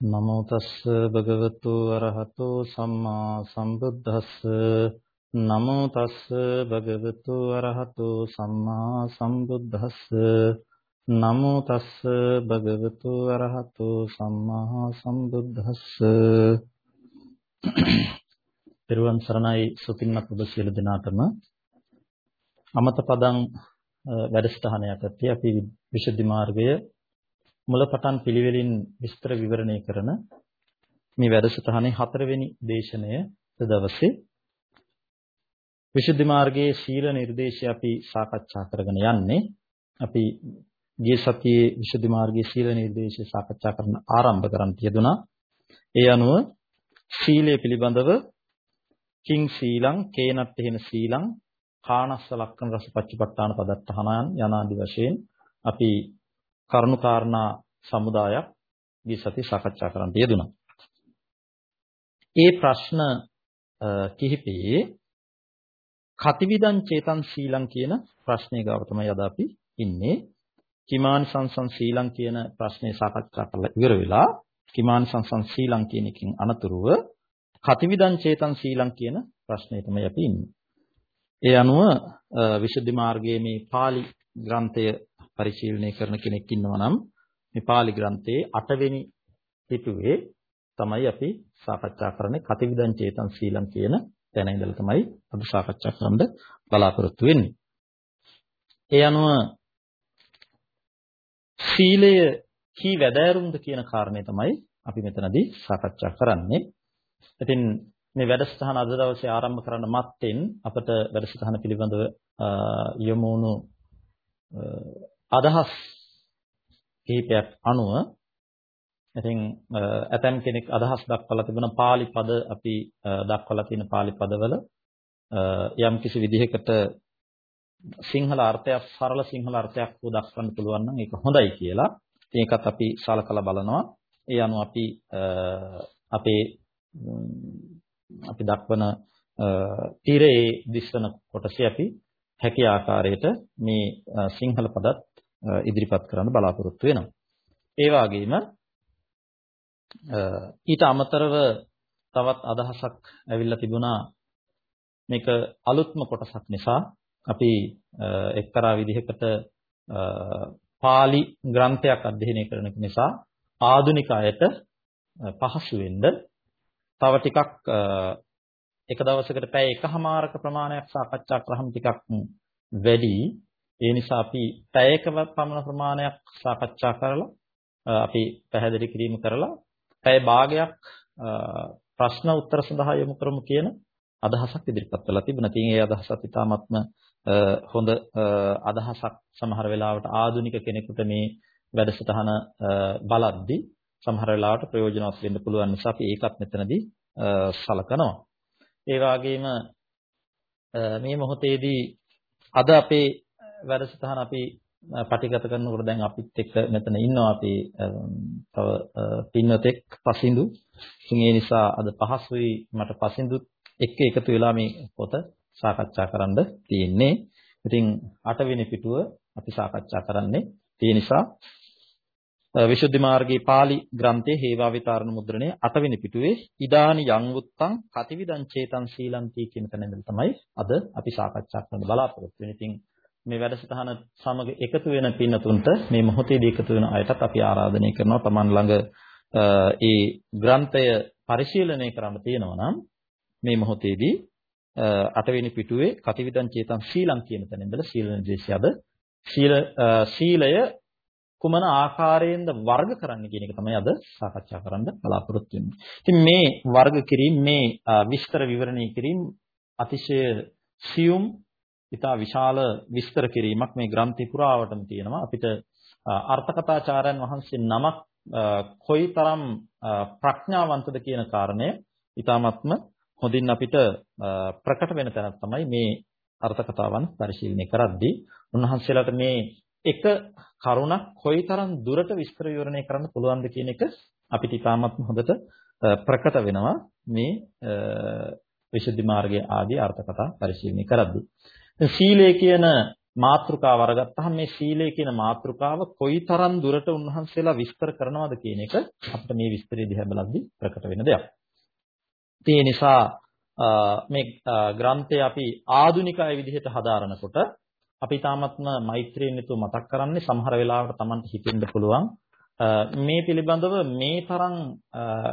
නමෝ තස්ස භගවතු අරහතෝ සම්මා සම්බුද්දස්ස. නමෝ තස්ස භගවතු අරහතෝ සම්මා සම්බුද්දස්ස. නමෝ තස්ස භගවතු අරහතෝ සම්මා සම්බුද්දස්ස. පෙරවන් සරණයි සුපින්වත් ඔබ සියලු දෙනාටම. අමත පදං වැඩසටහන යටතේ අපි විශුද්ධි මාර්ගය මුලපටන් පිළිවෙලින් විස්තර විවරණය කරන මේ වැඩසටහනේ හතරවෙනි දේශනය දවසේ විශුද්ධි මාර්ගයේ සීල නිර්දේශය අපි සාකච්ඡා කරගෙන යන්නේ. අපි ගිය සතියේ විශුද්ධි මාර්ගයේ සීල නිර්දේශය සාකච්ඡා කරන ආරම්භ කරන් තියදුනා. ඒ අනුව සීලය පිළිබඳව කිං සීලං කේනත් එහෙන සීලං කාණස්ස ලක්කන රස පච්චපට්ඨාන පදත්තහනයන් යනාදි වශයෙන් අපි කරුණු කාරණා සමුදායක් ගිය සතිය සාකච්ඡා කරන්න යෙදුණා. ඒ ප්‍රශ්න කිහිපයේ කතිවිදං චේතන් සීලං කියන ප්‍රශ්නේ ගාව තමයි අද අපි ඉන්නේ. කිමානි සංසං සීලං කියන ප්‍රශ්නේ සාකච්ඡා කරලා ඉවර වෙලා කිමානි සංසං සීලං කියන එකකින් අනතුරුව කතිවිදං චේතන් සීලං කියන ප්‍රශ්නේ තමයි අපි ඉන්නේ. ඒ අනුව විසුද්ධි මාර්ගයේ මේ pāli ග්‍රන්ථය පරිශීලනය කරන කෙනෙක් ඉන්නවා නම් මේ pāli ග්‍රන්ථයේ 8 වෙනි පිටුවේ තමයි අපි සාකච්ඡා කරන්නේ කතිවිදං චේතන් සීලං කියන තැන ඉඳලා තමයි අපි සාකච්ඡා කරන්න බලාපොරොත්තු වෙන්නේ. ඒ අනුව සීලය කී වැදෑරුම්ද කියන කාරණේ තමයි අපි මෙතනදී සාකච්ඡා කරන්නේ. ඉතින් මේ වැඩසටහන අද දවසේ ආරම්භ කරන්න මත්තෙන් අපට වැඩසටහන පිළිබඳව යොමු වුණු අදහස් කිහිපයක් අනුව ඉතින් ඇතම් කෙනෙක් අදහස් දක්වලා තිබුණා pāli පද අපි දක්වලා තියෙන pāli පදවල යම් කිසි විදිහකට සිංහල අර්ථයක් සරල සිංහල අර්ථයක් හෝ දක්වන්න පුළුවන් නම් ඒක හොඳයි කියලා. ඒකත් අපි සලකලා බලනවා. ඒ අනුව අපි අපේ අපි දක්වන තීරයේ දිස්වන කොටසේ අපි හැකි ආකාරයට මේ සිංහල පදත් ඉදිරිපත් කරන්න බලාපොරොත්තු වෙනවා. ඒ වගේම ඊට අමතරව තවත් අදහසක් ඇවිල්ලා තිබුණා මේක අලුත්ම කොටසක් නිසා අපි එක්තරා විදිහකට පාලි ග්‍රන්ථයක් අධ්‍යයනය කරන නිසා ආධුනික අයට පහසු වෙන්න තව ටිකක් එක දවසකට පැය එකහමාරක ප්‍රමාණයක් සාකච්ඡා කරාම ටිකක් වැඩි ඒ නිසා අපි පැයක පමණ ප්‍රමාණයක් සාකච්ඡා කරලා අපි පැහැදිලි කිරීම කරලා පැය භාගයක් ප්‍රශ්න උත්තර සඳහා යොමු කරමු කියන අදහසක් ඉදිරිපත් කළා තිබුණා. ඉතින් ඒ අදහසත් ඉතාමත්ම හොඳ අදහසක් සමහර වෙලාවට ආධුනික කෙනෙකුට මේ වැඩසටහන බලද්දී සමහර වෙලාවට ප්‍රයෝජනවත් වෙන්න පුළුවන් නිසා අපි ඒකත් මෙතනදී සලකනවා. ඒ වගේම මේ මොහොතේදී අද අපේ වැඩසටහන අපි පටිගත කරනකොට දැන් අපිත් එක්ක මෙතන ඉන්නවා අපි තව පින්වතෙක් පසින්දු. ඉතින් ඒ නිසා අද පහසුයි මට පසින්දුත් එක්ක එකතු වෙලා මේ පොත සාකච්ඡා කරන්න තියෙන්නේ. ඉතින් 8 වෙනි පිටුව අපි සාකච්ඡා කරන්නේ. ඒ නිසා විසුද්ධි මාර්ගයේ pāli ග්‍රන්ථයේ හේවා විතරණ මුද්‍රණයේ 8 වෙනි පිටුවේ ඉදානි යං උත්තං කතිවිදං චේතං සීලන්ති කියන තැන ඉඳලා තමයි අද අපි සාකච්ඡා කරන්න බලාපොරොත්තු වෙන්නේ. ඉතින් මේ වැඩසටහන සමග එකතු වෙන පින්නතුන්ට මේ මොහොතේදී එකතු වෙන අයටත් අපි ආරාධනය කරනවා Taman ළඟ ඒ ග්‍රන්ථය පරිශීලනය කරන්න තියෙනවා නම් මේ මොහොතේදී අටවෙනි පිටුවේ කතිවිදං චේතං සීලං කියන තැන ඉඳලා සීල නිර්දේශයද සීල සීලය කුමන ආකාරයෙන්ද වර්ග කරන්න කියන එක තමයි අද සාකච්ඡා කරන්න බලාපොරොත්තු වෙන්නේ. ඉතින් මේ වර්ග කිරීම මේ විස්තර විවරණය කිරීම අතිශය සියුම් ඉතා විශාල විස්තර කිරීමක් මේ ග්‍රන්ථි පුරාවටම තියෙනවා. අපිට අර්ථකථාචාර්යන් වහන්සේ නමක් කොයිතරම් ප්‍රඥාවන්තද කියන කාරණය ඊ타මත්ම හොඳින් අපිට ප්‍රකට වෙන තැනක් තමයි මේ අර්ථකථාවන් පරිශීලනය කරද්දී උන්වහන්සේලාට මේ එක කරුණක් කොයිතරම් දුරට විස්තර විවරණය කරන්න පුළුවන්ද කියන එක අපිට ඊ타මත්ම හොඳට ප්‍රකට වෙනවා මේ විසුද්ධි මාර්ගයේ ආදී අර්ථකථා පරිශීලනය කරද්දී. සීලය කියන මාත්‍රිකාව අරගත්තාම මේ සීලය කියන මාත්‍රිකාව කොයිතරම් දුරට උන්වහන්සේලා විස්තර කරනවද කියන එක අපිට මේ විස්තරය දිහා බලද්දී ප්‍රකට වෙන දෙයක්. ඒ නිසා මේ ග්‍රන්ථය අපි ආදුනිකය විදිහට හදාරනකොට අපි තාමත්ම මෛත්‍රියෙන් යුතුව මතක් කරන්නේ සමහර වෙලාවට Tamanට හිතෙන්න පුළුවන් මේ පිළිබඳව මේ තරම්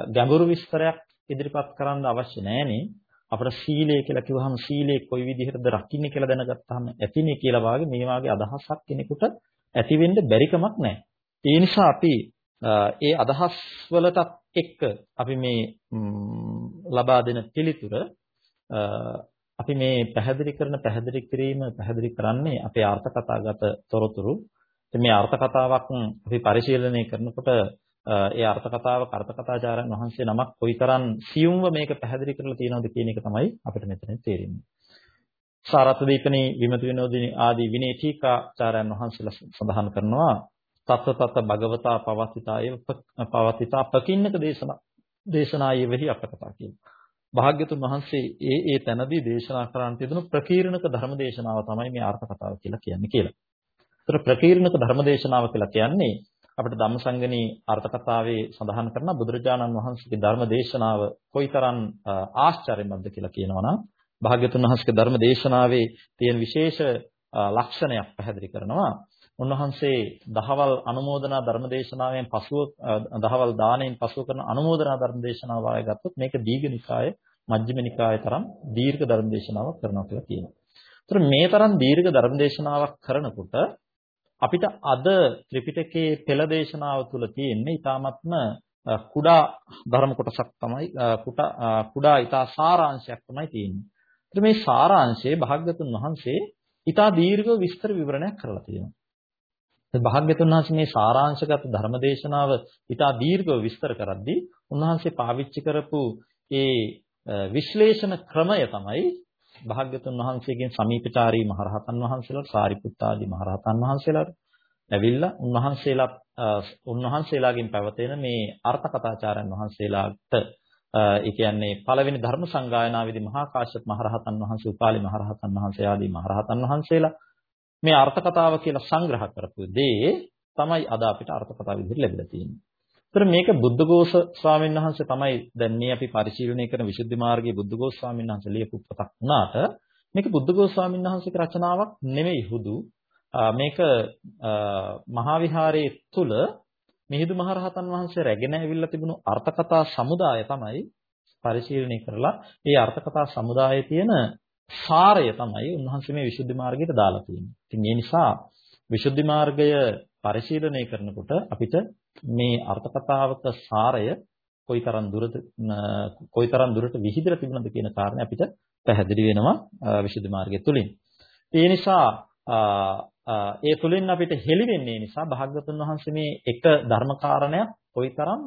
ගැඹුරු විස්තරයක් ඉදිරිපත් කරන්න අවශ්‍ය නැහැනේ අපිට සීලය කියලා කිව්වහම සීලය කොයි විදිහටද රකින්නේ කියලා දැනගත්තාම ඇතිනේ කියලා වාගේ මේ වාගේ අදහසක් කෙනෙකුට ඇති වෙන්න බැරි කමක් නැහැ. ඒ නිසා අපි ඒ අදහස් වලටත් එක්ක අපි මේ ලබා දෙන පිළිතුර අපි මේ පැහැදිලි කරන පැහැදිලි කිරීම පැහැදිලි කරන්නේ අපේ අර්ථකථාගත තොරතුරු. මේ අර්ථකථාවක් අපි පරිශීලනය කරනකොට ඒ අර්ථ කතාවක අර්ථ කතාචාරයන් වහන්සේ නමක් කොයිතරම් සියුම්ව මේක පැහැදිලි කරලා තියෙනවද කියන එක තමයි අපිට මෙතන තේරෙන්නේ. සාරත් දීපනේ විමතු විනෝදිනී ආදී විනය ටීකාචාරයන් වහන්සේලා සඳහන් කරනවා තත්ත තත්ත භගවතා පවතිතා ඒව පවතිතා පකින්නක දේශනා දේශනායේ වෙහි අපකතා කියනවා. භාග්‍යතුන් වහන්සේ ඒ ඒ තැනදී දේශනා කරන්න තිබුණු ප්‍රකීර්ණක ධර්ම දේශනාව තමයි මේ අර්ථ කතාව කියලා කියන්නේ කියලා. ඒතර ප්‍රකීර්ණක ධර්ම දේශනාව කියලා කියන්නේ අපිට ධම්මසංගණී අර්ථ කතාවේ සඳහන් කරන බුදුරජාණන් වහන්සේගේ ධර්ම දේශනාව කොයිතරම් ආශ්චර්යමත්ද කියලා කියනවනම් භාග්‍යතුන් වහන්සේගේ ධර්ම දේශනාවේ තියෙන විශේෂ ලක්ෂණයක් පැහැදිලි කරනවා. උන්වහන්සේ දහවල් අනුමෝදනා ධර්ම දේශනාවෙන් පසුව දහවල් දාණයෙන් පසුව කරන අනුමෝදනා ධර්ම දේශනාව වාය ගත්තොත් මේක දීඝනිකාය මජ්ක්‍ධිම නිකායේ තරම් දීර්ඝ ධර්ම දේශනාවක් කරනවා කියලා කියනවා. ඒතර මේ තරම් දීර්ඝ ධර්ම දේශනාවක් කරනකොට අපිට අද ත්‍රිපිටකයේ පෙළ දේශනාව තුල තියෙන්නේ ඊ타මත්ම කුඩා ධර්ම කොටසක් තමයි කුඩා ඊටා සාරාංශයක් තමයි තියෙන්නේ. ඒත් මේ සාරාංශයේ භාග්‍යතුන් වහන්සේ ඊටා දීර්ඝ විස්තර විවරණයක් කරලා තියෙනවා. ඒ භාග්‍යතුන් වහන්සේ මේ සාරාංශගත ධර්ම දේශනාව ඊටා දීර්ඝව විස්තර කරද්දී උන්වහන්සේ පාවිච්චි කරපු ඒ විශ්ලේෂණ ක්‍රමය තමයි භාග්‍යතුන් වහන්සේගෙන් සමීපචාරී මහරහතන් වහන්සේලාට සාරිපුත්ත ආදී මහරහතන් වහන්සේලාට ඇවිල්ලා උන්වහන්සේලා උන්වහන්සේලාගෙන් පැවතෙන මේ අර්ථ කතාචාරයන් වහන්සේලාට ඒ කියන්නේ පළවෙනි ධර්ම සංගායනාවේදී මහා කාශ්‍යප මහරහතන් වහන්සේ උපාලි මහරහතන් වහන්සේ ආදී මහරහතන් වහන්සේලා මේ අර්ථ කතාව කියලා සංග්‍රහ කරපු දේ තමයි අද අපිට අර්ථ කතාව විදිහට ලැබිලා තියෙන්නේ. ඒතර මේක බුද්ධඝෝෂ ස්වාමීන් වහන්සේ තමයි දැන් මේ අපි පරිශීලනය කරන විසුද්ධි මාර්ගයේ බුද්ධඝෝෂ ස්වාමීන් වහන්සේ ලියපු පොතක් වුණාට මේක බුද්ධඝෝෂ ස්වාමීන් වහන්සේගේ රචනාවක් නෙමෙයි හුදු මේක මහා විහාරයේ තුල මිහිඳු මහරහතන් වහන්සේ රැගෙන ඇවිල්ලා තිබුණු අර්ථකථා සමුදාය තමයි පරිශීලනය කරලා ඒ අර්ථකථා සමුදායේ තියෙන සාරය තමයි උන්වහන්සේ මේ විසුද්ධි මාර්ගයට දාලා තියෙන්නේ. ඉතින් ඒ නිසා විසුද්ධි මාර්ගය පරිශීලනය කරනකොට අපිට මේ අර්ථ කතාවක සාරය කොයිතරම් දුරට කොයිතරම් දුරට විහිදලා තිබුණද කියන කාරණේ අපිට පැහැදිලි වෙනවා විසුද්ධි මාර්ගය තුලින්. ඒ නිසා ඒ තුලින් අපිට හෙළි වෙන්නේ නිසා භාග්‍යවතුන් වහන්සේ මේ එක ධර්ම කාරණයක් කොයිතරම්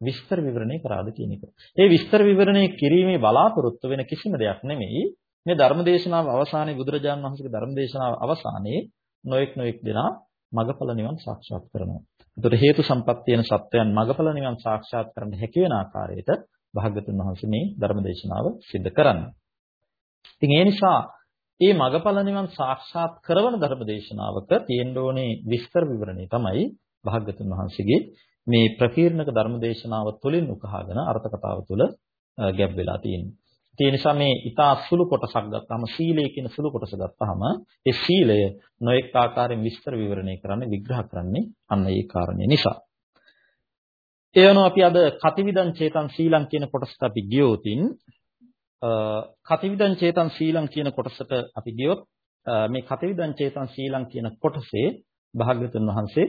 විස්තර විවරණය කරාද කියන එක. ඒ විස්තර විවරණය කිරීමේ බලාපොරොත්තු වෙන කිසිම දෙයක් නෙමෙයි මේ ධර්මදේශනාව අවසානයේ බුදුරජාණන් වහන්සේගේ ධර්මදේශනාව අවසානයේ නොඑක් නොඑක් දෙනා මගඵල නිවන් සාක්ෂාත් කරනවා. එතකොට හේතු සම්පත්තියන සත්‍යයන් මගඵල නිවන් සාක්ෂාත් කරන්න හැකි වෙන ආකාරයට භාග්‍යතුන් වහන්සේ මේ ධර්ම දේශනාව සිද්ධ කරන්නේ. ඉතින් ඒ නිසා මේ මගඵල නිවන් සාක්ෂාත් කරන ධර්ම දේශනාවක තියෙන්න ඕනේ විස්තර විවරණය තමයි භාග්‍යතුන් වහන්සේගේ මේ ප්‍රකීර්ණක ධර්ම දේශනාව තුළින් උකහාගෙන අර්ථ කතාව තුළ ගැබ් වෙලා තියෙන්නේ. ඒ නිසා මේ ඊටා සුළු කොටසක් ගත්තාම සීලය කියන සුළු කොටස ගත්තාම ඒ සීලය නොඑක ආකාරයෙන් විස්තර විවරණය කරන්නේ විග්‍රහ කරන්නේ අන්න ඒ කාරණේ නිසා. ඒ අනුව අපි අද කතිවිදං චේතං සීලං කියන කොටසට අපි ගියොතින් කතිවිදං චේතං සීලං කියන කොටසට අපි ගියොත් මේ කතිවිදං චේතං සීලං කියන කොටසේ භාග්‍යතුන් වහන්සේ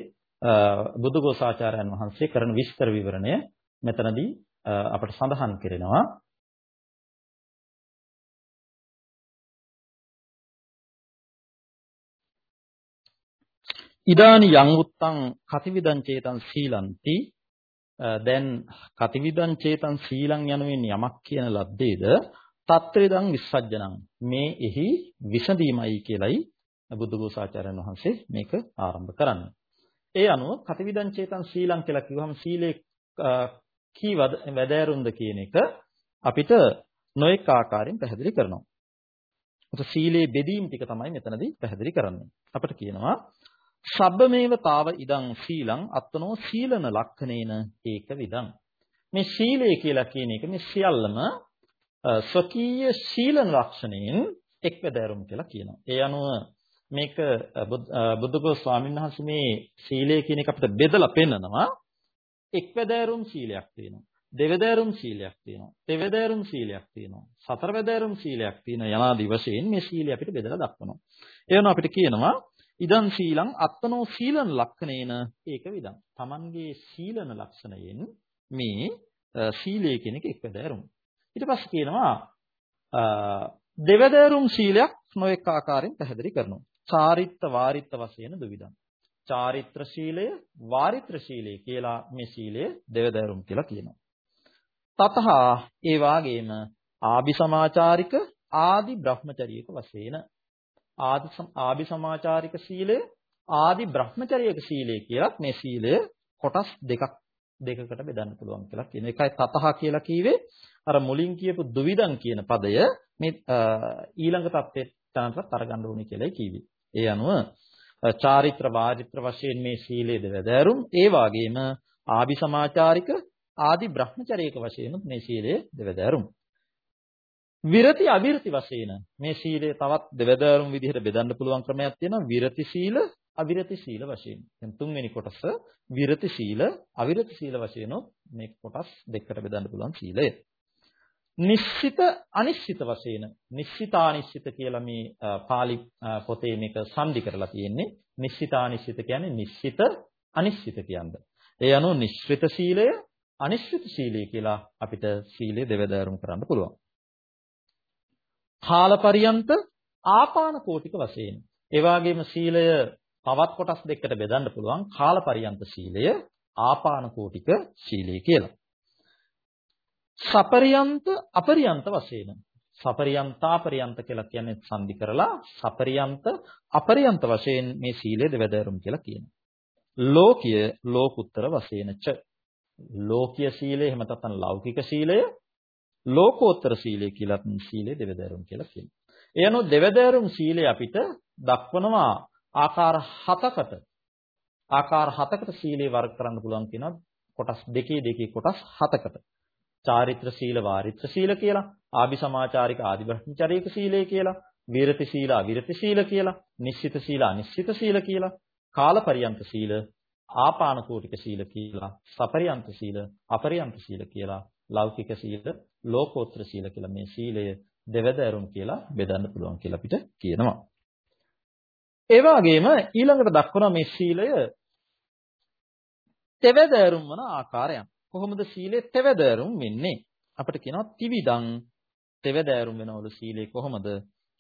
බුදුගෝසාචාර්යයන් වහන්සේ කරන විස්තර විවරණය මෙතනදී අපට සඳහන් කරනවා ඉදානි යං උත්තං කතිවිදං චේතං සීලಂತಿ දැන් කතිවිදං චේතං සීලං යනුවෙන් යමක් කියන ලද්දේද తත්‍රේදං විසජ්ජනං මේ එහි විසඳීමයි කියලයි බුදුගෝසාචාර්යන් වහන්සේ මේක ආරම්භ කරන්නේ. ඒ අනුව කතිවිදං චේතං සීලං කියලා කිව්වහම සීලේ කී වැදෑරුම්ද කියන එක අපිට නොඑක ආකාරයෙන් පැහැදිලි කරනවා. ඒත් සීලේ බෙදීම් ටික තමයි මෙතනදී පැහැදිලි කරන්නේ. අපිට කියනවා සබ්බමේවතාව ඉදං සීලං අත්තනෝ සීලන ලක්ෂණේන ඒක විදං. මේ සීලය කියලා කියන එක මේ සියල්ලම ස්වකීය සීලන ලක්ෂණයෙන් එක්වැදෑරුම් කියලා කියනවා. ඒ අනුව මේක බුදුගෝ ස්වාමීන් වහන්සේ මේ සීලය කියන එක අපිට බෙදලා පෙන්නනවා. එක්වැදෑරුම් සීලයක් තියෙනවා. දෙවැදෑරුම් සීලයක් තියෙනවා. තෙවැදෑරුම් සීලයක් තියෙනවා. සතරවැදෑරුම් සීලයක් තියෙන යනාදී වශයෙන් මේ සීලය අපිට බෙදලා දක්වනවා. ඒ අපිට කියනවා ඉදන් සීලං අත්තනෝ සීලන ලක්ෂණේන ඒක විදං. Tamanගේ සීලන ලක්ෂණයෙන් මේ සීලය කියන එක එක්වැදෑරුම්. ඊට පස්සේ කියනවා දෙවැදෑරුම් සීලයක් නොඑක ආකාරයෙන් පැහැදිලි කරනවා. චාරිත්ත වාරිත්ත වශයෙන් දුවිදං. චාරිත්‍ර ශීලය වාරිත්‍ර ශීලය කියලා මේ සීලය දෙවදෑරුම් කියලා කියනවා. තතහා ඒ වාගේම ආභි සමාචාරික ආදි බ්‍රහ්මචරියක වශයෙන් ආදි ආභි සමාචාරික සීලය ආදි බ්‍රහ්මචරියක සීලය කියලත් මේ සීලය කොටස් දෙකක් දෙකකට බෙදන්න පුළුවන් කියලා කියන එකයි තතහා කියලා කීවේ අර මුලින් කියපු දුවිදන් කියන පදය මේ ඊළඟ தත්ත්වයට තනටත් අරගන්න ඕනේ කියලායි කිව්වේ. ඒ අනුව චාරිත්‍ර වාරිත්‍ර වශයෙන් මේ සීලයේ දෙවැදෑරුම් ඒ වාගේම ආභි සමාචාරික ආදි බ්‍රහ්මචර්යයක වශයෙන් මේ සීලයේ දෙවැදෑරුම් විරති අවිරති වශයෙන් මේ සීලය තවත් දෙවැදෑරුම් විදිහට බෙදන්න පුළුවන් ක්‍රමයක් තියෙනවා විරති සීල අවිරති සීල වශයෙන් දැන් තුන්වෙනි කොටස විරති සීල අවිරති සීල වශයෙන් මේ කොටස් දෙකකට බෙදන්න පුළුවන් සීලය නිශ්චිත අනිශ්චිත වශයෙන් නිශ්චිතානිශ්චිත කියලා මේ pāli පොතේ මේක සම්දි කරලා තියෙන්නේ නිශ්චිතානිශ්චිත කියන්නේ නිශ්චිත අනිශ්චිත කියන්නේ. ඒ අනුව නිශ්චිත සීලය අනිශ්චිත සීලය කියලා අපිට සීලය දෙවදාරුම් කරන්න පුළුවන්. කාලපරියන්ත ආපාන කෝටික වශයෙන්. ඒ වගේම සීලය තවත් කොටස් දෙකකට බෙදන්න පුළුවන් කාලපරියන්ත සීලය ආපාන කෝටික සීලය කියලා. සපරියන්ත අපරියන්ත වශයෙන් සපරියන්තාපරියන්ත කියලා කියන්නේ සංදි කරලා සපරියන්ත අපරියන්ත වශයෙන් මේ සීලය දෙවදරුම් කියලා කියනවා. ලෝකීය ලෝකුත්තර වශයෙන් ච ලෝකීය සීලය එහෙම නැත්නම් ලෞකික සීලය ලෝකෝත්තර සීලය කියලා සීලය දෙවදරුම් කියලා කියනවා. ඒ අනුව දෙවදරුම් සීලය අපිට දක්වනවා ආකාර හතකට ආකාර හතකට සීලේ වර්ග කරන්න පුළුවන් කියනවා කොටස් දෙකේ දෙකේ කොටස් හතකට. චාරිත්‍ර සීල වාරිත්‍ර සීල කියලා, ආභි සමාචාරික ආදි බ්‍රහ්මචාරීක සීලය කියලා, විරති සීල අවිරති සීල කියලා, නිශ්චිත සීල අනිශ්චිත සීල කියලා, කාලපරියන්ත සීල, ආපාන කෝටික සීල කියලා, සපරියන්ත සීල, අපරියන්ත සීල කියලා, ලෞකික සීල, ලෝකෝත්තර සීල කියලා මේ සීලය දෙවදෑරුම් කියලා බෙදන්න පුළුවන් කියලා අපිට කියනවා. ඒ වගේම ඊළඟට දක්වන මේ සීලය තෙවදෑරුම් වන ආකාරයන්. කොහොමද සීලේ තෙවදෑරුම් වෙන්නේ? අපිට කියනවා ත්‍රිවිධං තෙවදෑරුම් වෙනවලු සීලේ කොහොමද?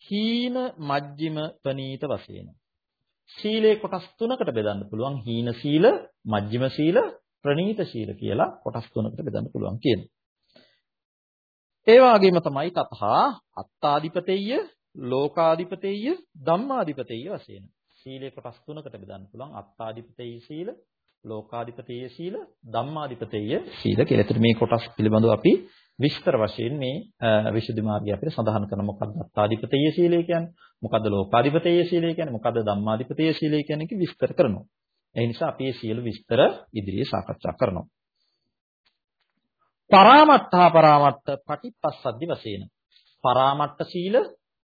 හීන මජ්ජිම ප්‍රනීත වශයෙන්. සීලේ කොටස් තුනකට බෙදන්න පුළුවන්. හීන සීල, මජ්ජිම සීල, ප්‍රනීත සීල කියලා කොටස් තුනකට බෙදන්න පුළුවන් කියන්නේ. ඒ වගේම තමයි තතහා අත්තාදිපතෙය්‍ය, ලෝකාදිපතෙය්‍ය, ධම්මාදිපතෙය්‍ය වශයෙන්. සීලේ කොටස් තුනකට බෙදන්න පුළුවන්. අත්තාදිපතෙය්‍ය සීල, ලෝකාධිපතේය සීල ධම්මාධිපතේය සීල කියලා. ඒතර මේ කොටස් පිළිබඳව අපි විස්තර වශයෙන් මේ විසුද්ධි මාර්ගය අපිට සඳහන් කරන මොකක්ද අත්තාධිපතේය සීලය කියන්නේ මොකද්ද ලෝකාධිපතේය සීලය කියන්නේ මොකද්ද ධම්මාධිපතේය සීලය කියන්නේ කි විස්තර කරනවා. ඒ නිසා අපි මේ සීල විස්තර ඉදිරියේ සාකච්ඡා කරනවා. පරාමට්ඨා පරාමට්ඨ පටිපස්සද්දි වශයෙන් පරාමට්ඨ සීල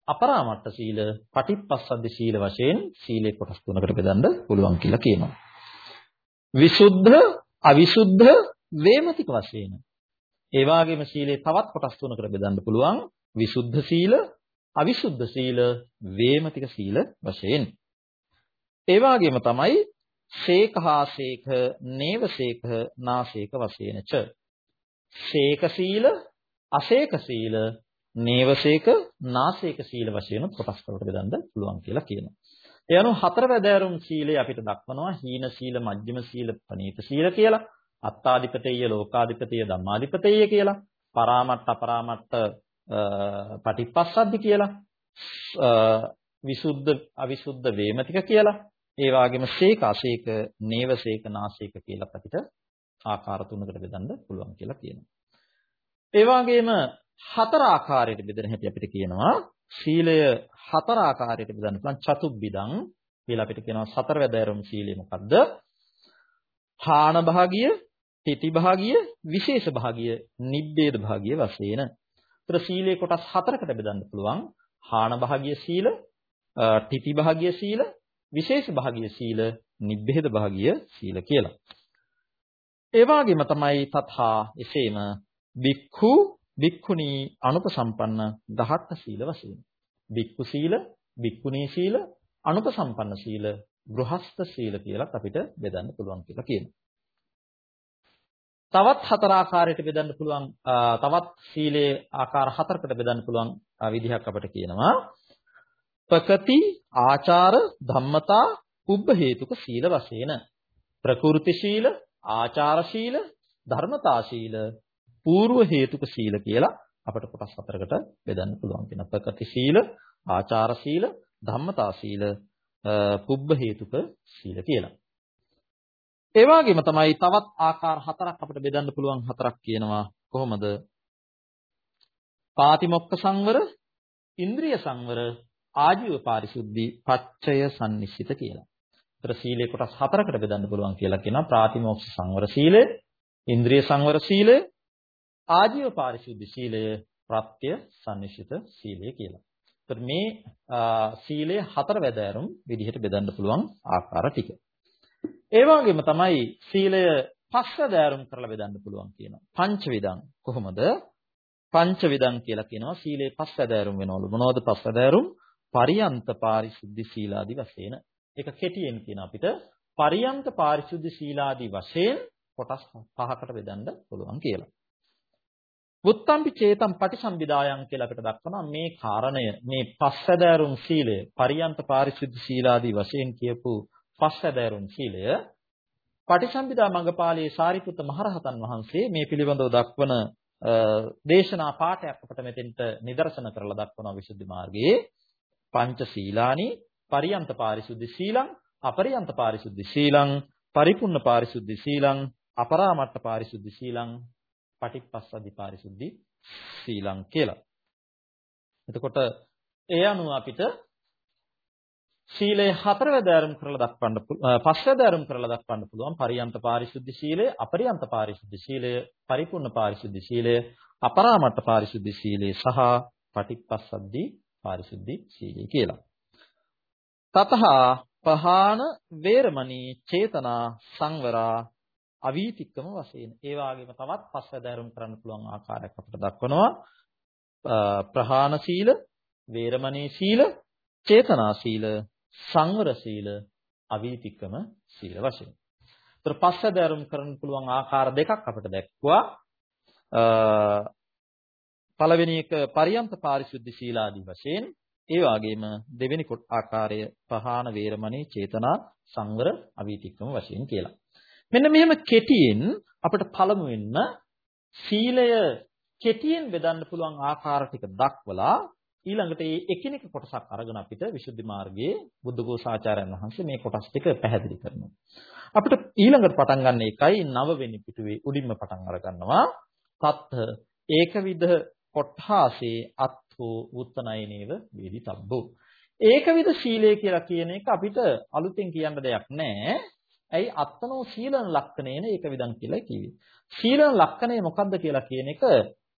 අපරාමට්ඨ සීල පටිපස්සද්දි සීල වශයෙන් සීලේ කොටස් තුනකට බෙදන්න පුළුවන් කියලා කියනවා. විසුද්ධ අවිසුද්ධ වේමතික වශයෙන්. ඒ වගේම සීලේ තවත් කොටස් තුනකට බෙදන්න පුළුවන් විසුද්ධ සීල, අවිසුද්ධ සීල, වේමතික සීල වශයෙන්. ඒ වගේම තමයි සේකහා සේක, නේව සේක, නාසේක වශයෙන් ච. සේක සීල, අසේක සීල, නේව සේක, නාසේක සීල වශයෙන් කොටස් වලට බෙදන්න පුළුවන් කියලා කියනවා. ඒ අනුව හතර වැදෑරුම් සීලය අපිට දක්වනවා හීන සීල, මජ්ක්‍ධිම සීල, පනීත සීල කියලා. අත්තාදිපතේය, ලෝකාදිපතේය, ධම්මාදිපතේය කියලා. පරාමට්ට අපරාමට්ට පටිපස්සද්දි කියලා. විසුද්ධ අවිසුද්ධ වේමතික කියලා. ඒ වගේම සීක අසීක, නේවසීක, නාසීක කියලා අපිට ආකාර තුනකට බෙදන්න පුළුවන් කියලා කියනවා. ඒ වගේම හතර ආකාරයට බෙදෙන හැටි අපිට කියනවා සීලය හතර ආකාරයකට බෙදන්න පුළුවන් චතුබ්බිදං කියලා අපිට කියනවා සතරවැදෑරුම් සීලය මොකද්ද? හාන භාගිය, තිති භාගිය, විශේෂ භාගිය, නිබ්බේද භාගිය වශයෙන්. ඒතර සීලේ කොටස් හතරකට බෙදන්න පුළුවන්. හාන භාගිය සීල, තිති භාගිය සීල, විශේෂ භාගිය සීල, නිබ්බේද භාගිය සීල කියලා. ඒ වගේම තමයි තථා එසේම බික්ඛු බික්ඛුනී අනුපසම්පන්න දහත්ත සීල වශයෙන්. බික්ඛු සීල, බික්ඛුනී සීල, අනුපසම්පන්න සීල, ගෘහස්ත සීල කියලා අපිට බෙදන්න පුළුවන් කියලා කියනවා. තවත් හතර ආකාරයකට බෙදන්න පුළුවන් තවත් සීලේ ආකාර හතරකට බෙදන්න පුළුවන් විදිහක් අපිට කියනවා. ප්‍රකති ආචාර ධම්මතා උබ්බ හේතුක සීල වශයෙන් ප්‍රකෘති සීල ආචාර ශීල, ධර්මතා ශීල, పూర్ව හේතුක සීල කියලා අපිට කොටස් හතරකට බෙදන්න පුළුවන් කියන ප්‍රකති සීල, ආචාර සීල, ධම්මතා සීල, පුබ්බ හේතුක සීල කියලා. ඒ වගේම තමයි තවත් ආකාර හතරක් අපිට බෙදන්න පුළුවන් හතරක් කියනවා කොහොමද? පාතිමොක්ක සංවර, ඉන්ද්‍රිය සංවර, ආජීව පාරිශුද්ධි, පච්චය සම්නිශ්චිත කියලා. ඒතර සීලේ කොටස් හතරකට බෙදන්න පුළුවන් කියලා කියනවා ප්‍රාතිමෝක්ෂ සංවර සීලය, ඉන්ද්‍රිය සංවර සීලය, ආජීව පාරිශුද්ධ සීලය, ප්‍රත්‍ය සම්නිශ්චිත සීලය කියලා. ඒතර මේ සීලය හතර වැදෑරුම් විදිහට බෙදන්න පුළුවන් ආකාර ටික. ඒ වගේම තමයි සීලය පස් වැදෑරුම් කරලා බෙදන්න පුළුවන් කියනවා. පංච විදං කොහොමද? පංච විදං කියලා කියනවා සීලේ පස් වැදෑරුම් වෙනවලු. මොනවද පස් වැදෑරුම්? පරියන්ත පාරිශුද්ධ සීලාදි වශයෙන් ඒක කෙටියෙන් කියන අපිට පරියන්ත පාරිශුද්ධ සීලාදී වශයෙන් කොටස් පහකට බෙදන්න පුළුවන් කියලා. වුත්තම්පි චේතම් පටිසම්භිදායන් කියලා අපිට දක්වනවා මේ කාරණය මේ පස්සදෑරුම් සීලය පරියන්ත පාරිශුද්ධ සීලාදී වශයෙන් කියපු පස්සදෑරුම් සීලය පටිසම්භිදා මඟපාලයේ සාරිපුත්ත මහරහතන් වහන්සේ මේ පිළිබඳව දක්වන දේශනා පාඩයක් අපට මෙතෙන්ට නිදර්ශන කරලා දක්වනවා විසුද්ධි මාර්ගයේ පංච සීලානි පරියන්ත පාරිශුද්ධි සීලං අපරියන්ත පාරිශුද්ධි සීලං පරිපූර්ණ පාරිශුද්ධි සීලං අපරාමට්ඨ පාරිශුද්ධි සීලං පටිපස්සද්ධි පාරිශුද්ධි සීලං කියලා. එතකොට ඒ අනුව අපිට සීලය හතරවැදෑරුම් කරලා දක්වන්න පස්වැදෑරුම් කරලා දක්වන්න පුළුවන් පරියන්ත පාරිශුද්ධි සීලය අපරියන්ත පාරිශුද්ධි සීලය පරිපූර්ණ පාරිශුද්ධි සීලය අපරාමට්ඨ පාරිශුද්ධි සීලය සහ පටිපස්සද්ධි පාරිශුද්ධි සීලය කියලා. තතහා පහාන වේරමණී චේතනා සංවරා අවීතික්කම වශයෙන් ඒ වගේම තවත් පස්වැදෑරුම් කරන්න පුළුවන් ආකාරයක් අපිට දක්වනවා ප්‍රහාණ සීල වේරමණී සීල චේතනා සීල සංවර සීල අවීතික්කම සීල වශයෙන්. ඒතර පස්වැදෑරුම් කරන්න පුළුවන් ආකාර දෙකක් අපිට දැක්වුවා. පළවෙනි එක පරියන්ත පාරිශුද්ධ සීලාදී වශයෙන් ඒ වගේම දෙවෙනි කොට ආකාරය පහාන වේරමණී චේතනා සංවර අවීතික්‍රම වශයෙන් කියලා. මෙන්න මෙහෙම කෙටියෙන් අපිට පළමුවෙන්ම සීලය කෙටියෙන් බෙදන්න පුළුවන් ආකාර ටික දක්වලා ඊළඟට මේ එකිනෙක කොටසක් අරගෙන අපිට විසුද්ධි මාර්ගයේ බුද්ධඝෝසාචාර්යයන් වහන්සේ මේ කොටස් ටික පැහැදිලි කරනවා. අපිට ඊළඟට පටන් ගන්න එකයි නවවෙනි පිටුවේ උඩින්ම පටන් අර ගන්නවා. තත්ත ඒකවිධ කොට්ඨාසේ අත් හෝ උත්තනයනේව වේදිතබ්බෝ. ඒකවිද සීලය කියලා කියන එක අපිට අලුතෙන් කියන්න දෙයක් නැහැ. ඇයි අත්තනෝ සීලන ලක්ෂණේන ඒක විදන් කියලා කිව්වේ. සීලන ලක්ෂණය මොකක්ද කියලා කියන එක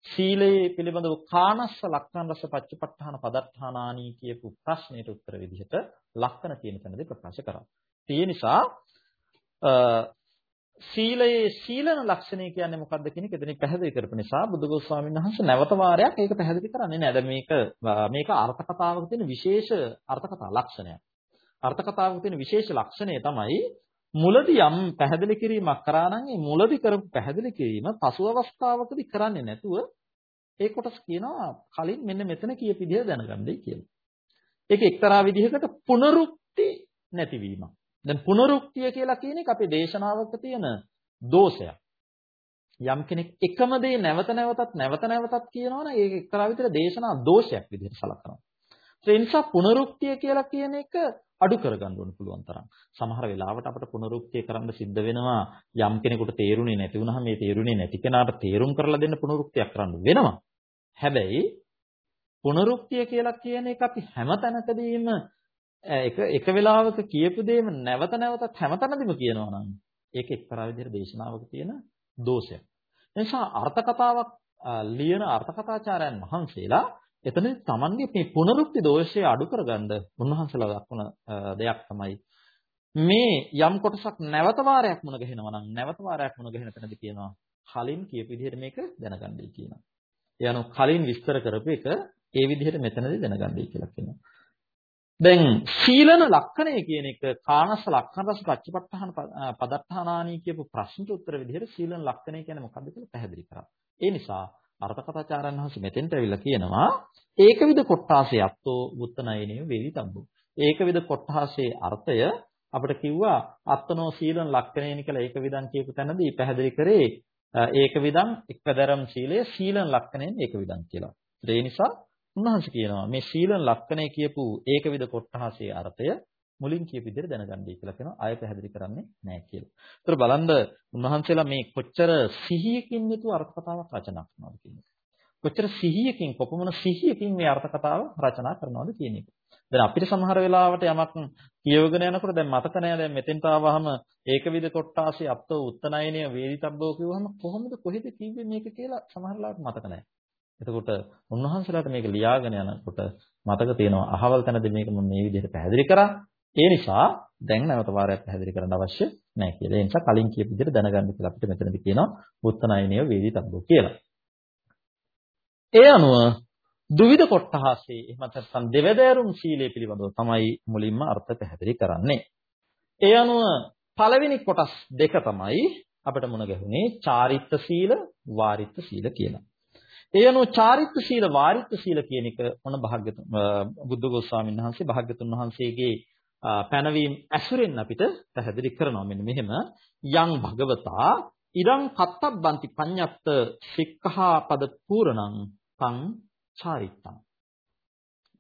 සීලයේ පිළිබඳව කානස්ස ලක්ෂණ රස පච්චපට්ඨාන පදට්ඨානානී කියපු ප්‍රශ්නෙට උත්තර විදිහට ලක්ෂණ කියන තැනදී ප්‍රකාශ කරා. ඒ නිසා සීලයේ සීලන ලක්ෂණය කියන්නේ මොකක්ද කියන එක එතනින් පැහැදිලි කරපු නිසා බුදුගොස් ස්වාමීන් වහන්සේ නැවත වාරයක් ඒක පැහැදිලි කරන්නේ නැහැ. දැන් මේක මේක අර්ථ කතාවක තියෙන විශේෂ අර්ථ කතා ලක්ෂණයක්. අර්ථ කතාවක තියෙන විශේෂ ලක්ෂණය තමයි මුලදී යම් පැහැදිලි කිරීමක් කරා නම් ඒ මුලදී කරපු පැහැදිලි කිරීම පසු අවස්ථාවකදී කරන්නේ නැතුව ඒ කොටස් කියනවා කලින් මෙන්න මෙතන කියපු විදිහ දැනගන්නයි කියලා. ඒක එක්තරා විදිහකට පුනරුක්ති නැතිවීමක්. දැන් පුනරුක්තිය කියලා කියන එක අපේ දේශනාවක තියෙන දෝෂයක්. යම් කෙනෙක් එකම දේ නැවත නැවතත් නැවත නැවතත් කියනවනම් ඒක එක්තරා විදිහට දේශනා දෝෂයක් විදිහට සලකනවා. ඒ නිසා පුනරුක්තිය කියලා කියන එක අඩු කරගන්න ඕන පුළුවන් තරම්. සමහර වෙලාවට අපිට පුනරුක්තිය කරන්න සිද්ධ වෙනවා යම් කෙනෙකුට තේරුනේ නැති වුනහම මේ තේරුනේ නැති කෙනාට තේරුම් කරලා දෙන්න පුනරුක්තියක් කරන්න වෙනවා. හැබැයි පුනරුක්තිය කියලා කියන එක අපි හැම තැනකදීම එක එක වෙලාවක කියපු දෙයම නැවත නැවතත් හැමතැනදීම කියනවා නම් ඒක එක්තරා විදිහට දේශනාවක තියෙන දෝෂයක්. එනිසා අර්ථ කතාවක් ලියන අර්ථ කතාචාර්යයන් වහන්සේලා එතනදී Tamanගේ මේ පුනරුක්ති දෝෂය අඩු කරගන්න උන්වහන්සේලා දක්වන දෙයක් තමයි මේ යම් කොටසක් නැවත වාරයක් මුණ ගැහෙනවා නම් නැවත වාරයක් මුණ ගැහෙන තැනදී කියනවා කලින් කියපු විදිහට මේක දැනගන්නයි කියනවා. ඒ අනුව කලින් විස්තර කරපු එක ඒ විදිහට මෙතනදී දැනගන්නයි කියලා කියනවා. දැන් සීලන ලක්ෂණය කියන එක කානස ලක්ෂණ රස පච්චපට්ඨාන පදත්තානානී කියපු ප්‍රශ්නට උත්තර විදිහට සීලන ලක්ෂණය කියන්නේ මොකක්ද කියලා පැහැදිලි කරා. ඒ නිසා අර්ථකථාචාරයන් වහන්සේ මෙතෙන්ට ඇවිල්ලා කියනවා ඒකවිද කොට්ටාසේ අත්තෝ වුත්තනයනේ වේවිතබ්බු. ඒකවිද කොට්ටාසේ අර්ථය අපිට කිව්වා අත්තනෝ සීලන ලක්ෂණයනි කියලා ඒකවිදන් කියපු තැනදී පැහැදිලි කරේ ඒකවිදන් එක්කදරම් සීලය සීලන ලක්ෂණයෙන් ඒකවිදන් කියලා. ඒ නිසා උන්වහන්සේ කියනවා මේ සීලන ලක්ෂණය කියපු ඒකවිද කොට්ටාසේ අර්ථය මුලින් කියපු විදිහට දැනගන්නයි කියලා කියනවා. ආය පැහැදිලි කරන්නේ නැහැ කියලා. ඒතර බලන්න උන්වහන්සේලා මේ කොච්චර සිහියකින් යුතු අර්ථ කතාවක් රචනා කරනවද කියන එක. කොච්චර සිහියකින් කොපමණ සිහියකින් මේ අර්ථ කතාව රචනා කරනවද කියන එක. දැන් අපිට සමහර වෙලාවට යමක් කියවගෙන යනකොට දැන් මතක නැහැ දැන් මෙතෙන්ට ආවහම ඒකවිද කොට්ටාසේ අප්තෝ උත්තනයනය වේදිතබ්බෝ කිව්වහම කොහොමද කොහෙද කිව්වේ මේක කියලා සමහර වෙලාවට මතක නැහැ. එතකොට උන්වහන්සේලාට මේක ලියාගෙන යනකොට මතක තියෙනවා අහවල් තැනදී මේක මම මේ විදිහට පැහැදිලි කරා. ඒ නිසා දැන් නැවත වාරයක් පැහැදිලි කරන්න අවශ්‍ය නැහැ කියලා. ඒ නිසා කලින් කියපු විදිහට දැනගන්න කියලා අපිට මෙතනදී කියනවා බුත්තනයනිය වේදිතබ්බෝ කියලා. ඒ අනුව දුවිධ කොට්ටහසේ එහෙම නැත්නම් දෙවදෑරුම් සීලය පිළිබඳව තමයි මුලින්ම අර්ථ පැහැදිලි කරන්නේ. ඒ අනුව පළවෙනි කොටස් දෙක තමයි අපිට මුණ ගැහුනේ චාරිත්‍ර සීල, වාරිත්‍ර සීල කියලා. ඒ අනුව චාරිත්‍ර සීල, වාරිත්‍ර සීල කියන එක මොන භාග්‍යතුන් බුද්ධ ගෝස්වාමීන් වහන්සේ භාග්‍යතුන් වහන්සේගේ පැනවීම ඇසුරෙන් අපිට පැහැදිලි කරනවා. මෙන්න මෙහෙම. යං භගවතා ඉරං කත්තබ්බන්ති පඤ්ඤත්ත සික්ඛා පද පූර්ණං තං චාරිත්තං.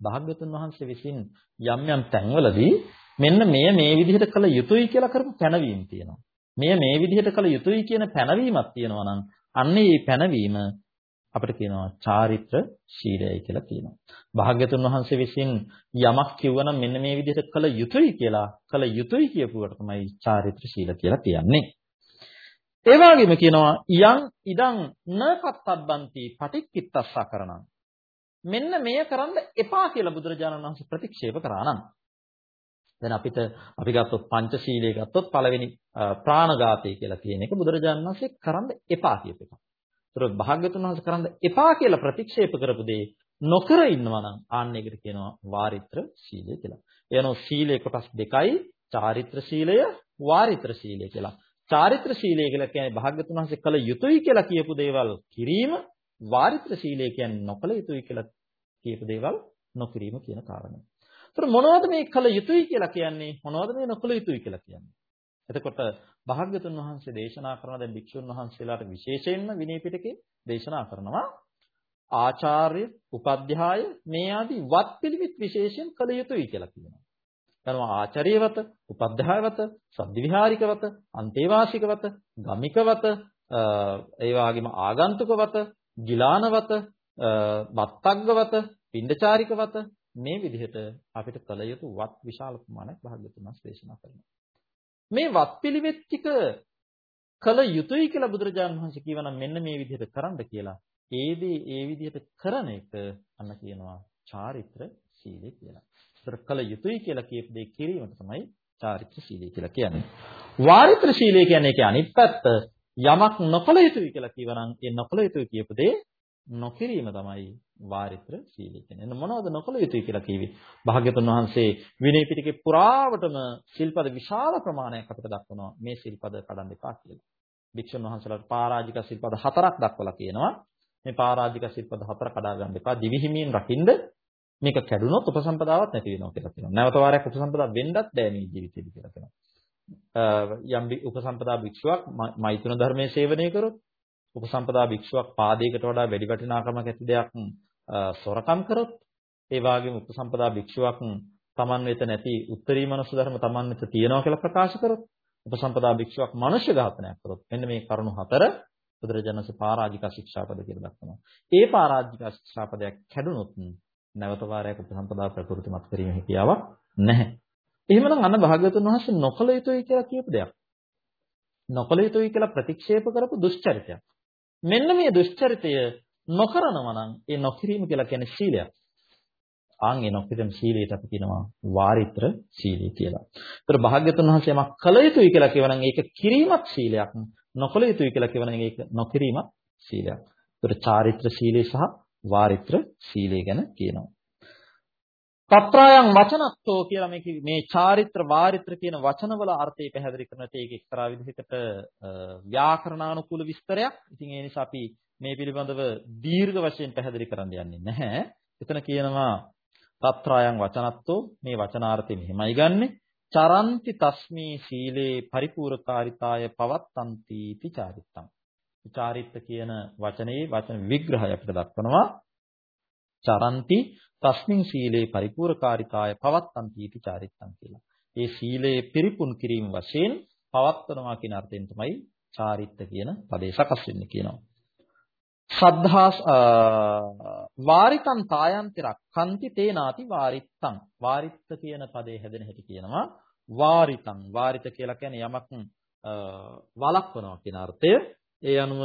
භාග්‍යතුන් වහන්සේ විසින් යම් යම් තැන්වලදී මෙන්න මෙය මේ විදිහට කළ යුතුයි කියලා කරපු පැනවීම තියෙනවා. මෙය මේ විදිහට කළ යුතුයි කියන පැනවීමක් තියෙනවා නම් අන්න ඒ පැනවීම අපිට කියනවා චාරිත්‍ර ශීලයයි කියලා කියනවා. භාග්‍යතුන් වහන්සේ විසින් යමක් කිව්වනම් මෙන්න මේ විදිහට කළ යුතුයි කියලා කළ යුතුයි කියපුවට තමයි චාරිත්‍ර ශීල කියලා කියන්නේ. ඒ වගේම කියනවා යං ඉදං න කත්තබ්බන්ති පටික්කිත්තස්සකරණං. මෙන්න මෙය කරන්න එපා කියලා බුදුරජාණන් වහන්සේ ප්‍රතික්ෂේප කරා නම් දැන් අපිට අපි ගත්තොත් පංචශීලයේ ගත්තොත් පළවෙනි ප්‍රාණඝාතය කියලා කියන එක බුදුරජාණන් වහන්සේ කරන්න එපා කියප එක. ඒතර භාග්‍යතුන් වහන්සේ කරන්න එපා කියලා ප්‍රතික්ෂේප කරපු දේ නොකර ඉන්නවා නම් ආන්න ඒකට කියනවා වාරිත්‍ර සීලය කියලා. එයනෝ සීලේ කොටස් දෙකයි චාරිත්‍ර සීලය වාරිත්‍ර සීලය කියලා. චාරිත්‍ර සීලය කියලා කියන්නේ භාග්‍යතුන් වහන්සේ කළ යුතුයි කියලා කියපු දේවල් කිරීම වාරිත්‍ර සීලය කියන්නේ නොකළ යුතුයි කියලා කියපු දේවල් නොකිරීම කියන කාරණය. ඒතර මොනවද මේ කළ යුතුයි කියලා කියන්නේ මොනවද මේ නොකළ යුතුයි කියලා කියන්නේ? එතකොට භාග්‍යතුන් වහන්සේ දේශනා කරන දැන් භික්ෂුන් වහන්සේලාට විශේෂයෙන්ම විනය පිටකේ දේශනා කරනවා ආචාර්ය, උපධ්‍යාය මේ ආදී වත් පිළිවිත් විශේෂයෙන් කළ යුතුයි කියලා කියනවා. කරනවා ආචාර්යවත, උපධ්‍යායවත, සද්විහාරිකවත, අන්තේවාසිකවත, ගමිකවත, ඒ වගේම ආගන්තුකවත, ගිලානවත, වත්තග්ගවත, පිණ්ඩචාරිකවත මේ විදිහට අපිට කළ යුතු වත් විශාල ප්‍රමාණයක් භාග්‍යතුන් වහන්සේ දේශනා කරනවා. මේ වත්පිළිවෙත් ටික කළ යුතුයි කියලා බුදුරජාණන් වහන්සේ කියවනම් මෙන්න මේ විදිහට කරන්න කියලා. ඒ දේ ඒ විදිහට කරන එක අන්න කියනවා චාරිත්‍ර සීලය කියලා. ඒතර කළ යුතුයි කියලා කියපු දේ කිරීමට තමයි චාරිත්‍ර සීලය කියලා කියන්නේ. වාරිත්‍ර සීලය කියන්නේ ඒකේ අනිත් පැත්ත යමක් නොකළ යුතුයි කියලා කියවනම් ඒ නොකළ යුතුයි කියපු දේ නොකිරීම තමයි වාරිත්‍ර සීලය කියන්නේ. එන්න මොනවද නොකළ යුතුයි කියලා කිව්වේ? භාග්‍යතුන් වහන්සේ විනය පිටකේ පුරාවටම සිල්පද විශාල ප්‍රමාණයක් අපිට දක්වනවා. මේ සිල්පද කඩන්න එපා කියලා. භික්ෂුන් වහන්සේලාට පරාජික සිල්පද හතරක් දක්වලා කියනවා. මේ පරාජික සිල්පද හතර කඩා ගන්න එපා. දිවිහිමියෙන් රකින්ද මේක කැඩුනොත් උපසම්පදාවක් නැති වෙනවා කියලා කියනවා. නැවත වාරයක් උපසම්පදා වෙන්නත් බෑ මේ ජීවිතේදී කියලා කියනවා. යම් උපසම්පදා භික්ෂුවක් මෛතුන ධර්මයේ සේවනය කරොත් උපසම්පදා භික්ෂුවක් පාදයකට වඩා වැඩි වටිනාකමක් ඇති දෙයක් සොරකම් කරොත් ඒ වගේම උපසම්පදා භික්ෂුවක් Taman වෙත නැති උත්තරී මනස ධර්ම Taman වෙත තියෙනවා කියලා ප්‍රකාශ කරොත් උපසම්පදා භික්ෂුවක් මනුෂ්‍ය ඝාතනයක් කරොත් මෙන්න මේ කරුණු හතර බුදුරජාණන්සේ පරාජික ශික්ෂාපද කියලා දක්වනවා. ඒ පරාජික ශික්ෂාපදයක් කැඩුනොත් නැවත වාරයක් උපසම්පදා ප්‍රකෘතිමත් කිරීම හැකියාවක් නැහැ. එහෙමනම් අන්න භාග්‍යවතුන් වහන්සේ නොකල යුතුයි කියලා කියපු දෙයක්. නොකල යුතුයි කියලා ප්‍රතික්ෂේප කරපු දුෂ්චරිතයක්. මෙන්න මේ දුෂ්චරිතය නොකරනවා නම් ඒ නොකිරීම කියලා කියන්නේ සීලයක්. ආන් ඒ නොකිරීම සීලයට අපි කියනවා වාරිත්‍ර සීලය කියලා. ඒතර භාග්‍යතුන් වහන්සේ යමක් කළ යුතුයි කියලා කියවනම් ඒක කිරීමක් සීලයක්. නොකළ යුතුයි කියලා කියවනම් ඒක නොකිරීමක් සීලයක්. ඒතර චාරිත්‍ර සීලය සහ වාරිත්‍ර සීලය ගැන කියනවා. තත්‍රායන් වචනත්තෝ කියලා මේ මේ චාරිත්‍ර වාරිත්‍ර කියන වචනවල අර්ථය පැහැදිලි කරනට ඒක එක්තරා විදිහකට ව්‍යාකරණානුකූල විස්තරයක්. ඉතින් ඒ නිසා අපි මේ පිළිබඳව දීර්ඝ වශයෙන් පැහැදිලි කරන්න යන්නේ නැහැ. එතන කියනවා තත්‍රායන් වචනත්තෝ මේ වචනාර්ථය මෙහෙමයි ගන්නෙ. චරන්ති තස්මී සීලේ පරිපූර්ණකාරිතාය පවත්තන්ති ති චාරිත්තං. චාරිත්ත කියන වචනේ වචන විග්‍රහය අපිට දක්වනවා. චරන්ති තස්මින් සීලේ පරිපූර්ණකාරිකාය පවත්තන්ති इति චාරිත්තං කියලා. ඒ සීලයේ පිරිපුන් කිරීම වශයෙන් පවත්වනවා කියන අර්ථයෙන් තමයි චාරිත්ත කියන පදේ සකස් වෙන්නේ කියනවා. සද්ධා වාරිතං කායන්ති රක්ඛන්ති තේනාති වාරිත්තං වාරිත්ත කියන පදේ හැදෙන හැටි කියනවා වාරිතං වාරිත කියලා කියන්නේ යමක් වළක්වනවා කියන අර්ථය ඒ අනුව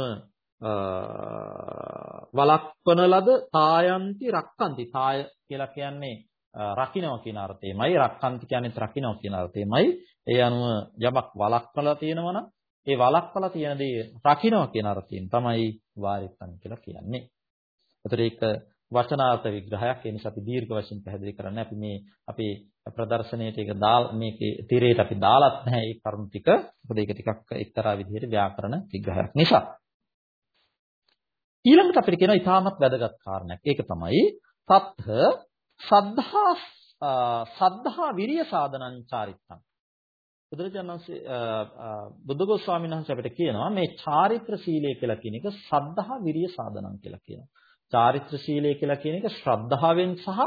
වලක්වන ලද තායන්ති රක්칸ති තාය කියලා කියන්නේ රකින්නවා කියන අර්ථයමයි රක්칸ති කියන්නේ රකින්නවා කියන අර්ථයමයි ඒ අනුව යමක් වලක්වලා තියෙනවා නම් ඒ වලක්වලා තියෙන දේ රකින්නවා කියන අර්ථයෙන් තමයි වාරිත්තන් කියලා කියන්නේ. ඒතර ඒක වචනාර්ථ විග්‍රහයක් ඒ නිසා අපි දීර්ඝ වශයෙන් පැහැදිලි කරන්නේ අපි මේ අපේ ප්‍රදර්ශනයේට ඒක දාල් මේකේ තිරේට අපි දාලත් නැහැ ඒ කරුණු ටික. මොකද ඒක ටිකක් එක්තරා විදිහට ව්‍යාකරණ විග්‍රහයක් නිසා. ඊළඟට අපිට කියනවා ඊටමත් වැදගත් කාරණයක්. ඒක තමයි තත්හ සද්ධා සද්ධා විරිය සාධනං චාරිත්තං. බුදුරජාණන් වහන්සේ බුද්ධඝෝෂ ස්වාමීන් වහන්සේ අපිට කියනවා මේ චාරිත්‍ර සීලය කියලා කියන එක සද්ධා විරිය සාධනං කියලා කියනවා. චාරිත්‍ර සීලය කියලා කියන එක ශ්‍රද්ධාවෙන් සහ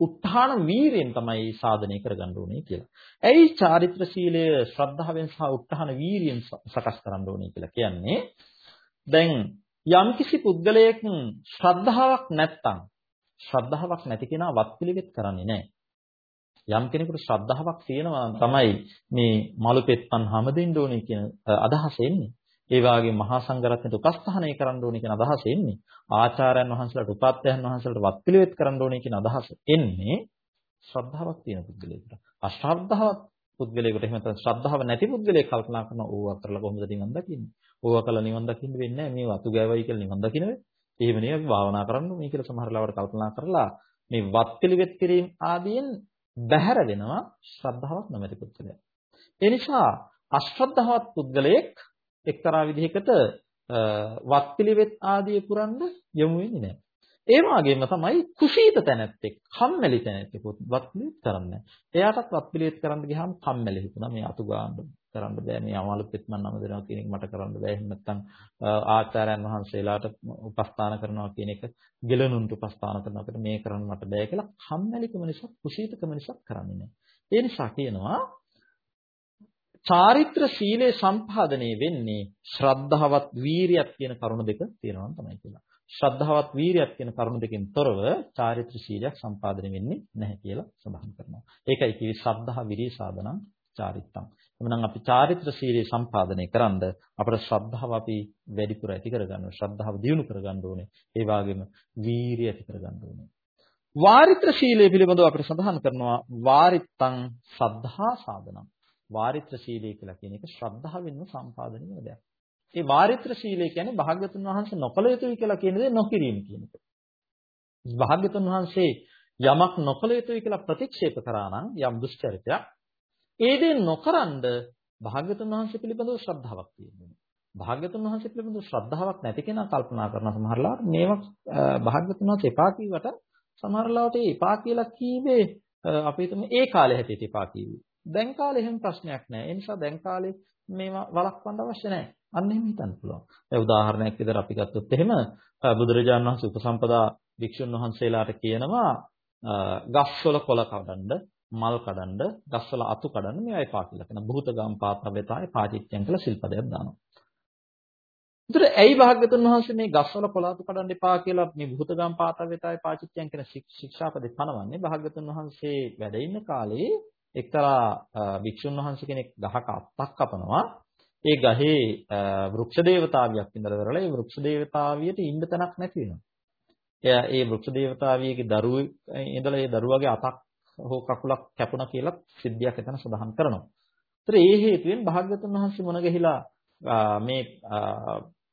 උත්හාන වීරියෙන් තමයි සාධනය කරගන්න ඕනේ කියලා. ඇයි චාරිත්‍ර සීලය ශ්‍රද්ධාවෙන් සහ උත්හාන වීරියෙන් සකස් කරන්න ඕනේ කියලා කියන්නේ? දැන් යම්කිසි පුද්ගලයෙක් ශ්‍රද්ධාවක් නැත්තම් ශ්‍රද්ධාවක් නැති කෙනා වත්පිළිවෙත් කරන්නේ නැහැ. යම් කෙනෙකුට ශ්‍රද්ධාවක් තියෙනවා තමයි මේ මලු පෙත්තන් හැමදෙන්න ඕනේ කියන අදහස එන්නේ. ඒ වගේම මහා සංඝරත්නයට උපස්ථානය කරන්න ඕනේ කියන අදහස එන්නේ. ආචාර්යයන් වහන්සේලාට උපාධ්‍යයන් වහන්සේලාට වත්පිළිවෙත් කරන්න ඕනේ කියන අදහස එන්නේ ශ්‍රද්ධාවක් තියෙන පුද්ගලයෙකුට. අශ්‍රද්ධාවක් පුද්ගලයෙකුට එහෙම නැත්නම් ශ්‍රද්ධාව නැති පුද්ගලයෙක් කල්පනා කරනවා ඕවා කරලා කොහොමද නිවන් දකින්නේ? ඕවා කළා නිවන් දකින්න වෙන්නේ නැහැ. මේ වතු ගෑවයි කියලා නිවන් දකින්න වෙයි. එහෙම නෙවෙයි අපි භාවනා කරන්න ඕනේ කියලා සමහර ලාවට කල්පනා කරලා මේ වත් පිළිවෙත් කිරීම ආදීන් බැහැර වෙනවා ශ්‍රද්ධාවක් නැමැති පුද්ගලයා. ඒ නිසා අශ්‍රද්ධාවත් පුද්ගලයෙක් එක්තරා විදිහකට වත් පිළිවෙත් ආදී පුරන්න යොමු වෙන්නේ නැහැ. ඒ වගේම තමයි කුසීත තැනැත්තෙක්, කම්මැලි තැනැත්තෙක් වත් පිළිවෙත් කරන්නේ. එයාටත් වත් පිළිවෙත් කරන්න ගියාම කම්මැලි හිතුණා මේ අතු ගාන්න කරන්න බෑ මේ අමාලු පෙත් මම නම දෙනවා කියන එක මට කරන්න බෑ එහෙම නැත්නම් ආචාර්යයන් වහන්සේලාට උපස්ථාන කරනවා කියන එක ගෙලනුන්ට උපස්ථාන කරනකොට මේ කරන්න මට බෑ කියලා කම්මැලිකම නිසා කුසීතකම නිසා කරන්නේ නැහැ. ඒ නිසා කියනවා චාරිත්‍ර සීලේ සම්පාදනය වෙන්නේ ශ්‍රද්ධාවත් වීරියත් කියන කරුණු දෙක තියෙනවා තමයි කියලා. ශ්‍රද්ධාවත් වීරියත් කියන කරුණු දෙකෙන් තොරව චාරිත්‍ර සීලයක් සම්පාදනය වෙන්නේ නැහැ කියලා සඳහන් කරනවා. ඒකයි කිවි ශ්‍රද්ධා විරිය සාධනං චාරිත්තං. එhmenan අපි චාරිත්‍ර සීලය සම්පාදනය කරන්ද අපේ ශ්‍රද්ධාව අපි වැඩිපුර ඇති කරගන්න ශ්‍රද්ධාව දියුණු කරගන්න ඕනේ. ඒ වගේම වීරිය ඇති කරගන්න ඕනේ. වාරිත්‍ර සීලය පිළිබඳව අපිට සඳහන් කරනවා වාරිත්තං සද්ධා සාධනං. වාරිත්‍ර සීලය කියලා කියන එක ශ්‍රද්ධාවෙන්ම සම්පාදනය වෙන දෙයක්. ඒ වාරිත්‍ර සීලය කියන්නේ භාග්‍යතුන් වහන්සේ නොකල යුතුයි කියලා කියන දේ නොකිරීම කියන එක. භාග්‍යතුන් වහන්සේ යමක් නොකල යුතුයි කියලා ප්‍රතික්ෂේප කරා නම් යම් දුෂ්චරිතයක් ඒ දේ නොකරනද භාග්‍යතුන් වහන්සේ පිළිබඳව ශ්‍රද්ධාවක් තියෙනවා. භාග්‍යතුන් වහන්සේ පිළිබඳව ශ්‍රද්ධාවක් නැති කෙනා කල්පනා කරන සමහරලාට මේවා භාග්‍යතුන් වහන්සේ එපා කීවට සමහරලාට ඒ එපා කියලා කීවේ අපි හිතමු ඒ කාලේ හැටියට එපා කීවේ. දැන් කාලේ එහෙම ප්‍රශ්නයක් නැහැ. ඒ නිසා දැන් කාලේ මේවා වළක්වන්න අවශ්‍ය නැහැ. අන්න එහෙම හිතන්න පුළුවන්. ඒ උදාහරණයක් විදිහට අපි ගත්තොත් එහෙම බුදුරජාණන් වහන්සේ උපසම්පදා භික්ෂුන් වහන්සේලාට කියනවා ගස්වල කොළ කඩන්න මල් කඩන්න, ගස්වල අතු කඩන්න මේවා එපා කියලා කියන භූතගම් පාතව්‍යතාය පාටිච්චයන් කියලා සිල්පදයක් දානවා. ඒතර ඇයි භාග්‍යතුන් වහන්සේ මේ ගස්වල පොළාතු කඩන්න එපා කියලා මේ භූතගම් පාතවේතයි පාචිත්‍යයන් කියන ශික්ෂාපදේ පනවන්නේ භාග්‍යතුන් වහන්සේ වැඩ ඉන්න කාලේ එක්තරා වික්ෂුන් වහන්සේ කෙනෙක් ගහක අත්තක් කපනවා ඒ ගහේ වෘක්ෂ දේවතාවියක් ඉඳලා කරලා ඒ වෘක්ෂ දේවතාවියට ඉන්න තැනක් නැති වෙනවා. එයා ඒ වෘක්ෂ දේවතාවියගේ දරුවෙ ඉඳලා ඒ දරුවගේ අතක් හෝ කකුලක් කැපුණා කියලා සිද්ධියක් එතන සඳහන් කරනවා. ඒතර ඒ හේතුවෙන් භාග්‍යවතුන් වහන්සේ මුණ ගැහිලා මේ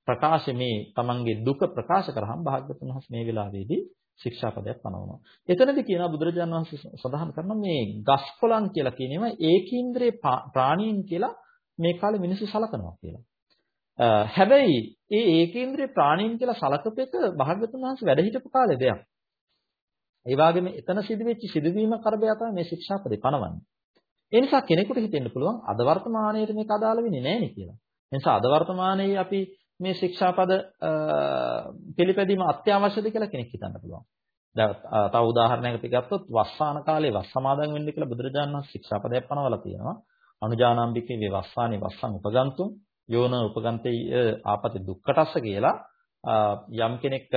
ප්‍රකාශ මේ තමන්ගේ දුක ප්‍රකාශ කරාම භාග්‍යවතුන් වහන්සේ මේ වෙලාවේදී ශික්ෂාපදයක් පනවනවා. එතනදී කියනවා බුදුරජාණන් වහන්සේ සඳහන් කරන මේ ගස්කොලන් කියලා කියන ඒවා ඒකීන්ද්‍රේ ප්‍රාණීන් කියලා මේ කාලේ මිනිස්සු සලකනවා කියලා. හැබැයි ඒ ඒකේන්ද්‍රේ ප්‍රාණීන් කියලා සලකපෙක භාග්‍යවතුන් වහන්සේ වැඩ හිටපු කාලේ දෙයක්. ඒ වගේම එතන සිදුවෙච්ච සිදුවීම කරබය තමයි මේ ශික්ෂාපදේ පනවන්නේ. ඒ නිසා කෙනෙකුට හිතෙන්න පුළුවන් අද වර්තමානයේට මේක අදාළ වෙන්නේ නැහැ නේ කියලා. ඒ නිසා අද වර්තමානයේ අපි මේ ශික්ෂාපද පිළිපැදීම අත්‍යවශ්‍යද කියලා කෙනෙක් හිතන්න පුළුවන්. දැන් තව උදාහරණයකට ගත්තොත් වස්සාන කාලේ වස් සමාදන් වෙන්න කියලා බුදුරජාණන් වහන්සේ ශික්ෂාපදයක් පනවලා තියෙනවා. අනුජානම්බිකේ වස්සානේ වස්සන් උපගන්තුම් යෝන උපගන්තේ ආපති දුක්කටස්ස කියලා යම් කෙනෙක්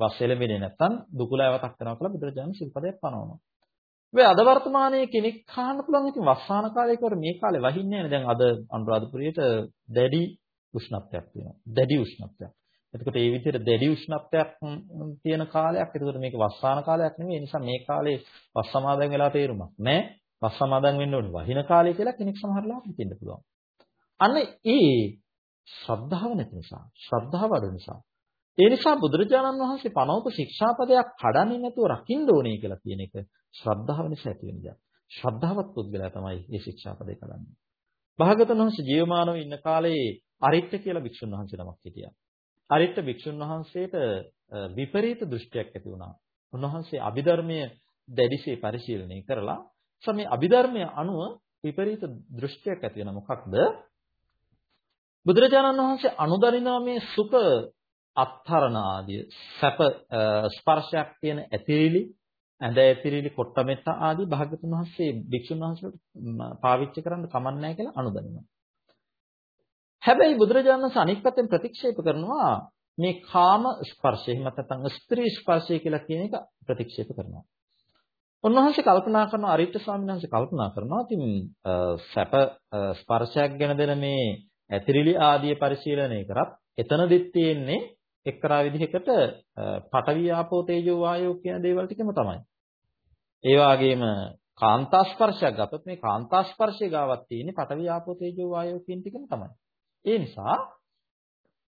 වස් එළඹෙන්නේ නැත්නම් දුකලවතක් කරනවා කියලා බුදුරජාණන් ශිල්පදයක් පනවනවා. මේ අද වර්තමානයේ කෙනෙක් අහන්න පුළුවන් ඉතින් වස්සාන කාලේ කර මේ කාලේ වහින්නේ නැහැ දැන් අද අනුරාධපුරයට දැඩි උෂ්ණත්වයක් තියෙනවා. දැඩි උෂ්ණත්වයක්. එතකොට මේ විදිහට දැඩි උෂ්ණත්වයක් තියෙන කාලයක්. එතකොට මේක වස්සාන කාලයක් නෙමෙයි. ඒ නිසා මේ කාලේ වස් සමාදන් වෙලා තේරුමක් නැහැ. වස් සමාදන් වෙන්න ඕනේ වහින කාලය කියලා කෙනෙක් සමහරලා හිතෙන්න පුළුවන්. අන්න ඒ ශ්‍රද්ධාව නැති නිසා, ශ්‍රද්ධාව අඩු නිසා. ඒ නිසා බුදුරජාණන් වහන්සේ පනවපු ශික්ෂාපදයක් කඩන්නේ නැතුව රකින්න ඕනේ කියලා කියන එක ශ්‍රද්ධාව නිසා ඇති වෙන දෙයක්. ශ්‍රද්ධාවත් පුද්ගලයා තමයි මේ ශික්ෂාපදේ කරන්නේ. භාගතුන් වහන්සේ ජීවමානව ඉන්න කාලේ අරිට්ඨ කියලා භික්ෂුන් වහන්සේ නමක් හිටියා. අරිට්ඨ භික්ෂුන් වහන්සේට විපරීත දෘෂ්ටියක් ඇති වුණා. උන්වහන්සේ අභිධර්මයේ දැඩිසේ පරිශීලනය කරලා සමේ අභිධර්මයේ අනුව විපරීත දෘෂ්ටියක් ඇති වෙන මොකක්ද? බුදුරජාණන් වහන්සේ අනුදරිනවා මේ සුඛ අත්තරණ ආදී සැප ස්පර්ශයක් තියෙන ඇතිරිලි ඇඳ ඇතිරිලි කොට්ටමෙත්ත ආදී භාග්‍යතුන් වහන්සේ භික්ෂුන් වහන්සේට පාවිච්චි කරන්න කමන්නේ කියලා අනුදරිනවා. හැබැයි බුදුරජාණන් වහන්සේ අනික් පැත්තෙන් ප්‍රතික්ෂේප කරනවා මේ කාම ස්පර්ශය එහෙම නැත්නම් ස්ත්‍රී ස්පර්ශය කියලා කියන එක ප්‍රතික්ෂේප කරනවා. උන්වහන්සේ කල්පනා කරනවා අරිට්ඨ ස්වාමීන් වහන්සේ කල්පනා කරනවා ඉතින් සැප ස්පර්ශයක් ගැන දෙන මේ ඇතිරිලි ආදී පරිශීලනය කරත් එතනදිත් තියෙන්නේ එක්තරා විදිහකට පඨවි ආපෝ තේජෝ වායෝ කියන දේවල් ටිකම තමයි. ඒ වගේම කාන්තා ස්පර්ශයක් ගත්තොත් මේ කාන්තා ස්පර්ශය ගාවක් තියෙන්නේ පඨවි ආපෝ තේජෝ වායෝ කියන ටිකම තමයි. ඒ නිසා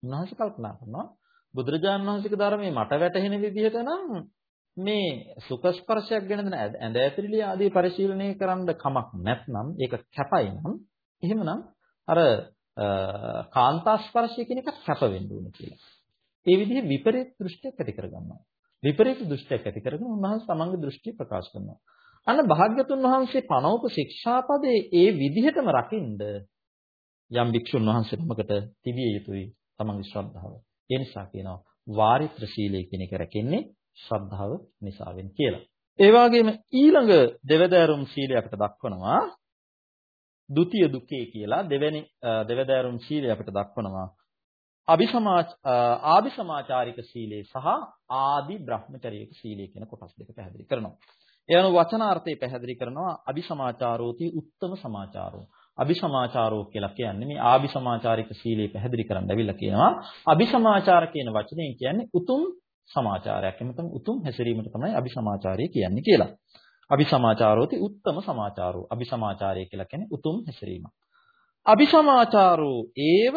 උන්වහන්සේ කල්පනා කරනවා බුදුරජාණන් වහන්සේගේ ධර්මයේ මට වැටහෙන විදිහට නම් මේ සුඛ ස්පර්ශයක් ගැන දෙන ඇඳ ඇතිරිලි ආදී පරිශීලනය කරන්න කමක් නැත්නම් ඒක කැපයි නම් එහෙමනම් අර කාන්තා ස්පර්ශය කියන එක කැප වෙන්න ඕනේ කියලා. ඒ විදිහේ විපරීත දෘෂ්ටියක් ඇති කරගන්නවා. විපරීත දෘෂ්ටියක් ඇති කරගෙන උන්වහන්සේ තමන්ගේ දෘෂ්ටිය ප්‍රකාශ කරනවා. අන්න භාග්‍යතුන් වහන්සේ පනවපු ශික්ෂාපදේ ඒ විදිහටම රකින්ද යම් භික්ෂුන් වහන්සේ නමකට තිබිය යුතුයි තමන්ගේ ශ්‍රද්ධාව. ඒ නිසා කියනවා වාරිත්‍ර සීලය කියන එක රැකෙන්නේ ශ්‍රද්ධාව නිසාවෙන් කියලා. ඒ වගේම ඊළඟ දෙවදෑරුම් සීලය අපිට දක්වනවා ද්විතීය දුකේ කියලා දෙවැනි දෙවදාරුම් සීලය අපිට දක්වනවා. අபிසමාච ආபிසමාචාරික සීලය සහ ආදි බ්‍රහ්මචාරික සීලය කියන කොටස් දෙක පැහැදිලි කරනවා. ඒ අනුව වචනාර්ථය පැහැදිලි කරනවා අபிසමාචාරෝති උත්තම සමාචාරෝ. අபிසමාචාරෝ කියලා කියන්නේ මේ ආபிසමාචාරික සීලය පැහැදිලි කරන්න අවිල්ලා කියනවා. අபிසමාචාර කියන වචනේ කියන්නේ උතුම් සමාචාරයක්. එමෙතන උතුම් හැසිරීමට තමයි අபிසමාචාරය කියන්නේ කියලා. අபிසමාචාරෝති උත්තම සමාචාරෝ. අபிසමාචාරය කියලා කියන්නේ උතුම් හැසිරීමක්. අபிසමාචාරෝ ඒව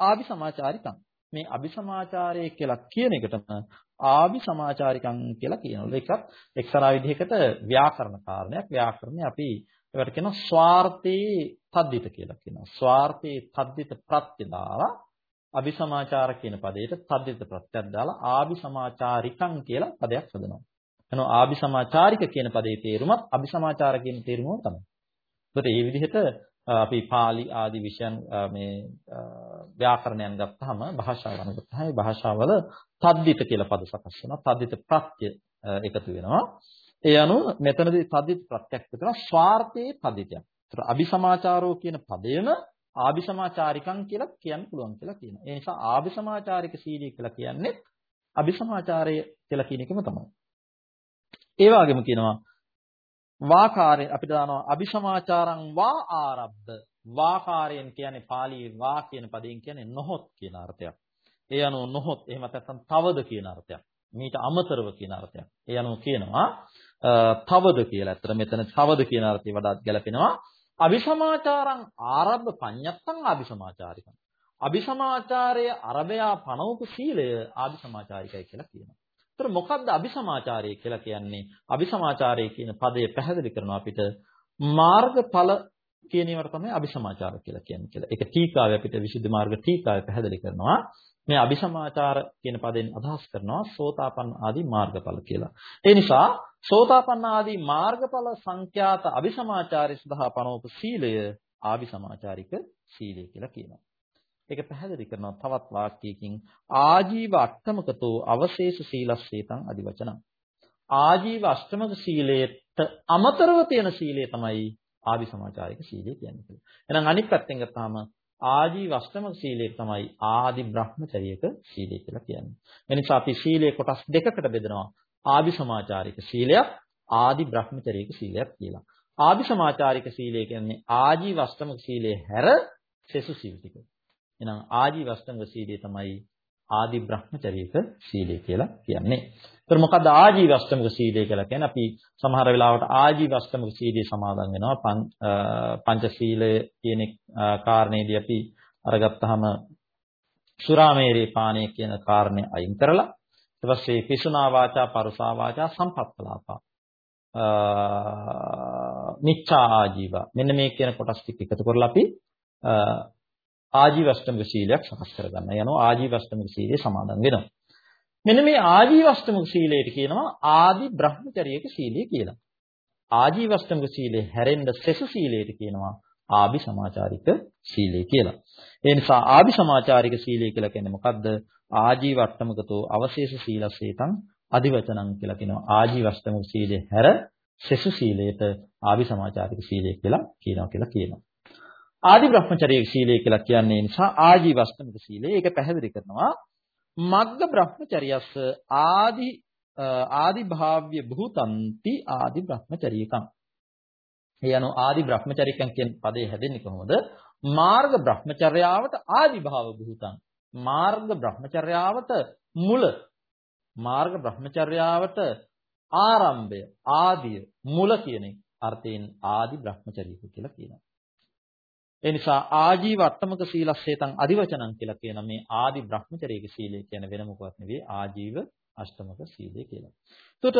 ආபிසමාචාරිකං. මේ අபிසමාචාරය කියලා කියන එකටම ආபிසමාචාරිකං කියලා කියනවා. ඒකත් එක්තරා විදිහකට ව්‍යාකරණ කාරණයක්. ව්‍යාකරණේ අපි ඒකට කියනවා ස්වార్థේ තද්දිත කියලා කියනවා. ස්වార్థේ තද්දිත ප්‍රත්‍ය දාලා අபிසමාචාර කියන පදයට තද්දිත ප්‍රත්‍යක් දාලා ආபிසමාචාරිකං කියලා පදයක් හදනවා. එනවා ආභිසමාචාරික කියන පදේ තේරුමත් අභිසමාචාර කියන තේරුමම තමයි. ඒකට මේ විදිහට අපි pāli ආදි විෂයන් මේ ව්‍යාකරණයන් ගත්තාම භාෂාව අනුගතහම භාෂාවල තද්දිත කියලා පද සකස් වෙනවා. තද්දිත ප්‍රත්‍ය එකතු වෙනවා. ඒ අනුව මෙතනදී තද්දිත ප්‍රත්‍යක් වෙනවා ස්වార్థේ පදිතයක්. ඒතර අභිසමාචාරෝ කියන පදයම ආභිසමාචාරිකම් කියලා කියන්න පුළුවන් කියලා කියනවා. ඒ නිසා ආභිසමාචාරික සීලී කියලා කියන්නේ අභිසමාචාරය කියලා කියන එකම තමයි. ඒ වගේම කියනවා වාකාරය අපිට දානවා අபிසමාචාරං වා ආරබ්බ වාකාරයෙන් කියන්නේ පාලියේ වා කියන පදයෙන් කියන්නේ නොහොත් කියන අර්ථයක්. ඒ අනුව නොහොත් එහෙම නැත්නම් තවද කියන අර්ථයක්. මීට අමතරව කියන අර්ථයක්. ඒ අනුව කියනවා තවද කියලා. අතර මෙතන තවද කියන අර්ථය වඩාත් ගැලපෙනවා. අபிසමාචාරං ආරබ්බ පඤ්ඤත්තං අபிසමාචාරිකං. අபிසමාචාරය අරබයා පනවපු සීලය ආදිසමාචාරිකයි කියලා කියනවා. ඒතර මොකද්ද අபிසමාචාරය කියලා කියන්නේ? අபிසමාචාරය කියන පදය පැහැදිලි කරනවා අපිට මාර්ගඵල කියන ඒවට තමයි අபிසමාචාර කියලා කියන්නේ කියලා. ඒක ටීකාවේ අපිට විසුද්ධි මාර්ග ටීකාවේ පැහැදිලි කරනවා. මේ අபிසමාචාර කියන පදයෙන් අදහස් කරනවා සෝතාපන්න ආදී මාර්ගඵල කියලා. ඒ නිසා සෝතාපන්න ආදී මාර්ගඵල සංඛ්‍යාත අபிසමාචාරය සඳහා පනවපු සීලය ආවිසමාචාරික සීලය කියලා කියනවා. ඒක පැහැදිලි කරනවා තවත් වාක්‍යයකින් ආජීව අට්ඨමකතෝ අවශේෂ සීලස්සේතං අදිවචනං ආජීව අෂ්ටමක සීලයට අමතරව තියෙන සීලය තමයි ආදි සමාචාරික සීලය කියන්නේ. එහෙනම් අනිත් පැත්තෙන් ගත්තාම ආජීව අෂ්ටමක සීලය තමයි ආදි බ්‍රහ්මචර්යක සීලය කියලා කියන්නේ. එනිසා අපි සීලයේ කොටස් දෙකකට බෙදනවා. ආදි සමාචාරික සීලයක් ආදි බ්‍රහ්මචර්යක සීලයක් කියලා. ආදි සමාචාරික සීලය කියන්නේ ආජීව අෂ්ටමක සීලයේ හැර සෙසු සීල ටික. එහෙනම් ආජීව අෂ්ටංග සීලය තමයි ආදි බ්‍රහ්මචර්යක සීලය කියලා කියන්නේ. ඒතර මොකද්ද ආජීව අෂ්ටමක සීලය කියලා කියන්නේ? අපි සමහර වෙලාවට ආජීව අෂ්ටමක සීලය සමාදන් වෙනවා. පංච සීලය කියන කාරණේදී අපි අරගත්තාම සුරාමේරේ පානය කියන කාරණේ අයින් කරලා ඊට පස්සේ පිසුනා වාචා පරුසා වාචා සම්පත්තලාපා මිච්ඡා ආජීව මෙන්න මේ කියන කොටස් ටික එකතු කරලා අපි ආජීවෂ්ටමික සීලයක් සකස් කරගන්න. යනවා ආජීවෂ්ටමික සීලය සමාදන් වෙනවා. මෙන්න මේ ආජීවෂ්ටමික සීලයට කියනවා ආදි බ්‍රහ්මචර්යයක සීලය කියලා. ආජීවෂ්ටමික සීලේ හැරෙන්න සෙසු සීලයට කියනවා ආභි සමාචාරික සීලය කියලා. ඒ නිසා ආභි සමාචාරික සීලය කියලා කියන්නේ මොකද්ද? ආජීවට්ටමකතෝ අවශේෂ සීලසේතං අදිවචනං කියලා කියනවා. ආජීවෂ්ටමික සීලය හැර සෙසු සීලයට ආභි සමාචාරික සීලය කියලා කියනවා කියලා කියනවා. ආදි බ්‍රහ්මචර්යයේ සීලය කියලා කියන්නේ නිසා ආජීවස්තමික සීලය. ඒක පැහැදිලි කරනවා. මග්ග බ්‍රහ්මචර්යස්ස ආදි ආදි භාව්‍ය භූතන්ති ආදි බ්‍රහ්මචර්යකම්. ඒ අනුව ආදි බ්‍රහ්මචර්යකම් කියන පදේ හැදෙන්නේ කොහොමද? මාර්ග බ්‍රහ්මචර්යාවට ආදි භාව භූතං. මාර්ග බ්‍රහ්මචර්යාවට මුල මාර්ග බ්‍රහ්මචර්යාවට ආරම්භය ආදිය මුල කියන අර්ථයෙන් ආදි බ්‍රහ්මචර්යක කියලා කියනවා. ඒ නිසා ආජීව අට්ටමක සීලස්සේතං අදිවචනං කියලා කියන මේ ආදි බ්‍රහ්මචර්යයේ සීලය කියන වෙන මොකවත් නෙවෙයි ආජීව අෂ්ටමක සීලය කියලා. එතකොට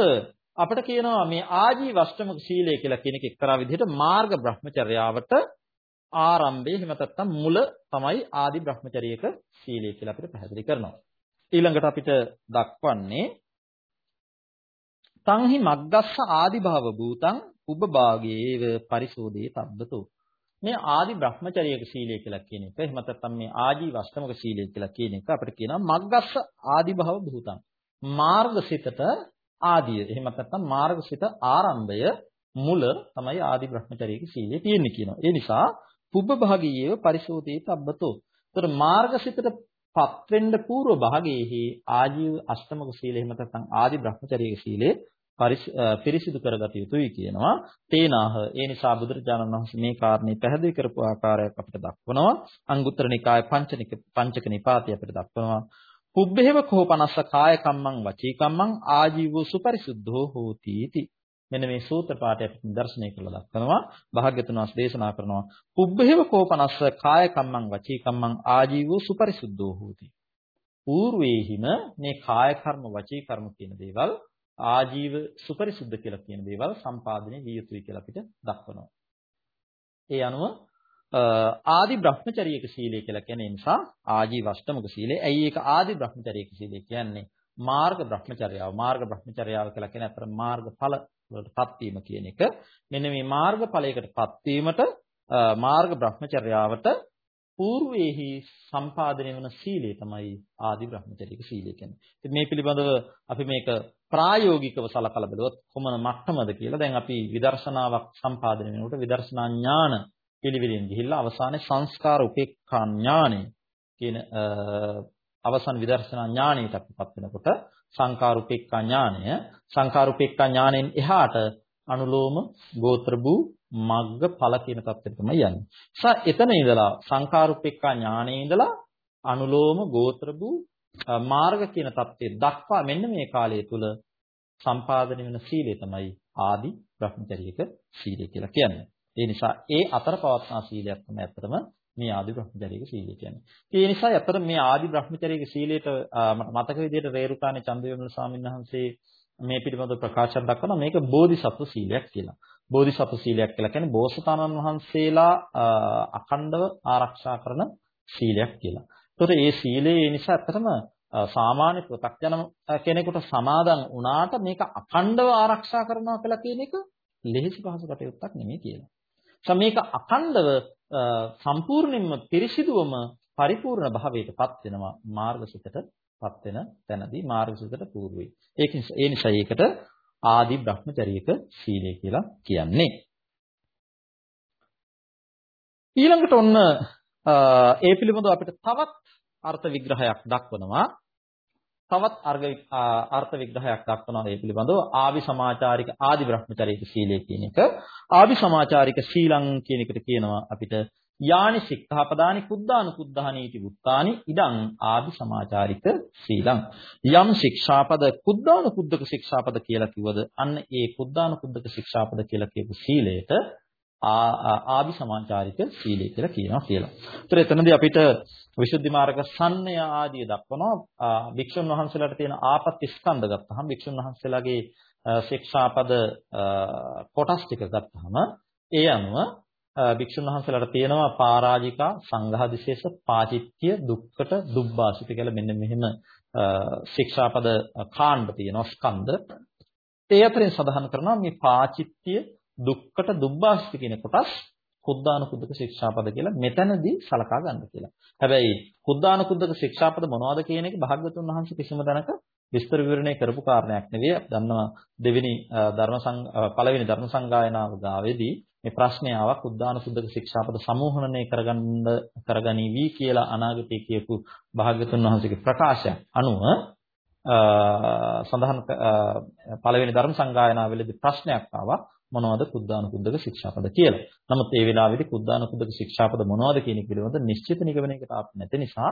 අපිට කියනවා මේ ආජීව අෂ්ටමක සීලය කියලා කියන එක එක්තරා විදිහට මාර්ග බ්‍රහ්මචර්යාවට ආරම්භය එහෙම නැත්නම් මුල තමයි ආදි බ්‍රහ්මචර්යයක සීලය කියලා අපිට පැහැදිලි කරනවා. ඊළඟට අපිට දක්වන්නේ සංහි මග්ගස්ස ආදි භව භූතං උබභාගයේව පරිසෝදේ තබ්බතෝ මේ ආදි බ්‍රහ්මචර්යයක සීලය කියලා කියන එක. එහෙම නැත්නම් මේ ආජීව අෂ්ටමක සීලය කියලා කියන එක අපිට කියනවා මග්ගස්ස ආදි භව භූතං. මාර්ගසිතට ආදිය. එහෙම නැත්නම් මාර්ගසිත ආරම්භය මුල තමයි ආදි බ්‍රහ්මචර්යයක සීලය තියෙන්නේ කියනවා. ඒ නිසා පුබ්බ භාගීයව පරිශෝධේ තබ්බතෝ. ඒතර මාර්ගසිතට පත් වෙන්න పూర్ව භාගයේහි ආජීව අෂ්ටමක සීලය එහෙම නැත්නම් ආදි බ්‍රහ්මචර්යයක සීලය පිරිසිදු කරගත යුතුයි කියනවා. තේනාහ ඒ නිසා බුදුරජාණන් වහන්සේ මේ කාරණේ පැහැදිලි කරපු ආකාරයක් අපිට දක්වනවා. අංගුත්තර නිකාය පංචනික පංචක නිපාතය අපිට දක්වනවා. පුබ්බේව කෝ 50 කාය කම්මං වචී කම්මං ආජීවෝ සුපරිසුද්ධෝ හෝති इति මෙන්න මේ සූත්‍ර පාඨය අපි නිදර්ශනය කරලා දක්වනවා. භාග්‍යතුන් වහන්සේ දේශනා කරනවා පුබ්බේව කෝ 50 කාය කම්මං වචී කම්මං ආජීවෝ සුපරිසුද්ධෝ හෝති పూర్වේහිම මේ කාය කර්ම වචී කර්ම කියන දේවල් ආජීව සුපරිසුද්ධ කියලා කියන දේවල් සම්පාදනය විය යුතුයි කියලා අපිට දක්වනවා. ඒ අනුව ආදි බ්‍රහ්මචර්යයක සීලය කියලා කියන නිසා ආජීව අෂ්ටමක සීලය. ඇයි ඒක ආදි බ්‍රහ්මචර්යයක සීලය කියන්නේ? මාර්ග බ්‍රහ්මචර්යාව. මාර්ග බ්‍රහ්මචර්යාව කියලා කියන්නේ අතර මාර්ගඵල වලටපත් වීම කියන එක. මෙන්න මේ මාර්ගඵලයකටපත් වීමට මාර්ග බ්‍රහ්මචර්යාවට పూర్වයේහි සම්පාදනය වන සීලය තමයි ආදි බ්‍රහ්මචර්යක සීලය කියන්නේ. ඉතින් මේ පිළිබඳව අපි මේක ප්‍රායෝගිකව සලකලා බලුවොත් කොමන මට්ටමද කියලා දැන් අපි විදර්ශනාවක් සම්පාදනය වෙනකොට විදර්ශනා ඥාන පිළිවිලින් ගිහිල්ලා අවසානයේ සංස්කාර උපේක්ඛා ඥානෙ කියන අවසන් විදර්ශනා ඥානෙට අපිපත් වෙනකොට සංකාරුපේක්ඛා ඥානය සංකාරුපේක්ඛා ඥාණයෙන් එහාට අනුලෝම ගෝත්‍ර භූ මග්ග ඵල කියන தත්ත්වෙට තමයි යන්නේ. සා එතන ඉඳලා සංකාරුපේක්ඛා ඥානයේ ඉඳලා අනුලෝම ගෝත්‍ර භූ මාර්ග කියන தත්ත්වය දක්වා මෙන්න මේ කාලය තුල සම්පාදනය වෙන සීලය තමයි ආදි බ්‍රහ්මචර්යයක සීලය කියලා කියන්නේ. ඒ නිසා ඒ අතර පවත්නා සීලයක් තමයි අත්‍තරම මේ ආදි බ්‍රහ්මචර්යයක සීලය කියන්නේ. ඒ නිසා අතර මේ ආදි බ්‍රහ්මචර්යයක සීලයට මතක විදිහට රේරුකානේ චන්දවිමල ස්වාමීන් වහන්සේ මේ පිළිබඳව ප්‍රකාශයක් දක්වනවා මේක බෝධිසත්ව සීලයක් කියලා. බෝධිසත්ව සීලයක් කියලා කියන්නේ බෝසතාණන් වහන්සේලා අඛණ්ඩව ආරක්ෂා කරන සීලයක් කියලා. ඒතකොට මේ සීලය ඒ නිසා ඇත්තටම සාමාන්‍ය ප්‍රත්‍යක්ෂන කෙනෙකුට සමාදන් වුණාට මේක අඛණ්ඩව ආරක්ෂා කරනවා කියලා කියන එක ලෙහෙසි පහසු කටයුත්තක් නෙමෙයි කියලා. සම මේක අඛණ්ඩව සම්පූර්ණයෙන්ම පිරිසිදුවම පරිපූර්ණ භාවයටපත් වෙනවා මාර්ගසිතටපත් වෙන තැනදී මාර්ගසිතට పూర్වයි. ඒක ඒ නිසා ඒකට ආදි බ්‍රහ්මචරියක සීලය කියලා කියන්නේ. ඊළඟට ඔන්න ඒ පිළිබඳව අපිට තවත් අර්ථ විග්‍රහයක් දක්වනවා. තවත් අර්ථ විග්‍රහයක් දක්වනවා මේ පිළිබඳව ආවි සමාචාරික ආදි බ්‍රහ්මචාරික සීලය කියන එක. ආවි සමාචාරික සීලං කියන එකට කියනවා අපිට යානි සික්ඛාපදානි කුද්ධානු කුද්ධානීති වුත්තානි ඉදං ආදි සමාචාරික සීලං. යම් ශික්ෂාපද කුද්ධානු කුද්ධක ශික්ෂාපද කියලා කිව්වද අන්න ඒ කුද්ධානු කුද්ධක ශික්ෂාපද කියලා කියපු සීලයට ආදි සමාචාරික සීලය කියලා කියනවා කියලා. ඒතර එතනදී අපිට විසුද්ධි මාර්ග සම්ණය ආදී දක්වනවා භික්ෂුන් වහන්සේලාට තියෙන ආපත්‍ය ස්කන්ධ ගත්තහම භික්ෂුන් වහන්සේලාගේ ශික්ෂාපද කොටස් ටික ගත්තහම ඒ අනුව භික්ෂුන් වහන්සේලාට තියෙනවා පරාජිකා සංඝාදිශේෂ පාචිත්‍ය දුක්කට දුබ්බාසිත කියලා මෙන්න මෙහෙම ශික්ෂාපද කාණ්ඩ තියෙනවා ස්කන්ධ ඒ අතරින් සඳහන් කරනවා මේ පාචිත්‍ය දුක්කට දුබ්බාසිත කියන කොටස් කුද්ධානුකුද්දක ශික්ෂාපද කියලා මෙතනදී සලකා ගන්න කියලා. හැබැයි කුද්ධානුකුද්දක ශික්ෂාපද මොනවද කියන එක භාග්‍යවතුන් වහන්සේ කිසිම තැනක විස්තර විවරණය කරපු කාරණයක් නෙවෙයි. දන්නවා දෙවෙනි ධර්ම සං පළවෙනි ධර්ම සංගායනාව ගාවේදී මේ ප්‍රශ්නය ආවා කුද්ධානුකුද්දක ශික්ෂාපද සමූහණය කරගන්න කරගනිවි කියලා අනාගතයේ කියපු භාග්‍යවතුන් වහන්සේගේ ප්‍රකාශයක් අනුව සඳහන් පළවෙනි ධර්ම සංගායනාවේදී ප්‍රශ්නයක් ආවා මොනවද කුද්ධානුකුද්දක ශික්ෂාපද කියලා. නමුත් ඒ වෙලාවේදී කුද්ධානුකුද්දක ශික්ෂාපද මොනවද කියන එක පිළිබඳ නිශ්චිත නිගමනයකට ආපු නැති නිසා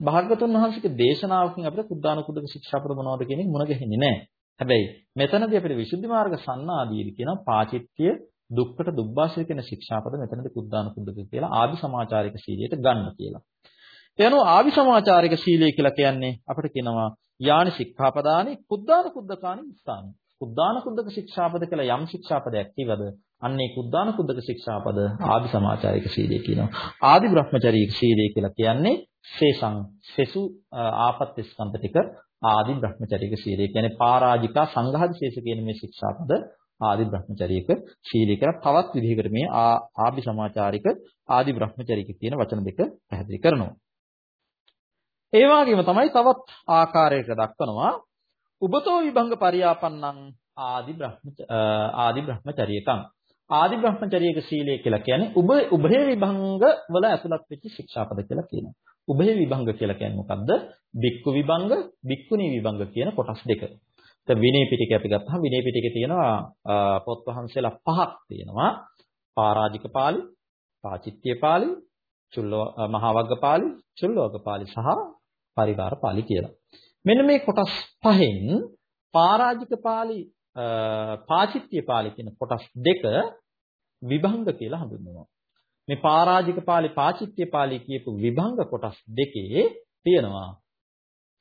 භාග්‍යතුන් වහන්සේගේ දේශනාවකින් අපිට කුද්ධානුකුද්දක ශික්ෂාපද මොනවද කියන එක මුණ ගැහෙන්නේ නැහැ. හැබැයි මෙතනදී අපිට විසුද්ධි මාර්ග සන්නාදීරි කියන පාචිත්‍ය දුක්කට දුබ්බාශය කියන ශික්ෂාපද මෙතනදී කුද්ධානුකුද්දක කියලා ආදි සමාචාරික සීලයට ගන්න කියලා. එනෝ ආවි සමාචාරික සීලය කියලා කියන්නේ අපිට කියනවා යානි සික්ඛාපදානි කුද්ධානුකුද්දකානි ස්ථානි. කුද්ධාන කුද්දක ශික්ෂාපද කියලා යම් ශික්ෂාපදයක් කිවද අන්නේ කුද්ධාන කුද්දක ශික්ෂාපද ආදි සමාචාරික සීලය කියනවා. ආදි බ්‍රහ්මචාරීක සීලය කියලා කියන්නේ ශේෂං සෙසු ආපත්‍ය ස්කන්ධ ටික ආදි බ්‍රහ්මචාරීක සීලය කියන්නේ පරාජිකා සංඝාද ශේෂ කියන මේ ශික්ෂාපද ආදි බ්‍රහ්මචාරීක සීලය කියලා තවත් විදිහකට මේ ආදි සමාචාරික ආදි බ්‍රහ්මචාරීක කියන වචන දෙක පැහැදිලි කරනවා. ඒ වගේම තමයි තවත් ආකාරයකට දක්වනවා උබතෝ විභංග පරියාපන්නං ආදි බ්‍රහ්ම ආදි බ්‍රහ්මචරියකම් ආදි බ්‍රහ්මචරියක සීලය කියලා කියන්නේ උබ උභය විභංග වල ඇතුළත් වෙච්ච ශික්ෂාපද කියලා කියනවා. උභය විභංග කියලා කියන්නේ මොකද්ද? බික්කු විභංග, බික්කුණී විභංග කියන කොටස් දෙක. දැන් විනය පිටකය අපි ගත්තාම විනය පිටකේ තියෙනවා පොත් වහන්සේලා පහක් තියෙනවා. පරාජික පාළි, පාචිත්‍ය පාළි, චුල්ල මහා වග්ග පාළි, චුල්ලවග්ග පාළි සහ පරිවාර පාළි කියලා. මෙන්න මේ කොටස් පහෙන් පරාජික පාළි පාචිත්‍ය පාළි කියන කොටස් දෙක විභංග කියලා හඳුන්වනවා. මේ පරාජික පාළි පාචිත්‍ය පාළි කියපු විභංග කොටස් දෙකේ තියෙනවා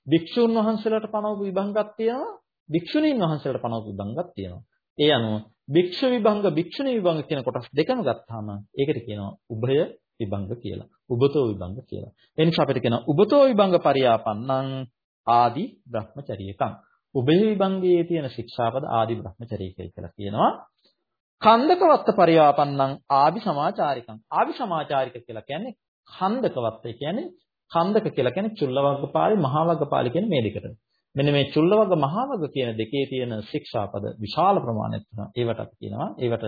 භික්ෂුන් වහන්සේලාට පනවපු විභංගක් තියෙනවා භික්ෂුණීන් වහන්සේලාට පනවපු විභංගක් තියෙනවා. ඒ අනුව භික්ෂු විභංග භික්ෂුණී විභංග කියන කොටස් දෙකම ගත්තාම ඒකට කියනවා උභය විභංග කියලා. උබතෝ විභංග කියලා. ඒ නිසා අපිට කියනවා උබතෝ විභංග පරියාපන්නං ආදි බ්‍රහ්මචරියකම්. උභය විභංගයේ තියෙන ශික්ෂාපද ආදි බ්‍රහ්මචරියකයි කියලා කියනවා. කන්දකවත්ත පරිවාපන්නං ආදි සමාචාරිකං. ආදි සමාචාරික කියලා කියන්නේ කන්දකවත්ත කියන්නේ කන්දක කියලා කියන්නේ චුල්ලවග්ගපාලි මහවග්ගපාලි කියන මේ දෙකට. මෙන්න මේ චුල්ලවග්ග මහවග්ග කියන දෙකේ තියෙන ශික්ෂාපද විශාල ප්‍රමාණයක් තියෙනවා. ඒවට අපි කියනවා ඒවට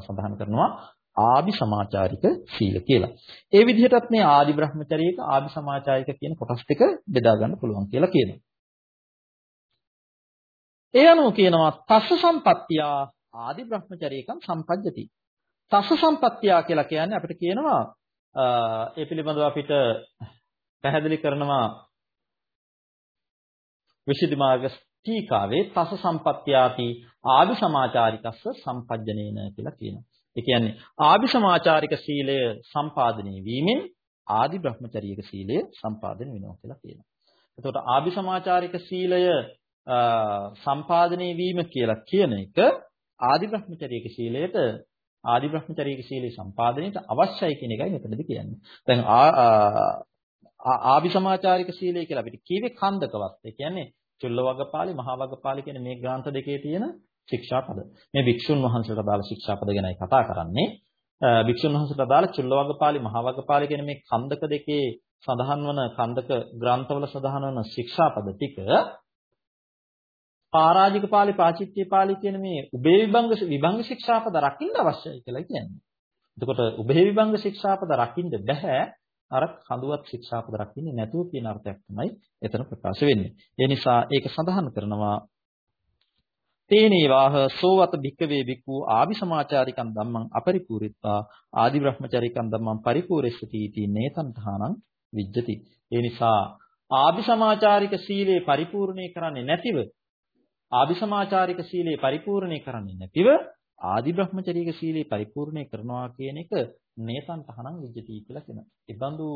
සඳහන් කරනවා ආදි සමාචාරික සීල කියලා. ඒ විදිහටත් මේ ආදි බ්‍රහ්මචාරීක ආදි සමාචාරික කියන කොටස් දෙක බෙදා ගන්න පුළුවන් කියලා කියනවා. ඒ අනුව කියනවා තස්ස සම්පත්තිය ආදි බ්‍රහ්මචාරීකම් සම්පජ්ජති. තස්ස සම්පත්තිය කියලා කියන්නේ අපිට කියනවා ඒ පිළිබඳව අපිට පැහැදිලි කරනවා විශේෂ මාර්ග ටීකාවේ තස සම්පත්‍යාති ආදි සමාචාරිකස්ස සම්පජ්ජනේන කියලා කියනවා. ඒ කියන්නේ ආදි සමාචාරික සීලය සම්පාදනය වීමෙන් ආදි බ්‍රහ්මචාරීක සීලය සම්පාදනය වෙනවා කියලා කියනවා. එතකොට ආදි සමාචාරික සීලය සම්පාදනය වීම කියලා කියන එක ආදි බ්‍රහ්මචාරීක සීලයට ආදි බ්‍රහ්මචාරීක සීලේ සම්පාදනයට අවශ්‍යයි කියන එකයි මෙතනදී කියන්නේ. දැන් ආදි සමාචාරික සීලය කියලා අපිට කියවේ කන්දකවත්. ඒ කියන්නේ චුල්ල වග්ගපාලි මහා වග්ගපාලි කියන මේ ග්‍රන්ථ දෙකේ තියෙන ශික්ෂාපද. මේ භික්ෂුන් වහන්සේට අදාළ ශික්ෂාපද ගැනයි කතා කරන්නේ. භික්ෂුන් වහන්සේට අදාළ චුල්ල වග්ගපාලි මහා වග්ගපාලි කියන මේ කන්දක දෙකේ සඳහන් වන කන්දක ග්‍රන්ථවල සඳහන් වන ශික්ෂාපද ටික පරාජික පාළි පාචිත්‍ය පාළි කියන මේ උභය විභංග විභංග ශික්ෂාපද රකින්න අවශ්‍යයි කියලා කියන්නේ. එතකොට උභය විභංග ශික්ෂාපද රකින්න බෑ අර කඳුවත් ශික්ෂාපද රකින්නේ නැතුව කියන අර්ථයක් තමයි එතන ප්‍රකාශ වෙන්නේ. ඒ නිසා ඒක සඳහන් කරනවා තේනේ වාහ සෝවත භික්කවේ භික්ඛු ආදි සමාචාරිකං ධම්මං අපරිපූරිත්වා ආදි බ්‍රහ්මචාරිකං ධම්මං පරිපූර්ෙස්සති इति නේතං තහනං විජ්ජති. ඒ නිසා ආදි සමාචාරික සීලේ පරිපූර්ණේ කරන්නේ නැතිව ආදි සමාචාරික සීලේ පරිපූර්ණේ කරන්නේ නැතිව ආදි බ්‍රහ්මචාරීක සීලේ පරිපූර්ණේ කරනවා කියන එක නේතන් තහනම් විජ්ජති කියලා කියනවා. ඒ බඳු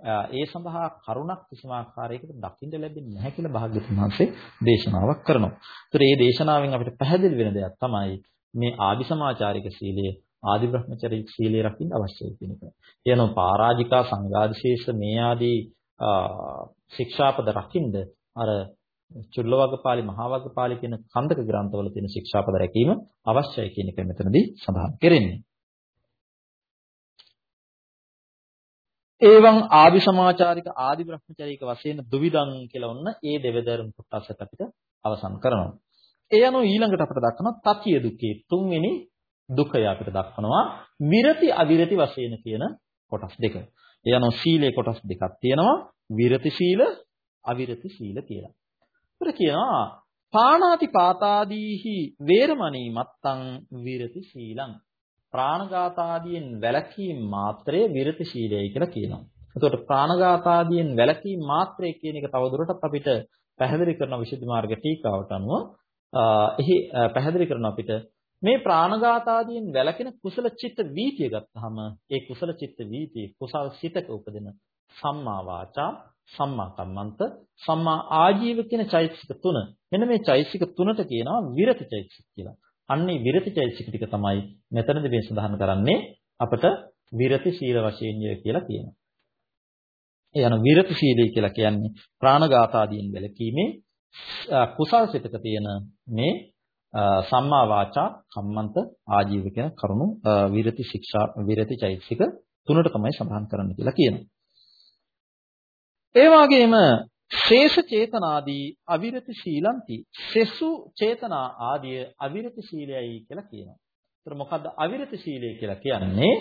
ඒ සඳහා කරුණක් කිසිම ආකාරයකට දකින්න ලැබෙන්නේ නැහැ කියලා භාග්‍යතුන් වහන්සේ දේශනාවක් කරනවා. ඒතර මේ දේශනාවෙන් අපිට පැහැදිලි වෙන දෙයක් තමයි මේ ආදි සමාචාරික සීලය ආදි බ්‍රහ්මචාරික සීලය රකින්න අවශ්‍යයි කියන එක. කියනවා පරාජිකා සංඝාදිශේෂ මේ ආදී ශික්ෂාපද රකින්න අර චුල්ලවග්ගපාලි මහවග්ගපාලි කියන කන්දක ග්‍රන්ථවල තියෙන ශික්ෂාපද රැකීම අවශ්‍යයි කියන එක මෙතනදී සඳහන් කෙරෙන්නේ. ඒවං ආදි සමාචාරික ආදි බ්‍රහ්මචාරීක වශයෙන් දුවිදං කියලා ඔන්න ඒ දෙවදරුම් කොටසට අපිට අවසන් කරනවා. ඒ අනුව ඊළඟට අපිට දක්වනවා තතිය දුකේ තුන්වෙනි දුකය අපිට දක්වනවා විරති අවිරති වශයෙන් කියන කොටස් දෙක. ඒ අනුව සීලේ කොටස් දෙකක් තියෙනවා විරති සීල අවිරති සීල කියලා. ඒකට කියනවා පාණාති පාතාදීහි වේරමණී මත්තං විරති සීලං ප්‍රාණඝාත ආදියෙන් වැළකීම් මාත්‍රය විරති ශීලයයි කියලා කියනවා. එතකොට ප්‍රාණඝාත ආදියෙන් වැළකීම් මාත්‍රය කියන එක තවදුරටත් අපිට පැහැදිලි කරන විශේෂ මාර්ග ටීකාවට අනුව එහි පැහැදිලි කරන අපිට මේ ප්‍රාණඝාත ආදියෙන් වැළකෙන කුසල චිත්ත වීතිය ගත්තාම ඒ කුසල චිත්ත වීතිය කුසල් සිතක උපදින සම්මා වාචා සම්මා කම්මන්ත සම්මා ආජීව කියන චෛතසික තුන මෙන්න මේ චෛතසික තුනට කියනවා විරති චෛතසික කියලා. අන්නේ විරති චෛතසික ටික තමයි මෙතනදී මේ සඳහන් කරන්නේ අපට විරති සීල වශයෙන් කියලා කියනවා. ඒ යන විරති සීලය කියලා කියන්නේ ප්‍රාණඝාත ආදීන් වැළකීමේ කුසල් සිතක තියෙන මේ සම්මා වාචා කම්මන්ත ආජීව කියන කරුණු විරති ශික්ෂා විරති චෛතසික තුනට තමයි සඳහන් කරන්න කියලා කියනවා. ඒ වගේම ශේෂ චේතනාදී අවිරති ශීලಂತಿ සෙසු චේතනා ආදී අවිරති ශීලයයි කියලා කියනවා. ඒතර මොකද්ද අවිරති ශීලය කියලා කියන්නේ?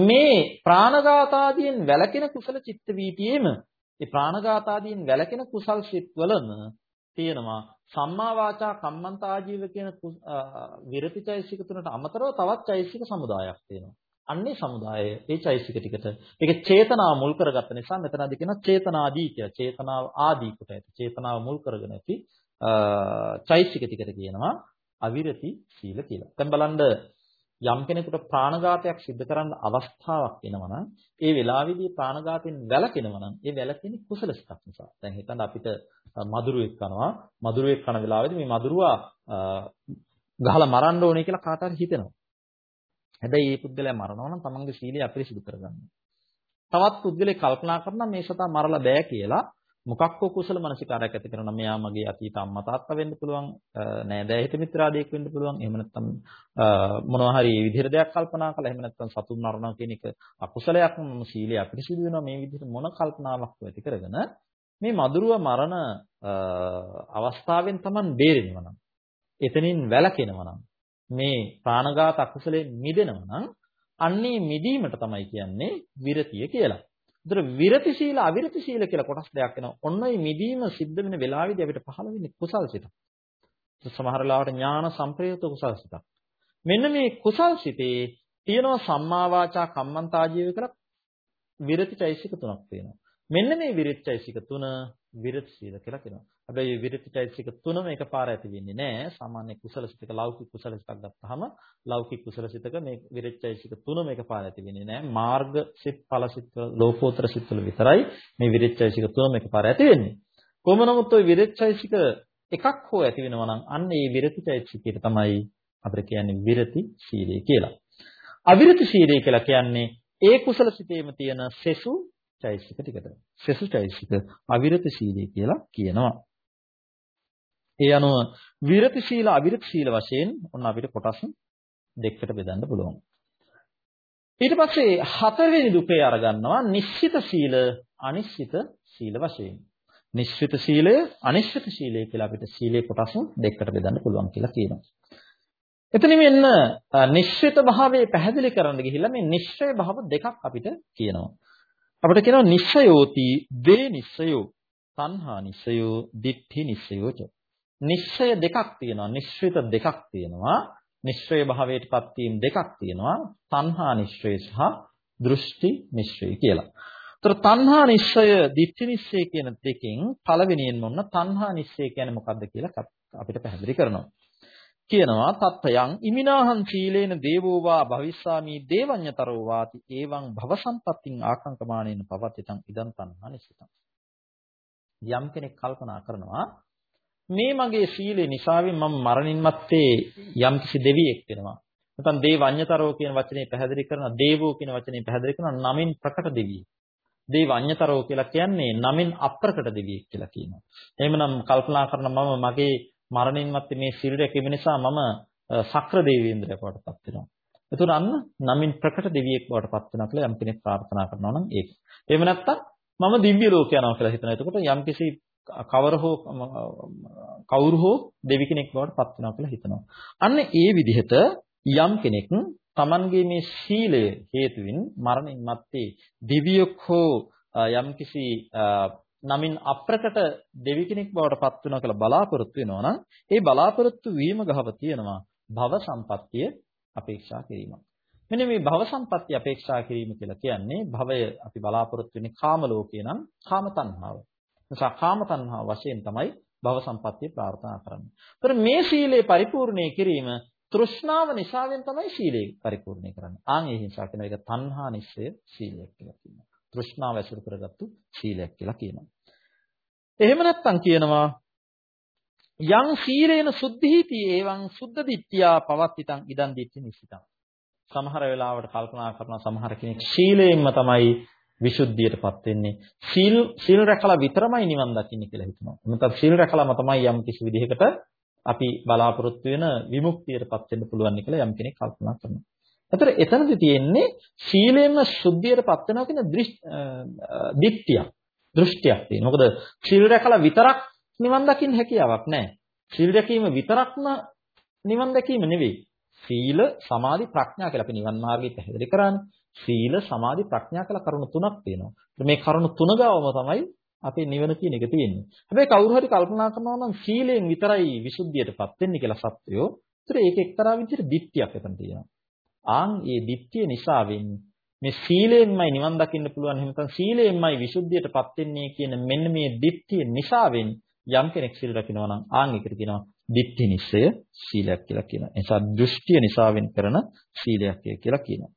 මේ ප්‍රාණඝාත ආදීන් වැළකෙන කුසල චිත්ත වීතියේම ඒ ප්‍රාණඝාත ආදීන් වැළකෙන කුසල් සිත්වලම තියෙනවා සම්මා වාචා කම්මන්ත ආජීව කියන විරති චෛසික තුනට අමතරව තවත් චෛසික සමුදායක් තියෙනවා. අන්නේ සමුදාය ඒ චෛසික ටිකට ඒක චේතනාව මුල් කරගත්ත නිසා මෙතනදී කියන චේතනාදී කියලා. චේතනාව ආදී කොට ඇති. චේතනාව මුල් කරගෙන ඇති චෛසික ටිකට කියනවා අවිරති සීල කියලා. දැන් බලන්න යම් කෙනෙකුට ප්‍රාණඝාතයක් සිදු කරන්න අවස්ථාවක් එනවා ඒ වෙලාවේදී ප්‍රාණඝාතයෙන් වැළකෙනවා නම් ඒ වැළකෙන්නේ කුසල සිතක් නිසා. දැන් හිතන්න අපිට මදුරුවෙක් කනවා මදුරුවෙක් කන වෙලාවේදී මේ මදුරුවා ගහලා මරන්න ඕනේ කියලා කාට හරි හිතෙනවා. හැබැයි මේ පුද්ගලයා මරනවා නම් තමන්ගේ සීලය අපිරිසිදු කරගන්න. තවත් පුද්ගලෙක් කල්පනා කරනවා මේ සතා මරලා බෑ කියලා. මොකක්ක කුසල මනසිකාරයක් ඇති කරනවා මෙයා මගේ අතීත අම්මා තාත්තා වෙන්න පුළුවන් නෑදෑ හිත මිත්‍රාදීක් වෙන්න පුළුවන්. එහෙම නැත්නම් මොනවා හරි මේ විදිහට දෙයක් කල්පනා කළා. එහෙම නැත්නම් සතුන් මරනවා කියන එක අකුසලයක් මම සීලය අපිරිසිදු වෙනවා. මේ විදිහට මොන කල්පනාවක් ඇති කරගෙන මේ මදුරුව මරණ අවස්ථාවෙන් Taman බේරෙනවා නම් එතනින් වැළකෙනවා නම් මේ ප්‍රාණඝාත අකුසලයෙන් මිදෙනවා නම් අන්නේ මිදීමට තමයි කියන්නේ විරතිය කියලා. ඒතර විරති සීල අවිරති සීල කියලා කොටස් දෙකක් වෙනවා. ඔන්න ඔය මිදීම සිද්ධ වෙන වෙලාවෙදී අපිට පහළ වෙන්නේ කුසල් සිතක්. සමහර ලාවට ඥාන සම්ප්‍රයුක්ත කුසල් සිතක්. මෙන්න මේ කුසල් සිතේ තියෙනවා සම්මා වාචා කම්මන්තා ජීව කියලා විරති චෛසික තුනක් තියෙනවා. මෙන්න මේ විරති චෛසික තුන විරති සීල කියලා කියනවා. හැබැයි මේ විරති චෛසික තුනම එකපාර ඇති වෙන්නේ නැහැ. සාමාන්‍ය කුසල සිතක ලෞකික කුසල සිතක් ගත්තාම ලෞකික කුසල සිතක මේ විරති චෛසික තුනම එකපාර ඇති වෙන්නේ නැහැ. මාර්ග සිත් ඵල සිත් ලෝකෝත්තර සිත් වල විතරයි මේ විරති චෛසික තුනම එකපාර ඇති වෙන්නේ. කොහොම නමුත් ওই විරති චෛසික එකක් හෝ ඇති වෙනවා නම් අන්න ඒ විරති චෛසිකයට තමයි අපිට කියන්නේ විරති සීලය කියලා. අවිරති සීලය කියලා කියන්නේ ඒ කුසල සිතේම තියෙන සෙසු චෛසික ටිකට. සෙසු චෛසික අවිරති සීලය කියලා කියනවා. ඒ අනුව විරති සීල අවිරති සීල වශයෙන් ඔන්න අපිට කොටස් දෙකකට බෙදන්න පුළුවන්. ඊට පස්සේ හතරවෙනි දුකේ අරගන්නවා නිශ්චිත සීල අනිශ්චිත සීල වශයෙන්. නිශ්චිත සීලය අනිශ්චිත සීලය කියලා අපිට සීලේ කොටස් දෙකකට බෙදන්න පුළුවන් කියලා කියනවා. එතන මෙන්න නිශ්චිත භාවයේ පැහැදිලි කරන්න ගිහිල්ලා මේ නිශ්චය භාව දෙකක් අපිට කියනවා. අපිට කියනවා නිශ්චයෝති වේ නිශ්චයෝ තණ්හා නිශ්චයෝ දිට්ඨි නිශ්චයෝච. නිශ්චය දෙකක් තියෙනවා. නිශ්චිත දෙකක් තියෙනවා. නිශ්චය භාවයටපත් වීම දෙකක් තියෙනවා. තණ්හා නිශ්චය සහ දෘෂ්ටි නිශ්චය කියලා. ඒතර තණ්හා නිශ්චය, දිට්ඨි නිශ්චය කියන දෙකෙන් පළවෙනියෙන්ම ඔන්න තණ්හා නිශ්චය කියන්නේ මොකක්ද කියලා අපිට පැහැදිලි කරනවා. කියනවා තත්ත්වයන් ඉමිනාහං සීලේන දේවෝවා භවිස්සාමි දේවඤ්‍යතරෝ වාති එවං භව සම්පත්තින් ආකංකමානේන පවත්ිතං ඉදන් තණ්හා නිසිතං යම් කෙනෙක් කල්පනා කරනවා මේ මගේ සීලේ නිසාවෙන් මම මරණින් මත්තේ යම් කිසි දෙවියෙක් වෙනවා. නැත්නම් දේවඤ්‍යතරෝ කියන වචනේ පැහැදිලි කරන දේවෝ කියන වචනේ පැහැදිලි කරන නමින් ප්‍රකට දෙවියෙක්. දේවඤ්‍යතරෝ කියලා කියන්නේ නමින් අප්‍රකට දෙවියෙක් කියලා කියනවා. එහෙමනම් කල්පනා කරන මම මගේ මරණින් මත්තේ මේ සිල් රැකීම නිසා මම සක්‍ර දේවේන්ද්‍රයෙක් බවට පත් වෙනවා. එතකොට අන්න නමින් ප්‍රකට දෙවියෙක් බවට පත් වෙනවා කියලා යම් කෙනෙක් ප්‍රාර්ථනා කරනවා නම් ඒක. එහෙම නැත්නම් මම දිව්‍ය ලෝක යනවා කියලා හිතනවා. එතකොට යම් කිසි කවර හෝ කවුරු හෝ දෙවි කෙනෙක් බවට පත් වෙනවා කියලා හිතනවා. අන්න ඒ විදිහට යම් කෙනෙක් Tamanගේ මේ සීලය හේතුවෙන් මරණින් මත්තේ දිව්‍යයක් හෝ යම්කිසි නමින් අප්‍රකට දෙවි කෙනෙක් බවට පත් වෙනවා කියලා බලාපොරොත්තු වෙනවා නම් ඒ බලාපොරොත්තු වීම ගහව තියෙනවා භව සම්පත්තිය අපේක්ෂා කිරීම. මෙන්න මේ භව සම්පත්තිය අපේක්ෂා කිරීම කියලා කියන්නේ භවය අපි බලාපොරොත්තු වෙන්නේ කාම ලෝකේ නම් කාම තණ්හාව. නිසා කාම තණ්හාව වශයෙන් තමයි භව සම්පත්තිය ප්‍රාර්ථනා කරන්නේ. ඒතර මේ සීලේ පරිපූර්ණේ කිරීම තෘෂ්ණාව නිසාවෙන් තමයි සීලේ පරිපූර්ණේ කරන්නේ. ආන් ඒ නිසා කියන එක තණ්හා නිස්සය සීලයක් කියලා කියනවා. තෘෂ්ණාව ඇසුරු කරගත්තු සීලයක් කියලා කියනවා. එහෙම නැත්නම් කියනවා යං සීලේන සුද්ධීති එවං සුද්ධ දිට්ඨියා පවත්තිතං ඉදන් දිට්ඨි නිසිතං. සමහර වෙලාවට කල්පනා කරන සමහර කෙනෙක් සීලයෙන්ම තමයි විසුද්ධියටපත් වෙන්නේ. සීල් සීල් රැකලා විතරමයි නිවන් දකින්නේ කියලා හිතනවා. නැත්නම් සීල් රැකලාම තමයි යම් කිසි විදිහකට අපි බලාපොරොත්තු වෙන විමුක්තියටපත් වෙන්න පුළුවන් කියලා යම් කෙනෙක් කල්පනා කරනවා. ඒතර එතනදි තියෙන්නේ සීලයෙන්ම සුද්ධියටපත් වෙනවා කියන දිට්ඨිය. දෘෂ්ටියක් තියෙනවා. මොකද සීල් රැකලා විතරක් නිවන් දකින්න හැකියාවක් නැහැ. සීල් රැකීම විතරක්ම නිවන් දැකීම නෙවෙයි. සීල සමාධි ප්‍රඥා කියලා අපි නිවන් මාර්ගය පැහැදිලි කරන්නේ. සීල සමාධි ප්‍රඥා කියලා කරුණු තුනක් තියෙනවා. මේ කරුණු තුන ගාවම තමයි අපේ නිවන කියන එක තියෙන්නේ. හැබැයි කවුරු හරි කල්පනා කරනවා නම් සීලයෙන් විතරයි විසුද්ධියටපත් වෙන්නේ කියලා සත්‍යෝ. ඒතර ඒක එක්තරා විදිහට දිට්ඨියක් එතන තියෙනවා. ආන් මේ දිට්ඨිය නිසාවෙන් මේ සීලයෙන්මයි නිවන් දකින්න පුළුවන් එහෙම නැත්නම් සීලයෙන්මයි විසුද්ධියටපත් වෙන්නේ කියන මෙන්න මේ දිට්ඨිය නිසාවෙන් යම් කෙනෙක් සීල රකින්නවා නම් ආන් එකට කියනවා දිට්ඨි නිස්සය සීලයක් කියලා කියනවා. ඒ නිසා දෘෂ්ටිය නිසාවෙන් කරන සීලයක් කියලා කියනවා.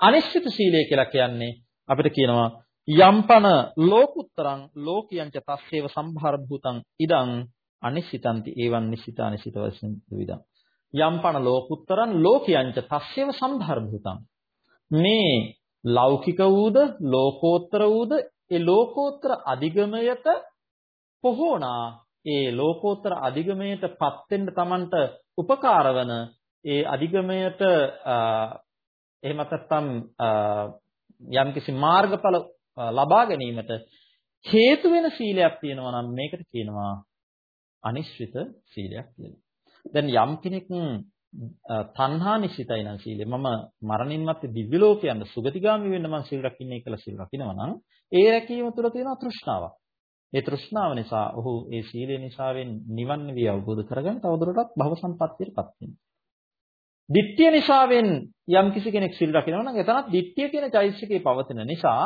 අනිශ්චිත සීලය කියලා කියන්නේ අපිට කියනවා යම්පන ලෝකුත්තරං ලෝකියංච තස්සේව සම්භාර භූතං ඉදං අනිශ්චිතන්ති ඒවන් නිශ්චිතානි සිත වශයෙන් විවිධං යම්පන ලෝකුත්තරං ලෝකියංච තස්සේව සම්භාර භූතං මේ ලෞකික වූද ලෝකෝත්තර වූද ඒ ලෝකෝත්තර අධිගමයට පොහොනා ඒ ලෝකෝත්තර අධිගමයටපත් වෙන්න Tamanට උපකාර වන ඒ අධිගමයට එහෙම නැත්නම් යම්කිසි මාර්ගඵල ලබා ගැනීමට හේතු වෙන සීලයක් තියෙනවා නම් මේකට කියනවා අනිශ්චිත සීලයක් කියලා. දැන් යම් කෙනෙක් තණ්හා නිසිතයි නම් සීලය මම මරණින් මත්තේ දිව්‍ය ලෝකයන්ට සුගතිගාමි වෙන්න මම සීල් රකින්නේ කියලා සීල් රකින්නවා නම් ඒ රැකීම තුළ තියෙන තෘෂ්ණාවක්. ඒ තෘෂ්ණාව නිසා ඔහු ඒ සීලය නිසාවෙන් නිවන් විය අවබෝධ කරගෙන තවදුරටත් භව සම්පත්තියටපත් වෙනවා. දිට්ඨිය නිසාවෙන් යම් කිසි කෙනෙක් සිල් රකිනවා නම් එතනත් දිට්ඨිය කියන චෛතසිකේ පවතින නිසා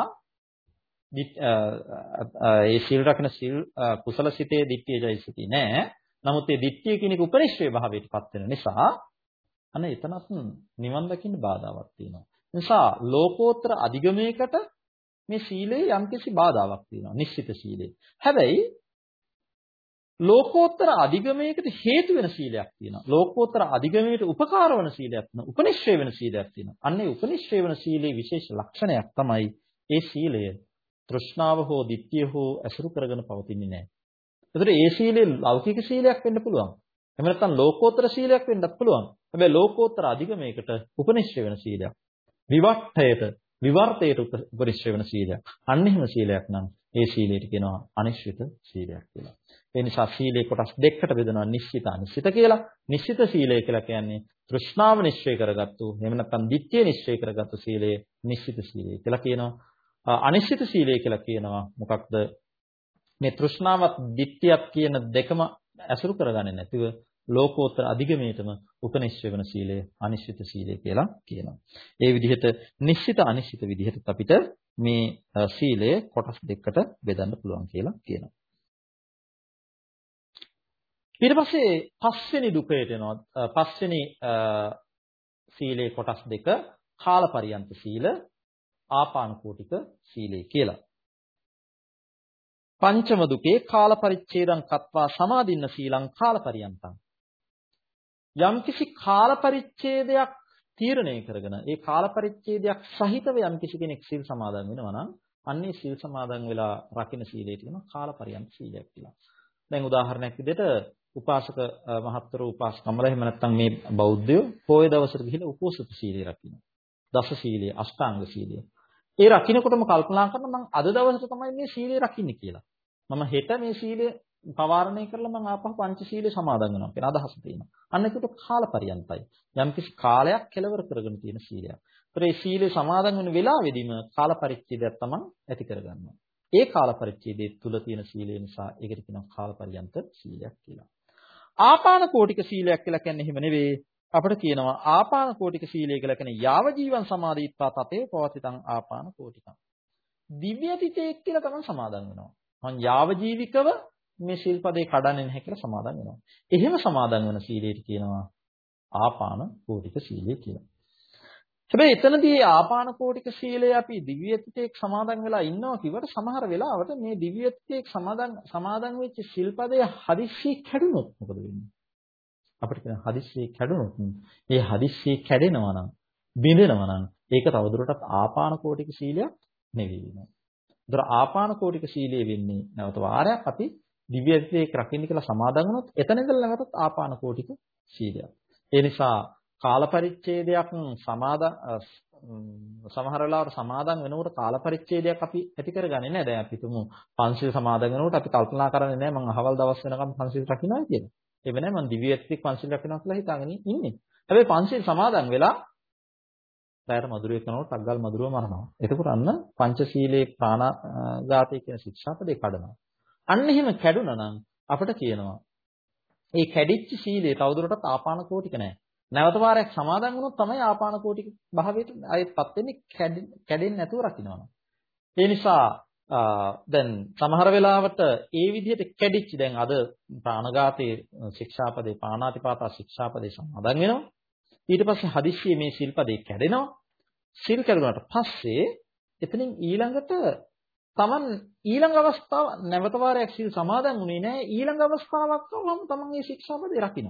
ඒ සිල් රකින සිල් කුසල සිතේ දිට්ඨිය චෛතසිකේ නෑ. නමුත් ඒ දිට්ඨිය කියන එක උපනිශ්‍රේ භාවයටපත් වෙන නිසා අන්න එතනත් නිවන් දකින්න බාධාවක් තියෙනවා. නිසා ලෝකෝත්තර අධිගමයකට මේ සීලේ යම්කිසි බාධාවක් තියෙනවා. නිශ්චිත සීලේ. හැබැයි ලෝකෝත්තර අධිගමයකට හේතු වෙන සීලයක් තියෙනවා. ලෝකෝත්තර අධිගමයට උපකාර වන සීලයක් තියෙනවා. උපනිශ්‍රේ වෙන සීලයක් තියෙනවා. අන්නේ උපනිශ්‍රේ වෙන සීලේ විශේෂ ලක්ෂණයක් තමයි ඒ සීලය තෘෂ්ණාව හෝ ditthිය හෝ ඇසුරු කරගෙන පවතින්නේ නැහැ. ඒතර ඒ සීලේ ලෞකික සීලයක් වෙන්න පුළුවන්. එහෙම නැත්නම් ලෝකෝත්තර සීලයක් වෙන්නත් පුළුවන්. හැබැයි ලෝකෝත්තර අධිගමයකට උපනිශ්‍රේ වෙන සීලයක්. විවට්ඨයට විවර්තයට උපනිශ්‍රේ වෙන සීලයක්. අන්න එහෙම සීලයක් නම් ඒ සීලයට කියනවා අනිශ්චිත සීලයක් කියලා. ඒ නිසා සීලේ කොටස් දෙකකට බෙදනවා නිශ්චිත අනිශ්චිත කියලා. නිශ්චිත සීලය කියලා කියන්නේ තෘෂ්ණාව නිශ්චය කරගත්තු, එහෙම නැත්නම් ditthිය නිශ්චය කරගත්තු සීලය නිශ්චිත සීලය කියලා කියනවා. අනිශ්චිත සීලය කියලා කියනවා මොකක්ද? මේ තෘෂ්ණාවත් ditthියත් කියන දෙකම ඇසුරු කරගන්නේ නැතිව ලෝකෝත්තර අධිගමයටම උපනිශ්චය වෙන සීලය අනිශ්චිත සීලය කියලා කියනවා. ඒ විදිහට නිශ්චිත අනිශ්චිත විදිහට අපිට මේ සීලය කොටස් දෙකකට බෙදන්න පුළුවන් කියලා කියනවා. ඊට පස්සේ පස්වෙනි දුකයට එනවා. පස්වෙනි සීලේ කොටස් දෙක කාලපරියන්ත සීල ආපානකෝටික සීලය කියලා. පංචම දුකේ කාල පරිච්ඡේදං කତ୍වා සමාදින්න සීලං කාල පරියන්තං යම්කිසි කාල පරිච්ඡේදයක් තීරණය කරගෙන ඒ කාල පරිච්ඡේදයක් සහිතව යම්කිසි කෙනෙක් සීල් සමාදන් වෙනවා නම් අන්නේ සීල් සමාදන් වෙලා රකින්න සීලයට කියනවා කාල පරියන්ත සීලයක් කියලා. දැන් උදාහරණයක් විදිහට උපාසක මහත්තරු උපාසකම්මල එහෙම නැත්නම් මේ බෞද්ධයෝ පොය දවසට ගිහිල්ලා උපෝසත සීලය රකින්න. දස සීලය, අෂ්ටාංග සීලය. ඒ රකින්නකොටම කල්පනා කරනවා මම අද දවසේ තමයි මේ සීලය රකින්නේ කියලා. මම හෙට මේ සීලය පවාරණය කරලා මම ආපහු පංචශීලයේ සමාදන් වෙනවා කියන අදහස තියෙනවා. අන්න ඒකට කාලපරියන්තයි. යම්කිසි කාලයක් කෙලවර කරගෙන තියෙන සීලයක්. ඒතර මේ සීලේ සමාදන් වෙන වෙලාවෙදිම කාලපරිච්ඡේදයක් තමයි ඇති කරගන්නවා. ඒ කාලපරිච්ඡේදයේ තුල තියෙන සීලය නිසා ඒකට කියනවා කාලපරියන්ත සීලයක් කියලා. ආපාන කෝටික සීලයක් කියලා කියන්නේ එහෙම නෙවෙයි. අපිට කියනවා ආපාන කෝටික සීලය කියලා කියන්නේ යාව ජීවන් සමාධිත්වා තතේ පවතිතං ආපාන කෝටිකං. දිව්‍ය තිතේක් කියලා තමයි සමාදන් වෙනවා. මං යාව ජීවිකව මේ ශිල්පදේ කඩන්නේ නැහැ කියලා සමාදන් වෙනවා. එහෙම සමාදන් වෙන සීලයට කියනවා ආපාන කෝටික සීලය කියලා. හැබැයි එතනදී ආපාන කෝටික සීලය අපි දිව්‍යත්‍යයක් සමාදන් වෙලා ඉන්නවා කිව්වට සමහර වෙලාවට මේ දිව්‍යත්‍යයක් සමාදන් සමාදන් වෙච්ච ශිල්පදේ හදිස්සියේ කැඩුනොත් මොකද වෙන්නේ? අපිට කියන හදිස්සියේ කැඩුනොත් ඒ හදිස්සියේ කැඩෙනවා නම් බිඳෙනවා නම් ඒක තවදුරටත් ආපාන කෝටික සීලයක් නෙවෙයි වෙනවා. ඒතර ආපාන කෝටික සීලය වෙන්නේ නැවත වාරයක් අපි දිව්‍ය විවේක රකින්න කියලා සමාදන් වුණොත් එතන ඉඳලා නැවතත් ආපාන කෝටික සීලයක්. ඒ නිසා කාල පරිච්ඡේදයක් සමාදන් සමහර වෙලාවට සමාදන් වෙනකොට කාල පරිච්ඡේදයක් අපි ඇති කරගන්නේ නැහැ. දැන් අපි තුමු පංචශීල සමාදන් වෙනකොට අපි කල්පනා කරන්නේ නැහැ මම අහවල් දවස් වෙනකම් පංචශීල රකින්නයි කියලා. ඒ වෙන්නේ මම දිව්‍ය විවේක පංචශීල රකින්නවා කියලා හිතාගෙන ඉන්නේ. හැබැයි පංචශීල සමාදන් වෙලා රැයට මధుරය කරනකොට ටග්ගල් මధుරව මරනවා. එතකොට අන්න පංචශීලයේ ප්‍රාණඝාතය කියන ශික්ෂාපදේ කඩනවා. අන්න එහෙම කැඩුනා නම් අපිට කියනවා ඒ කැඩිච්ච සීලය තවදුරටත් ආපාන කෝටික නැහැ. නැවත වාරයක් සමාදන් වුණොත් තමයි ආපාන කෝටික භාවයට ආයෙත්පත් වෙන්නේ කැඩෙන්නේ නැතුව රකින්නවා. ඒ නිසා දැන් සමහර වෙලාවට ඒ විදිහට කැඩිච්ච දැන් අද ප්‍රාණඝාතයේ ශික්ෂාපදේ පාණාතිපාතා ශික්ෂාපදේ සමාදන් වෙනවා. ඊට පස්සේ හදිස්සියේ මේ සිල්පදේ කැඩෙනවා. සිල් කැඩුණාට පස්සේ එතනින් ඊළඟට තමන් ඊළඟ අවස්ථාව නැවත වාරයක් සිල් සමාදන් වුණේ නැහැ ඊළඟ අවස්ථාවක් වම තමන් මේ ශික්ෂාපදේ රකින්න.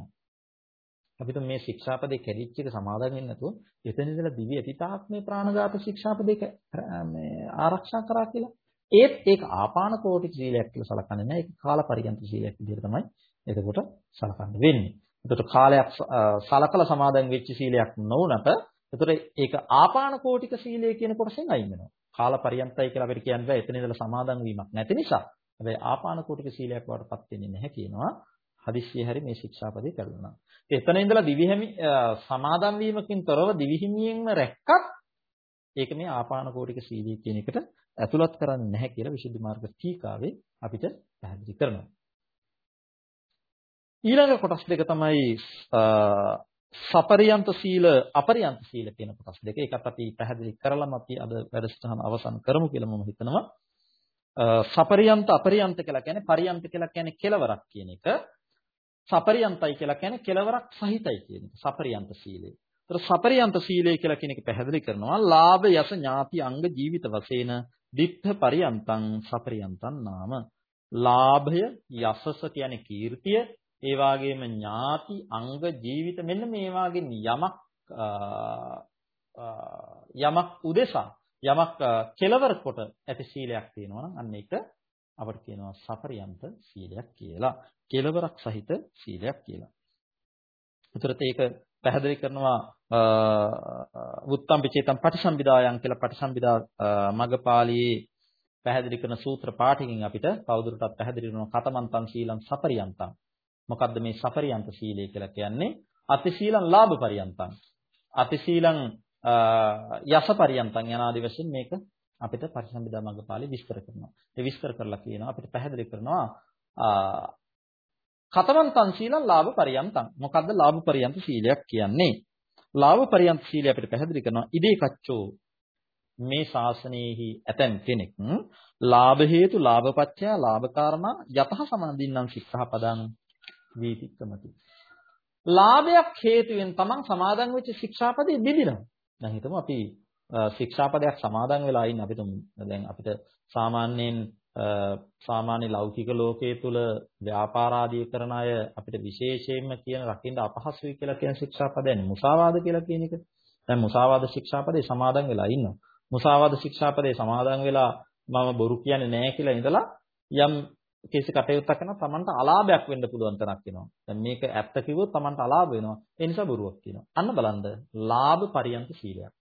අපිට මේ ශික්ෂාපදේ කැඩිච්ච එක සමාදන් වෙන්නේ නැතුව එතන ඉඳලා දිව්‍ය අතීතාක් මේ ප්‍රාණඝාත ශික්ෂාපදේ මේ ආරක්ෂා කරා කියලා. ඒත් ඒක ආපාන කෝටි සීලයක් කියලා සලකන්නේ නැහැ. ඒක කාලපරියන්ත සීලයක් විදිහට තමයි එතකොට සලකන්න වෙන්නේ. එතකොට කාලයක් සලකලා සමාදන් වෙච්ච සීලයක් නොවුනට එතකොට ඒක ආපාන කෝටික සීලය කියන කොටසෙන් අයින් වෙනවා. කාල පරියන්තයි කියලා අපිට කියන්න බෑ එතන ඉඳලා සමාදන් වීමක් නැති නිසා. හැබැයි ආපාන කෝටික සීලයක් වඩපත් වෙන්නේ නැහැ කියනවා. හදිස්සිය හැරි මේ ශික්ෂාපදේ කරුණා. එතන ඉඳලා දිවිහිමි සමාදන් වීමකින් තොරව දිවිහිමියෙන්ම රැක්කත් ඒක මේ ආපානකෝටික සීලී කියන එකට ඇතුළත් කරන්නේ නැහැ කියලා විසුද්ධි මාර්ග ටීකාවේ අපිට පැහැදිලි කරනවා. ඊළඟ කොටස් දෙක තමයි සපරියන්ත සීල අපරියන්ත සීල කියන කොටස් දෙක. ඒකත් අපි පැහැදිලි කරලම අපි අද වැඩසටහන අවසන් කරමු කියලා මම හිතනවා. සපරියන්ත අපරියන්ත කියලා කියන්නේ පරියන්ත කියලා කියන්නේ කෙලවරක් කියන එක. සපරියන්තයි කියලා කියන්නේ කෙලවරක් සහිතයි කියන එක. සපරියන්ත සීලය. ඒතර සපරියන්ත සීලය කියලා කියන එක පැහැදිලි කරනවා. ලාභ යස ඥාති අංග ජීවිත වශයෙන් දිත්ත පරියන්තං සපරියන්තං නාම. ලාභය යසස කියන්නේ කීර්තිය ඒ වගේම ඥාති අංග ජීවිත මෙන්න මේ වගේ යමක් යමක් උදෙසා යමක් කෙලවර කොට ඇති සීලයක් තියෙනවා නම් අන්න ඒක අපිට කියනවා සපරියන්ත සීලයක් කියලා. කෙලවරක් සහිත සීලයක් කියලා. උතරත් ඒක පැහැදිලි කරනවා වුත්තම් පිචේතම් පටිසම්භිදායන් කියලා පටිසම්භිදා මගපාළියේ පැහැදිලි කරන සූත්‍ර පාඨකින් අපිට කවුරුටත් පැහැදිලි වෙනවා කතමන්තං සීලං සපරියන්තං මොකද්ද මේ සපරියන්ත සීලය කියලා කියන්නේ? අතිශීලං ලාභ පරියන්තං. අතිශීලං යස පරියන්තං යනාදි වශයෙන් මේක අපිට පරිසම්බිදා මග්ගපාළි විස්තර කරනවා. ඒ විස්තර කරලා කියනවා අපිට පැහැදිලි කරනවා කතවන්තං සීලං ලාභ පරියන්තං. මොකද්ද ලාභ පරියන්ත සීලයක් කියන්නේ? ලාභ පරියන්ත සීලය අපිට පැහැදිලි කරනවා ඉදේ කච්චෝ මේ ශාසනයෙහි ඇතැම් කෙනෙක් ලාභ හේතු ලාභපත්‍ය ලාභ කාරණා යතහ සමනදින්නම් සික්ඛාපදං වීතික්කමති. ලාභයක් හේතුවෙන් තමන් සමාදන් වෙච්ච ශික්ෂාපදේ බෙදිනවා. දැන් හිතමු අපි ශික්ෂාපදයක් සමාදන් වෙලා ඉන්න අපිට දැන් අපිට සාමාන්‍යයෙන් සාමාන්‍ය ලෞකික ලෝකයේ තුල ව්‍යාපාර ආදී කරන අය අපිට විශේෂයෙන්ම කියන රකින්න අපහසුයි කියලා කියන ශික්ෂාපදයනේ මුසාවාද කියලා කියන එක. දැන් මුසාවාද ශික්ෂාපදේ සමාදන් වෙලා ඉන්නවා. මුසාවාද ශික්ෂාපදේ සමාදන් වෙලා මම බොරු කියන්නේ නැහැ කියලා ඉඳලා යම් කිසි කටයුත්තක් කරනවා Tamanට අලාභයක් වෙන්න පුළුවන් තරක් වෙනවා. දැන් මේක ඇත්ත කිව්වොත් Tamanට අලාභ වෙනවා. ඒ නිසා බොරුවක් කියනවා. අන්න බලන්න ලාභ පරියන්ත සීලයක්.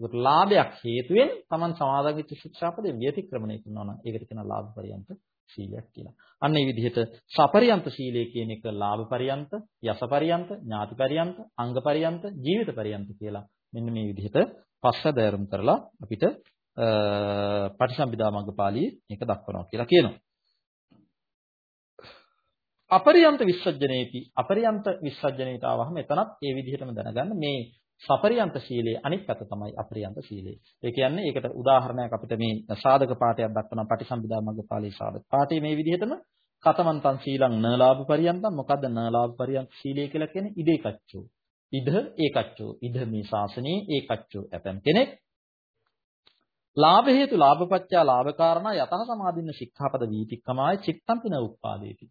ඒකට ලාභයක් හේතුවෙන් Taman සමාදන් වෙච්ච ශික්ෂාපදේ ව්‍යතික්‍රමණය කරනවා නම් ඒකට කියනවා ලාභ පරියන්ත සීලයක් කියලා. අන්න ඒ විදිහට සපරියන්ත සීලය කියන එක ලාභ පරියන්ත, යස පරියන්ත, ඥාති පරියන්ත, අංග පරියන්ත, ජීවිත පරියන්ත කියලා මෙන්න මේ විදිහට පස්සදෑරුම් කරලා අපිට පටිසම්භිදා මග්ගපාළියේ මේක දක්වනවා කියලා කියනවා. අපරියන්ත විස්සජ්ජනේති අපරියන්ත විස්සජ්ජනේට ආවහම එතනත් ඒ විදිහටම දැනගන්න මේ සපරියන්ත සීලයේ අනිත් පැත්ත තමයි අපරියන්ත සීලය. ඒ කියන්නේ ඒකට උදාහරණයක් අපිට මේ සාධක පාඩයක් දක්වන පටිසම්භිදා මග්ගපාළී සාධක පාඩේ මේ විදිහටම කතමන්තං සීලං නලාභ පරියන්තං මොකද්ද නලාභ පරියන්ත සීලය කියලා කියන්නේ ඉදේකච්චෝ. ඉද ඒකච්චෝ. ඉද මේ ශාසනයේ ඒකච්චෝ. ඇතම් කෙනෙක් ලාභ හේතු ලාභපච්චා ලාභ කාරණා යතහ සමාදින්න ශික්ෂාපද වීතික්කමාය චිත්තම්පින උප්පාදේති.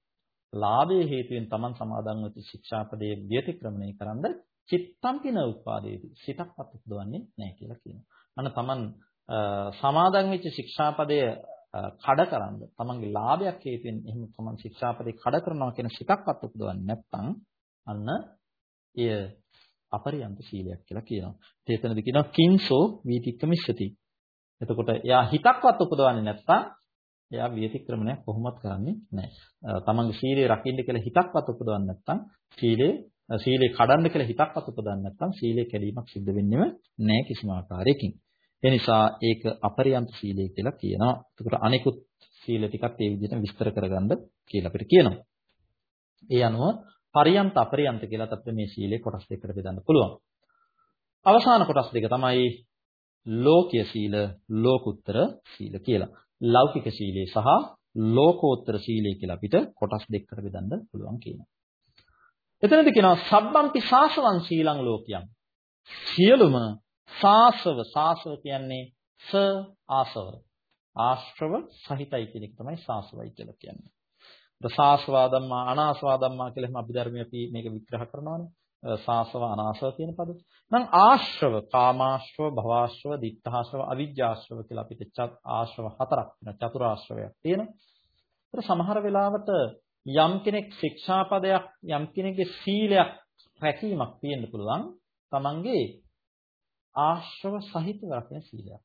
ලාභයේ හේතුවෙන් Taman සමාදන් වෙච්ච ශික්ෂාපදයේ ව්‍යතික්‍රමණය කරන්ද චිත්තම්පින උපාදේති සිතක්වත් උපදවන්නේ නැහැ කියලා කියනවා. අන්න Taman සමාදන් වෙච්ච ශික්ෂාපදය කඩ කරන්ද Tamanගේ ලාභයක් හේතුවෙන් එහෙම Taman ශික්ෂාපදේ කඩ කරනවා කියන සිතක්වත් උපදවන්නේ නැත්නම් අන්න එය අපරියන්ත සීලයක් කියලා කියනවා. ඒතනදී කියනවා කිංසෝ වීතික්කමිස්සති. එතකොට එයා හිතක්වත් උපදවන්නේ නැත්නම් එයා විතික්‍රමණයක් කොහොමවත් කරන්නේ නැහැ. තමන්ගේ සීලය රකින්න කියලා හිතක්වත් උපදවන්නේ නැත්නම් සීලේ සීලේ කඩන්න කියලා හිතක්වත් උපදවන්නේ නැත්නම් සීලේ කැඩීමක් සිද්ධ වෙන්නේම නැහැ කිසිම ආකාරයකින්. ඒ නිසා ඒක අපරියන්ත සීලය කියලා කියනවා. ඒකට අනිකුත් සීල ටිකත් ඒ විදිහට විස්තර කරගන්න කියලා අපිට කියනවා. ඒ අනුව පරියන්ත අපරියන්ත කියලා අපිට මේ සීලේ කොටස් දෙකකට බෙදන්න පුළුවන්. අවසාන කොටස් දෙක තමයි ලෝකීය සීල, ලෝකුත්තර සීල කියලා. ලෞකික සීලය සහ ලෝකෝත්තර සීලය කියලා අපිට කොටස් දෙකකට බෙදන්න පුළුවන් කියනවා. එතනදී කියනවා සබ්බම්පි සාසවං සීලං ලෝකියං. සියලුම සාසව සාසව කියන්නේ ස ආසව. ආශ්‍රව සහිතයි කියන එක තමයි සාසවයි කියලා කියන්නේ. සාසවා ධම්මා අනාසවා ධම්මා කියලා එහෙම අභිධර්මයේ අපි මේක විග්‍රහ කරනවානේ. සාසව අනාසව කියන පද. නම් ආශ්‍රව, කාමාශ්‍රව, භවආශ්‍රව, ditthාශ්‍රව, අවිජ්ජාශ්‍රව කියලා අපිට ආශ්‍රව හතරක් වෙන චතුරාශ්‍රවයක් තියෙනවා. ඒතර සමහර වෙලාවට යම් කෙනෙක් ශික්ෂාපදයක් යම් කෙනෙක්ගේ සීලයක් රැකීමක් තියෙන්න පුළුවන්. තමන්ගේ ආශ්‍රව සහිතව රකින සීලයක්.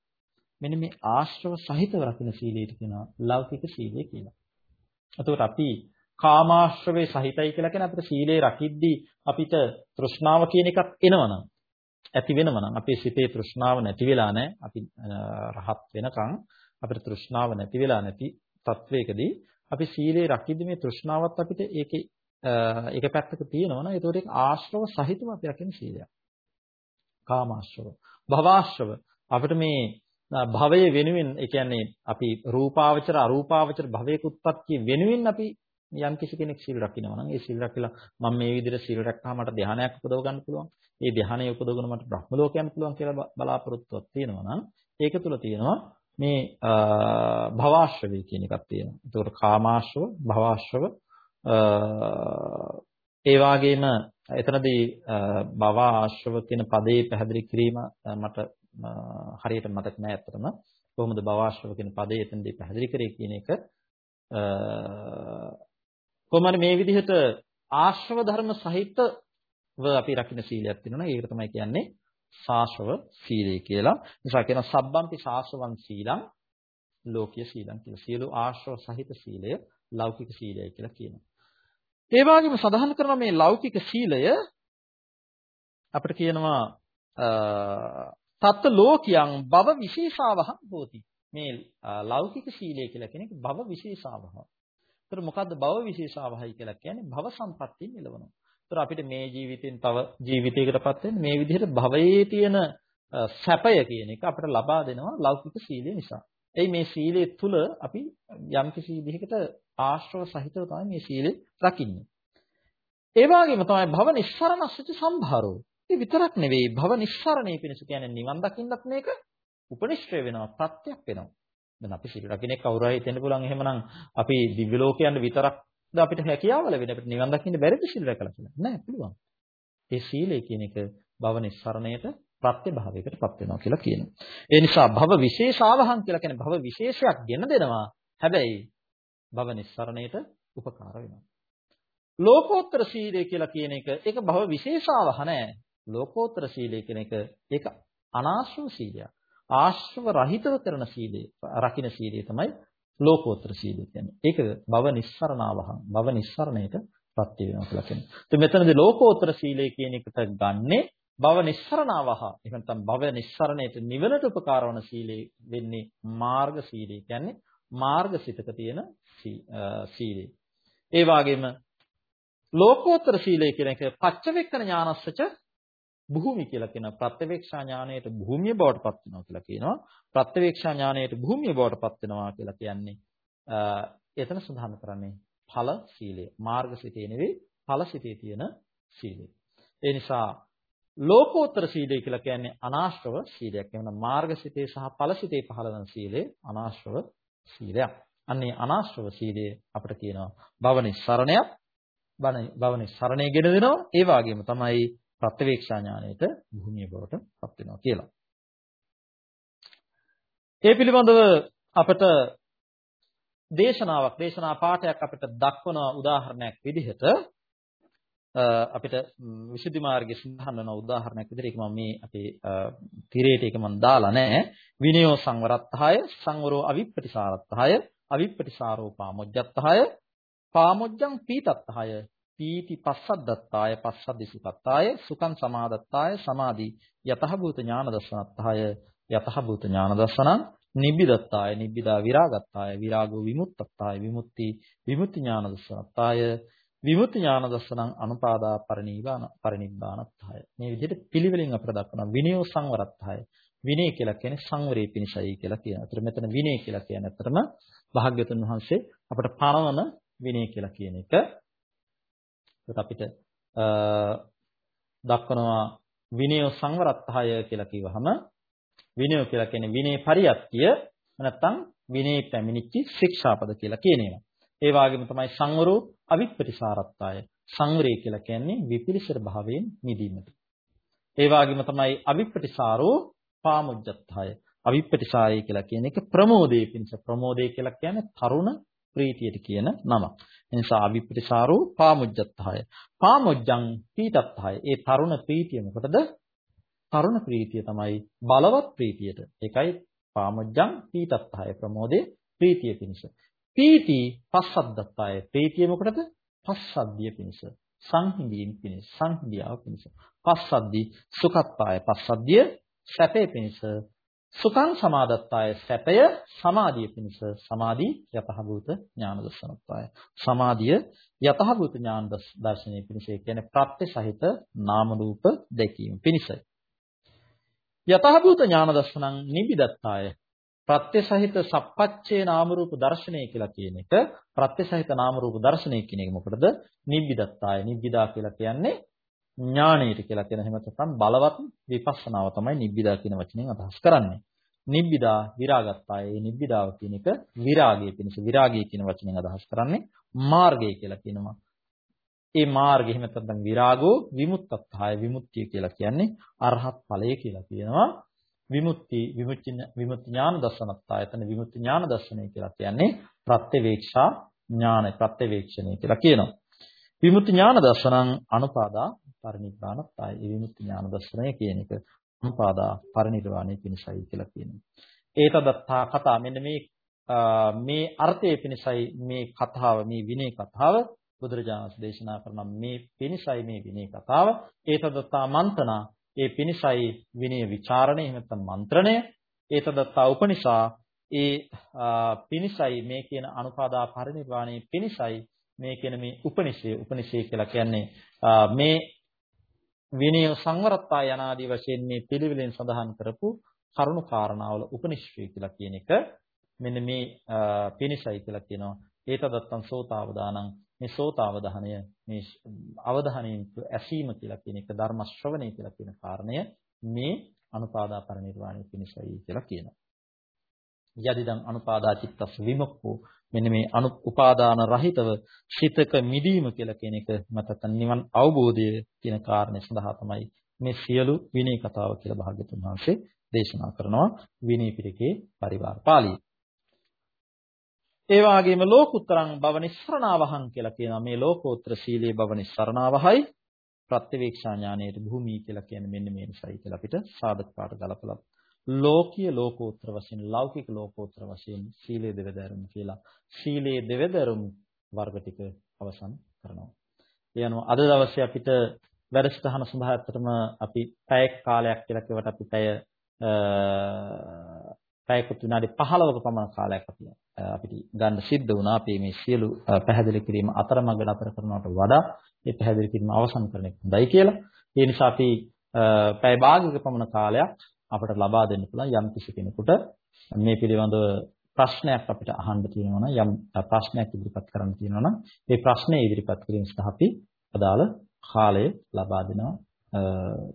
මෙන්න මේ ආශ්‍රව සහිතව රකින සීලයට කියනවා ලෞකික සීලය කියලා. එතකොට අපි කාමාශ්‍රවේ සහිතයි කියලා කියන අපිට සීලේ රකිද්දී අපිට තෘෂ්ණාව කියන එකක් එනවනම් ඇති වෙනවනම් අපේ සිතේ තෘෂ්ණාව නැති වෙලා නැහැ. අපි රහත් වෙනකන් අපිට තෘෂ්ණාව නැති වෙලා නැති තත්වයකදී අපි සීලේ රකිද්දී මේ තෘෂ්ණාවත් අපිට ඒකේ ඒක පැත්තක තියෙනවනේ ඒතකොට ඒක ආශ්‍රව සහිතව අපි රකින්න සීලයක්. කාමාශ්‍රව, භවආශ්‍රව අපිට මේ භවයේ වෙනුවෙන් ඒ කියන්නේ අපි රූපාවචර අරූපාවචර භවයක උත්පත්ති වෙනුවෙන් අපි යම් කිසි කෙනෙක් සීල් රකින්නවා නම් ඒ සීල් රැකලා මම මේ විදිහට සීල් රැක්කම මට ධානයක් උපදව ගන්න පුළුවන්. ඒ ධානය උපදවගෙන මට බ්‍රහ්ම ලෝකයන් පුළුවන් කියලා බලාපොරොත්තුවක් තියෙනවා නම් ඒක තුල තියෙනවා මේ භවආශ්‍රවය කියන එකක් තියෙනවා. ඒතකොට කාමාශ්‍රව, භවආශ්‍රව ඒ වගේම එතනදී භවආශ්‍රව කියන පදේ පැහැදිලි කිරීම මට හරියට මතක නෑ අත්‍තරම කොහොමද භවආශ්‍රව කියන පදේ එතනදී පැහැදිලි කරේ කියන එක කොහොමද මේ විදිහට ආශ්‍රව ධර්ම සහිතව අපි රකින්න සීලයක් තියෙනවා ඒකට තමයි කියන්නේ සාශ්‍රව සීලය කියලා. නිසා කියන සබ්බම්පි සාශ්‍රවන් සීලං ලෝකීය සීලං කියලා. සියලු ආශ්‍රව සහිත සීලය ලෞකික සීලය කියලා කියනවා. ඒ වගේම සඳහන් කරන මේ ලෞකික සීලය අපිට කියනවා තත් ලෝකියං භව විශේෂාවහං හෝති. මේ ලෞකික සීලය කියලා කෙනෙක් භව විශේෂාවහ. ඒතර මොකද්ද භව විශේෂාවහයි කියලා කියන්නේ භව සම්පත්තිය නිලවනවා. ඒතර අපිට මේ ජීවිතෙන් තව ජීවිතයකටපත් වෙන්න මේ විදිහට භවයේ තියෙන සැපය කියන එක අපිට ලබා දෙනවා ලෞකික සීලය නිසා. එයි මේ සීලය තුල අපි යම් කිසි විදිහකට ආශ්‍රව සහිතව තමයි මේ සීලය රකින්නේ. ඒ වගේම තමයි භව නිස්සරණස්සච සම්භාරෝ. ඒ විතරක් නෙවෙයි භව නිස්සරණේ පිණිස කියන්නේ නිවන් දකින්නත් මේක උපනිශ්‍රය වෙනවා ප්‍රත්‍යක් වෙනවා. දැන් අපි සීල රකින්නේ කවුරු හරි හිතෙන්න පුළුවන් එහෙමනම් අපි දිව්‍ය ලෝකයන් විතරක්ද අපිට හැකියාව ලැබෙන්නේ අපිට නිවන් දකින්න බැරිද සීල රැකලා කියලා. නෑ පුළුවන්. ඒ සීලය කියන එක භව නිස්සරණයට ප්‍රත්‍යභාවයකටපත් වෙනවා කියලා කියනවා. ඒ නිසා භව විශේෂාවහං කියලා කියන්නේ භව විශේෂයක් ගෙන දෙනවා. හැබැයි භව නිස්සරණයට උපකාර වෙනවා. ලෝකෝත්තර සීලය කියලා කියන එක ඒක භව විශේෂාවහ නෑ. ලෝකෝත්තර සීලය කියන එක ඒක අනාශ්‍රව සීලයක්. ආශ්‍රව රහිතව කරන සීලය, රකින්න සීලය තමයි ලෝකෝත්තර සීලය කියන්නේ. ඒක භව නිස්සරණාවහං. භව නිස්සරණයට ප්‍රත්‍ය වෙනවා කියලා කියනවා. ඉතින් මෙතනදී ලෝකෝත්තර සීලය කියන එකට ගන්නේ භව නිස්සරණවහ එහෙම නැත්නම් භව නිස්සරණයට නිවනට උපකාර වන සීලේ වෙන්නේ මාර්ග සීලය කියන්නේ මාර්ගසිතක තියෙන සීලය. ඒ වගේම ලෝකෝත්තර සීලය කියන එක පච්චවෙක්කන ඥානස්සච භූමි කියලා කියන ප්‍රත්‍යවේක්ෂා ඥාණයට භූමිය බවට පත් වෙනවා කියලා කියනවා. ප්‍රත්‍යවේක්ෂා ඥාණයට භූමිය බවට පත් වෙනවා කියලා කියන්නේ එතන සඳහන් කරන්නේ ඵල සීලය. මාර්ගසිතේ නෙවෙයි ඵලසිතේ තියෙන සීලය. ඒ නිසා ලෝකෝත්තර සීලය කියලා කියන්නේ අනාශ්‍රව සීලයක්. එවනම් මාර්ගසිතේ සහ ඵලසිතේ පහළ වෙන සීලය අනාශ්‍රව සීලයක්. අන්නේ අනාශ්‍රව සීලය අපිට කියනවා භවනිස්සරණයක්. භවනිස්සරණය ගෙන දෙනවා. ඒ වගේම තමයි ප්‍රත්‍යවේක්ෂා ඥාණයට භූමිය බවට පත් වෙනවා කියලා. ඒ පිළිබඳව අපට දේශනාවක් දේශනා පාඩයක් අපිට දක්වන උදාහරණයක් විදිහට අපිට විසුද්ධි මාර්ගයේ සඳහන් වෙන උදාහරණයක් විදිහට මම මේ අපේ තිරේට ඒක මම දාලා නැහැ විනයෝ සංවරත්තහය සංවරෝ අවිප්පටිසාරත්තහය අවිප්පටිසාරෝ පාමොජ්ජත්තහය පාමොජ්ජං පීතත්තහය පීති පස්සද්දත්තාය පස්සද්දිසුකත්තාය සුඛං සමාදත්තාය සමාධි යතහ භූත ඥාන දස්සනත්තාය යතහ භූත ඥාන දස්සනං නිබ්බිදත්තාය නිබ්බිදා විරාගත්තාය විරාගෝ විමුක්තත්තාය විමුක්ති විමුක්ති ඥාන දස්සනත්තාය විමුක්ති ඥාන දස්සනං අනුපාදා පරිනිබාන පරිනිබ්බානත්තාය මේ විදිහට පිළිවෙලින් අපට දක්වනවා විනයෝ සංවරත්තාය විනය කියලා කියන්නේ සංවරයේ පිණිසයි කියලා කියනවා. ඒතර මෙතන විනය කියලා කියන්නේ අතරම භාග්‍යවතුන් වහන්සේ අපට පනවන විනය කියලා කියන එක ඒත් අපිට දක්වනවා විනය සංවරත්තහය කියලා කිව්වහම විනය කියලා කියන්නේ විනය පරියත්තිය නැත්නම් විනය පැමිණිච්ච ශික්ෂාපද කියලා කියන ඒවා. ඒ වගේම තමයි සංවරෝ අවිප්පටිසාරත්තය. සංවරය කියලා කියන්නේ විපිලිසර භාවයෙන් මිදීමට. ඒ වගේම තමයි අවිප්පටිසාරෝ පාමුජ්ජත්තය. අවිප්පටිසාරය කියලා කියන එක ප්‍රමෝදයේ පිණිස ප්‍රමෝදය කියලා කියන්නේ තරුණ ප්‍රීතියට කියන නමක්. එනිසා අවිප්‍රසාරෝ පාමුජ්ජත්හය. පාමුජ්ජං පීතත්හය. ඒ තරුණ ප්‍රීතිය මොකටද? තරුණ ප්‍රීතිය තමයි බලවත් ප්‍රීතියට. ඒකයි පාමුජ්ජං පීතත්හය ප්‍රමෝදේ ප්‍රීතිය පිණිස. පීති පස්සද්දත්හය. ප්‍රීතිය මොකටද? පස්සද්ධිය පිණිස සංහිඳීම් පිණිස සංහිඳියාව පිණිස පස්සද්ධි සුඛත්තාය පස්සද්ධිය සැපේ පිණිස සුඛං සමාදත්තාය සැපය සමාධිය පිණිස සමාධි යතහභූත ඥාන දර්ශනත්වාය සමාධිය යතහභූත ඥාන දර්ශනය පිණිස ඒ කියන්නේ ප්‍රත්‍ය සහිත නාම රූප දැකීම පිණිසයි. යතහභූත ඥාන දර්ශනං නිබිදත්තාය. ප්‍රත්‍ය සහිත සප්පච්චේ නාම රූප දර්ශනය කියලා කියන එක ප්‍රත්‍ය සහිත නාම රූප දර්ශනය කියන එක මොකටද? නිබ්බිදත්තාය. නිබ්බිදා කියලා කියන්නේ ඥාණයට කියලා කියන එහෙම නැත්නම් බලවත් විපස්සනාව තමයි නිබ්බිදා කියන වචنين අදහස් කරන්නේ. නිබ්බිදා විරාගත්තා. ඒ නිබ්බිදාව කියන එක විරාගය පිණිස විරාගය කියන වචنين අදහස් කරන්නේ මාර්ගය කියලා කියනවා. ඒ මාර්ගය එහෙම නැත්නම් විරාගෝ විමුක්තත්හාය විමුක්තිය කියලා කියන්නේ අරහත් ඵලය කියලා කියනවා. විමුක්ති විමුක්ති විමුක්ති ඥාන දර්ශනත්තා එතන විමුක්ති ඥාන දර්ශනය කියලා කියන්නේ ප්‍රත්‍යවේක්ෂා ඥාන ප්‍රත්‍යවේක්ෂණය කියලා කියනවා විමුක්ති ඥාන දර්ශනං අනුපාදා පරිනිබ්බානත්තායි. මේ විමුක්ති ඥාන දර්ශනය කියන එක අනුපාදා පරිනිර්වාණය පිණිසයි කියලා කියනවා. ඒතදත්තා කතා මෙන්න මේ මේ අර්ථයේ පිණිසයි මේ කතාව මේ විනය කතාව බුදුරජාණන් දේශනා කරන මේ පිණිසයි මේ විනය කතාව ඒතදත්තා මන්තනා ඒ පිනිසයි විනය ਵਿਚාරණය එහෙම නැත්නම් මන්ත්‍රණය ඒතදත්තා උපනිෂා ඒ පිනිසයි මේ කියන අනුපාදා පරිනිර්වාණයේ පිනිසයි මේ කියන මේ උපනිෂේ උපනිෂේ කියලා කියන්නේ මේ විනය සංවරත්තා යනාදී වශයෙන් මේ පිළිවිලෙන් සඳහන් කරපු කරුණු කාරණාවල උපනිෂ්ඨය කියලා කියන එක මෙන්න මේ පිනිසයි කියලා කියනවා. ඒතදත්තං සෝතාවදානං. මේ සෝතාවධානය මේ අවධානයෙන් ඇසීම කියලා කියන එක ධර්ම ශ්‍රවණය කියලා කියන කාරණය මේ අනුපාදා පරිනිර්වාණය පිණිසයි කියලා කියනවා. යදිදං අනුපාදා චිත්තස් විමුක්ඛෝ. මෙන්න මේ අනු උපාදාන රහිතව සිතක මිදීම කියලා කියන එක මතක නිවන් අවබෝධය කියන කාරණේ සඳහා තමයි මේ සියලු විනය කතාව කියලා භාග්‍යතුන් වහන්සේ දේශනා කරනවා. විනය පිටකේ පරිවාර පාළියේ. ඒ වගේම ලෝකුත්තරං බව නිස්සරණවහං කියලා කියනවා. මේ ලෝකෝත්තර සීලයේ බව නිස්සරණවහයි ප්‍රත්‍යවේක්ෂා ඥානයේ භූමිය කියලා කියන්නේ මෙන්න මේ නිසයි කියලා අපිට සාධක පාඩ ගලපලා ලෝකීය ලෝකෝත්තර වශයෙන් ලෞකික ලෝකෝත්තර වශයෙන් සීලයේ දෙවදරුම් කියලා සීලයේ දෙවදරුම් වර්ග ටික අවසන් කරනවා. ඒ අනුව අද දවසේ අපිට වැඩසටහන සඳහා ඇත්තටම අපි පැයක් කාලයක් කියලා කිව්වට අපි පැය පැයකට විනාඩි 15ක පමණ කාලයක් අපි අපිට ගන්න සිද්ධ වුණා. අපි මේ සියලු පැහැදිලි කිරීම අතරමඟ නතර කරනවට වඩා මේ පැහැදිලි කිරීම අවසන් කරන එක හොඳයි කියලා. ඒ නිසා අපි පැය භාගයක පමණ කාලයක් අපට ලබා දෙන්න පුළුවන් යම් කිසි කෙනෙකුට. මේ පිළිබඳව ප්‍රශ්නයක් අපිට අහන්න තියෙනවා නම් යම් ප්‍රශ්නයක් ඉදිරිපත් කරන්න තියෙනවා නම් ඒ ප්‍රශ්නේ ඉදිරිපත් කිරීම සඳහා අපි අදාළ කාලය ලබා දෙනවා.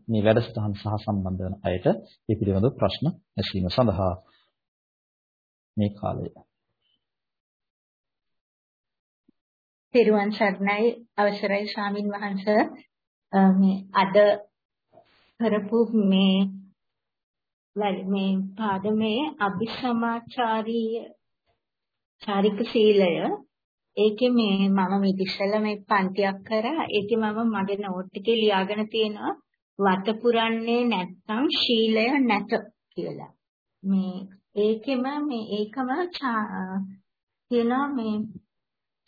මේ වැඩසටහන සහ සම්බන්ධ වන අයට මේ පිළිබඳව ප්‍රශ්න ඇසීම සඳහා මේ කාලය. පෙරුවන් සර්ණයි. අවසරයි ස්වාමින් වහන්සේ. මේ අද කරපු මේ මේ පාදමේ අபிසමාචාරී චාරික සීලය. ඒකේ මේ මම මේ ඉස්සෙල්ලා මේ පන්තියක් කරා. ඒකේ මම මගේ නෝට් එකේ ලියාගෙන තියෙනවා වත පුරන්නේ නැත්නම් ශීලය නැත කියලා. මේ ඒකෙම මේ ඒකම කියනවා මේ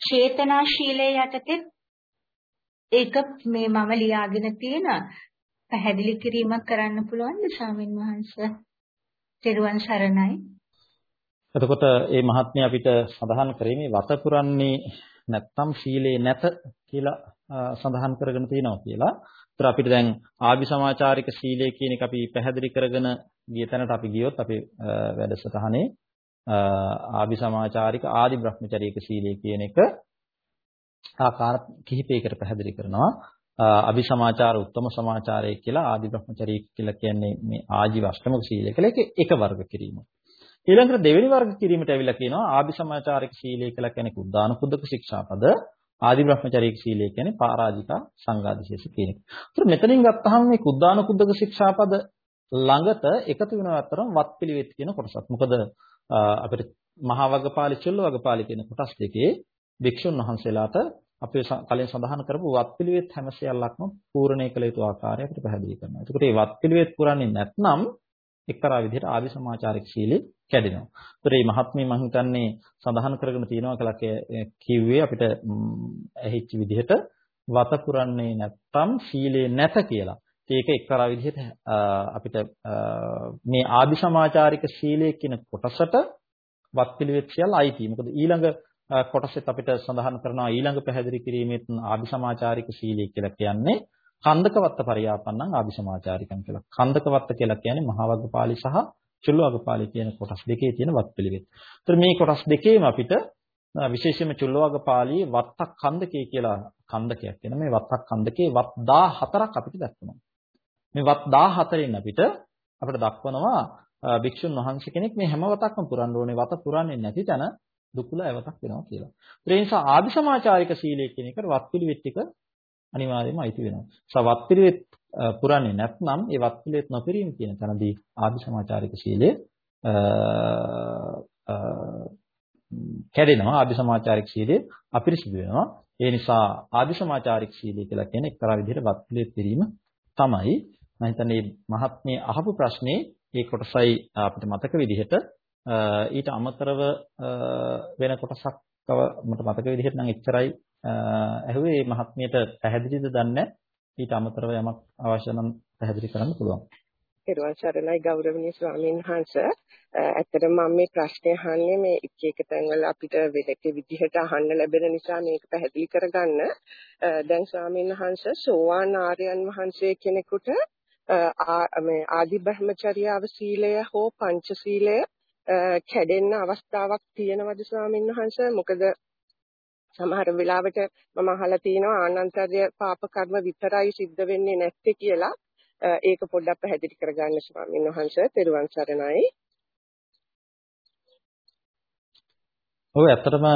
චේතනාශීලයේ යටතේ ඒක මේ මම ලියාගෙන තියෙන පැහැදිලි කිරීමක් කරන්න පුළුවන්ද ස්වාමින් වහන්සේ? තෙරුවන් සරණයි. එතකොට මේ මහත්මිය අපිට සඳහන් කරේ මේ වත පුරන්නේ නැත්තම් සීලේ නැත කියලා සඳහන් කරගෙන තියෙනවා කියලා. ඒතර අපිට දැන් ආභි සමාචාරික සීලය කියන එක අපි පැහැදිලි කරගෙන ගිය තැනට අපි ගියොත් අපේ වැඩසටහනේ ආභි සමාචාරික ආදි බ්‍රහ්මචාරීක සීලය කියන එක ආකාර කිහිපයකට පැහැදිලි කරනවා. අභි සමාචාර උත්තම සමාචාරය කියලා ආදි බ්‍රහ්මචාරී කියලා කියන්නේ මේ ආජීව අෂ්ටමක සීලය කියලා ඒක එක වර්ග කිරීම. ඊළඟට දෙවෙනි වර්ග කිරීමට ඇවිල්ලා කියනවා ආභි සමාචාරික සීලය කියලා කියන්නේ කුද්දාන කුද්දක ශික්ෂාපද ආදි බ්‍රහ්මචාරීක සීලය කියන්නේ පරාජිකා සංඝාදිශේෂ කියන එක. ඒත් මෙතනින් ගත්තාම මේ කුද්දාන කුද්දක ශික්ෂාපද ළඟට එකතු වෙන අතරම වත්පිළිවෙත් කියන කොටසක්. මොකද අපිට මහා වග්ගපාලි චුල්ල වග්ගපාලි කියන කොටස් දෙකේ භික්ෂුන් වහන්සේලාට අපේ කලින් සඳහන් කරපු වත්පිළිවෙත් හැම සියල්ලක්ම පූර්ණේ කළ යුතු ආකාරය අපිට පැහැදිලි කරනවා. එතකොට මේ වත්පිළිවෙත් පුරන්නේ නැත්නම් එක්තරා විදිහට ආදි සමාචාරික ශීලී කැඩෙනවා. ඒතර මේ මහත්මිය මම හිතන්නේ සඳහන් කරගෙන තියෙනවා කියලා කිව්වේ අපිට ඇහිච්ච විදිහට වත පුරන්නේ නැත්තම් සීලේ නැත කියලා. ඒක එක්තරා විදිහට අපිට මේ ආදි සමාචාරික සීලය කියන කොටසට වත්පිළිවෙත් කියලා අයිති. මොකද ඊළඟ කොටසෙත් අපිට සඳහන් කරනවා ඊළඟ පැහැදිලි කිරීමෙත් ආදි සමාචාරික සීලය කියලා කියන්නේ කන්දකවත්ත පරියාපන්නං ආදි සමාචාරිකම් කියලා. කන්දකවත්ත කියලා කියන්නේ මහා වග්ගපාලි සහ චුල්ලවග්ගපාලි කියන කොටස් දෙකේ තියෙන වත්පිළිවෙත්. ඒතර මේ කොටස් දෙකේම අපිට විශේෂයෙන්ම චුල්ලවග්ගපාලියේ වත්තක් කන්දකේ කියලා කන්දකයක් කියන මේ වත්තක් කන්දකේ වත් 14ක් අපිට දක්වනවා. මේ වත් 14න් අපිට අපිට දක්වනවා භික්ෂුන් වහන්සේ කෙනෙක් මේ හැම වතක්ම පුරන්න ඕනේ වත පුරන්නේ නැති තැන දුකුල ඇවතක් වෙනවා කියලා. ඒ නිසා ආදි සමාචාරික සීලය කියන එකට වත් පිළිවෙත් ටික අනිවාර්යයෙන්ම අයිති වෙනවා. සවත් පිළිවෙත් පුරන්නේ නැත්නම් ඒ වත් පිළිවෙත් නොපිරීම කියන තැනදී ආදි සමාචාරික සීලය කැඩෙනවා ආදි සමාචාරික සීලය අපිරිසිදු වෙනවා. ඒ නිසා ආදි සමාචාරික සීලය කියලා කියන්නේ එක්තරා විදිහට වත් පිළිවෙත් පිරීම තමයි. මම හිතන්නේ මහත්මේ අහපු ප්‍රශ්නේ ඒ කොටසයි අපිට මතක විදිහට ඊට අමතරව වෙන කොටසක් මට මතක විදිහට නම් එච්චරයි ඇහුවේ මේ මහත්මියට පැහැදිලිද දන්නේ ඊට අමතරව යමක් අවශ්‍ය නම් පැහැදිලි කරන්න පුළුවන්. පෙරවන් සරණයි ගෞරවනීය ස්වාමීන් වහන්සේ. ඇත්තටම මම මේ ප්‍රශ්නේ අහන්නේ මේ එක එක තැන්වල අපිට වෙලක විදිහට අහන්න ලැබෙන නිසා මේක පැහැදිලි කරගන්න. දැන් ස්වාමීන් වහන්සේ සෝවාන් ආර්යයන් වහන්සේ කෙනෙකුට මේ ආදි බ්‍රහ්මචර්යාව සීලය හෝ පංච සීලය කැඩෙන්න අවස්ථාවක් තියෙනවද ස්වාමීන් වහන්සේ? මොකද සමහර වෙලාවට මම අහලා තියෙනවා ආනන්තරය පාප කර්ම විතරයි සිද්ධ වෙන්නේ නැත්තේ කියලා. ඒක පොඩ්ඩක් පැහැදිලි කරගන්න ස්වාමීන් වහන්සේ. තෙරුවන් සරණයි. ඔව් ඇත්තටම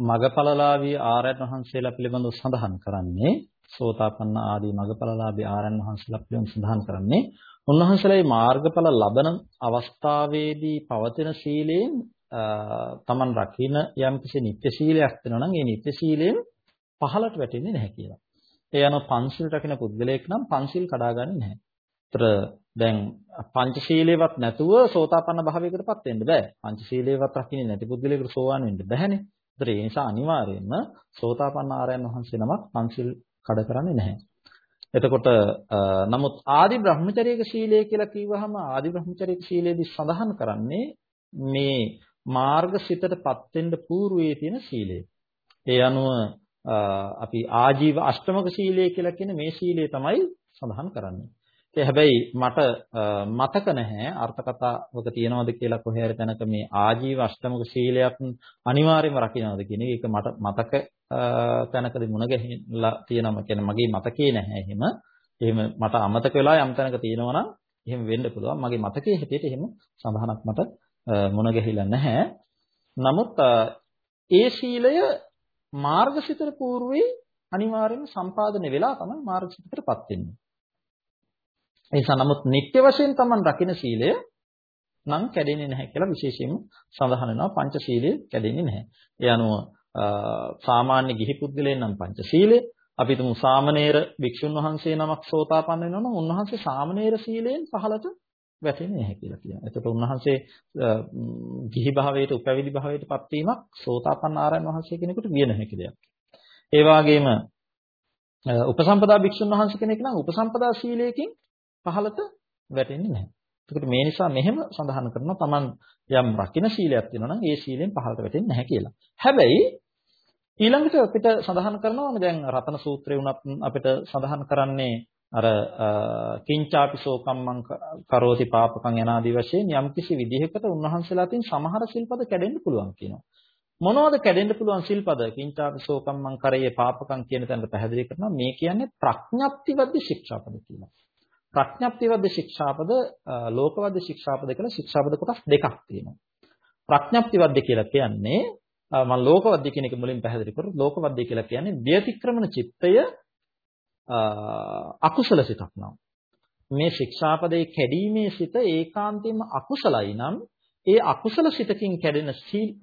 මගපලලාවී ආරයන් වහන්සේලා පිළිබඳව සඳහන් කරන්නේ සෝතාපන්න ආදී මගපලලාභී ආරයන් වහන්සේලා පිළිබඳව සඳහන් කරන්නේ උන්වහන්සේලා මාර්ගඵල ලබන අවස්ථාවේදී පවතින සීලයෙන් තමන් රකින්න යම්කිසි නිත්‍ය සීලයක් වෙනවා නම් ඒ නිත්‍ය සීලයෙන් පහලට වැටෙන්නේ නැහැ කියලා. ඒ යන පන්සිල් රකින්න පුද්ගලයෙක් නම් පන්සිල් කඩාගන්නේ නැහැ. ඒතර දැන් පංචශීලයේවත් නැතුව සෝතාපන්න භාවයකටපත් වෙන්න බෑ. පංචශීලයේවත් රකින්නේ නැති පුද්ගලයෙකුට සෝවාන් වෙන්න බෑනේ. ඒතර ඒ නිසා අනිවාර්යයෙන්ම සෝතාපන්න ආරයන් වහන්සේ නමක් පන්සිල් කඩ කරන්නේ නැහැ. එතකොට නමුත් ආදි බ්‍රහ්මචර්යක ශීලය කියලා කිව්වහම ආදි බ්‍රහ්මචර්යක ශීලයේදී සඳහන් කරන්නේ මේ මාර්ගසිතටපත් වෙන්න పూర్වයේ තියෙන සීලය. ඒ අනුව අපි ආජීව අෂ්ටමක සීලය කියලා කියන මේ සීලය තමයි සඳහන් කරන්නේ. ඒ හැබැයි මට මතක නැහැ අර්ථ කතාවක තියනවද කියලා කොහේ හරි තැනක මේ ආජීව අෂ්ටමක සීලයක් අනිවාර්යයෙන්ම රකින්නවද කියන එක මට මතක තැනකදී මුණ ගැහිලා තියෙනවා කියන්නේ මගේ මතකේ නැහැ එහෙම. එහෙම මට අමතක වෙලා යම් තැනක තියෙනවා නම් එහෙම වෙන්න පුළුවන්. මගේ මතකයේ හැටියට එහෙම සඳහනක් මට මුණ ගැහිලා නැහැ. නමුත් ඒ සීලය මාර්ගසිතට పూర్වේ අනිවාර්යයෙන්ම සම්පාදනය වෙලා තමයි මාර්ගසිතටපත් වෙන්නේ. ඒ නිසා නමුත් නිත්‍ය වශයෙන් Taman රකින්න සීලය නම් කැඩෙන්නේ නැහැ කියලා විශේෂයෙන්ම සඳහන් වෙනවා පංච සීලය කැඩෙන්නේ නැහැ. ඒ අනුව සාමාන්‍ය ගිහි පුද්ගලයන් නම් පංච සීලය අපි තුමු සාමණේර භික්ෂුන් වහන්සේ නමක් සෝතාපන්න වෙනවා නම් උන්වහන්සේ සාමණේර සීලයෙන් පහළට වැටෙන්නේ නැහැ කියලා කියනවා. එතකොට උන්වහන්සේ ගිහි භාවයට උපැවිදි භාවයටපත් වීමක් සෝතාපන්න ආරයන් වහන්සේ කෙනෙකුට විය නොහැකි දෙයක්. ඒ වගේම උපසම්පදා භික්ෂුන් වහන්සේ කෙනෙක් නම් උපසම්පදා සීලයකින් පහළට වැටෙන්නේ නැහැ. ඒකට මේ නිසා මෙහෙම සඳහන් කරනවා Taman යම් රකින්න සීලයක් තියෙනවා නම් ඒ සීලෙන් පහළට වැටෙන්නේ නැහැ කියලා. හැබැයි ඊළඟට අපිට සඳහන් කරනවා දැන් රතන සූත්‍රේ වුණත් අපිට සඳහන් කරන්නේ අර කිංචාපි සෝකම්මං කරෝති පාපකං යනාදී වශයෙන් යම්කිසි විදිහකට උන්වහන්සේලා තින් සමහර සිල්පද කැඩෙන්න පුළුවන් කියනවා. මොනවද කැඩෙන්න පුළුවන් සිල්පද? කිංචාපි සෝකම්මං කරයේ පාපකං කියන තැනට පැහැදිලි කරනවා මේ කියන්නේ ප්‍රඥප්තිවද්ද ශික්ෂාපද කියලා. ප්‍රඥප්තිවද්ද ශික්ෂාපද ලෝකවද්ද ශික්ෂාපද කියලා ශික්ෂාපද කොටස් දෙකක් තියෙනවා. ප්‍රඥප්තිවද්ද කියලා කියන්නේ මම ලෝකවද්ද කියන එක මුලින් පැහැදිලි කරොත් ලෝකවද්ද කියලා කියන්නේ ව්‍යතික්‍රමන චිත්තය අකුසල සිතක් නම් මේ ශික්ෂාපදේ කැඩීමේ සිත ඒකාන්තයෙන්ම අකුසලයි නම් ඒ අකුසල සිතකින් කැඩෙන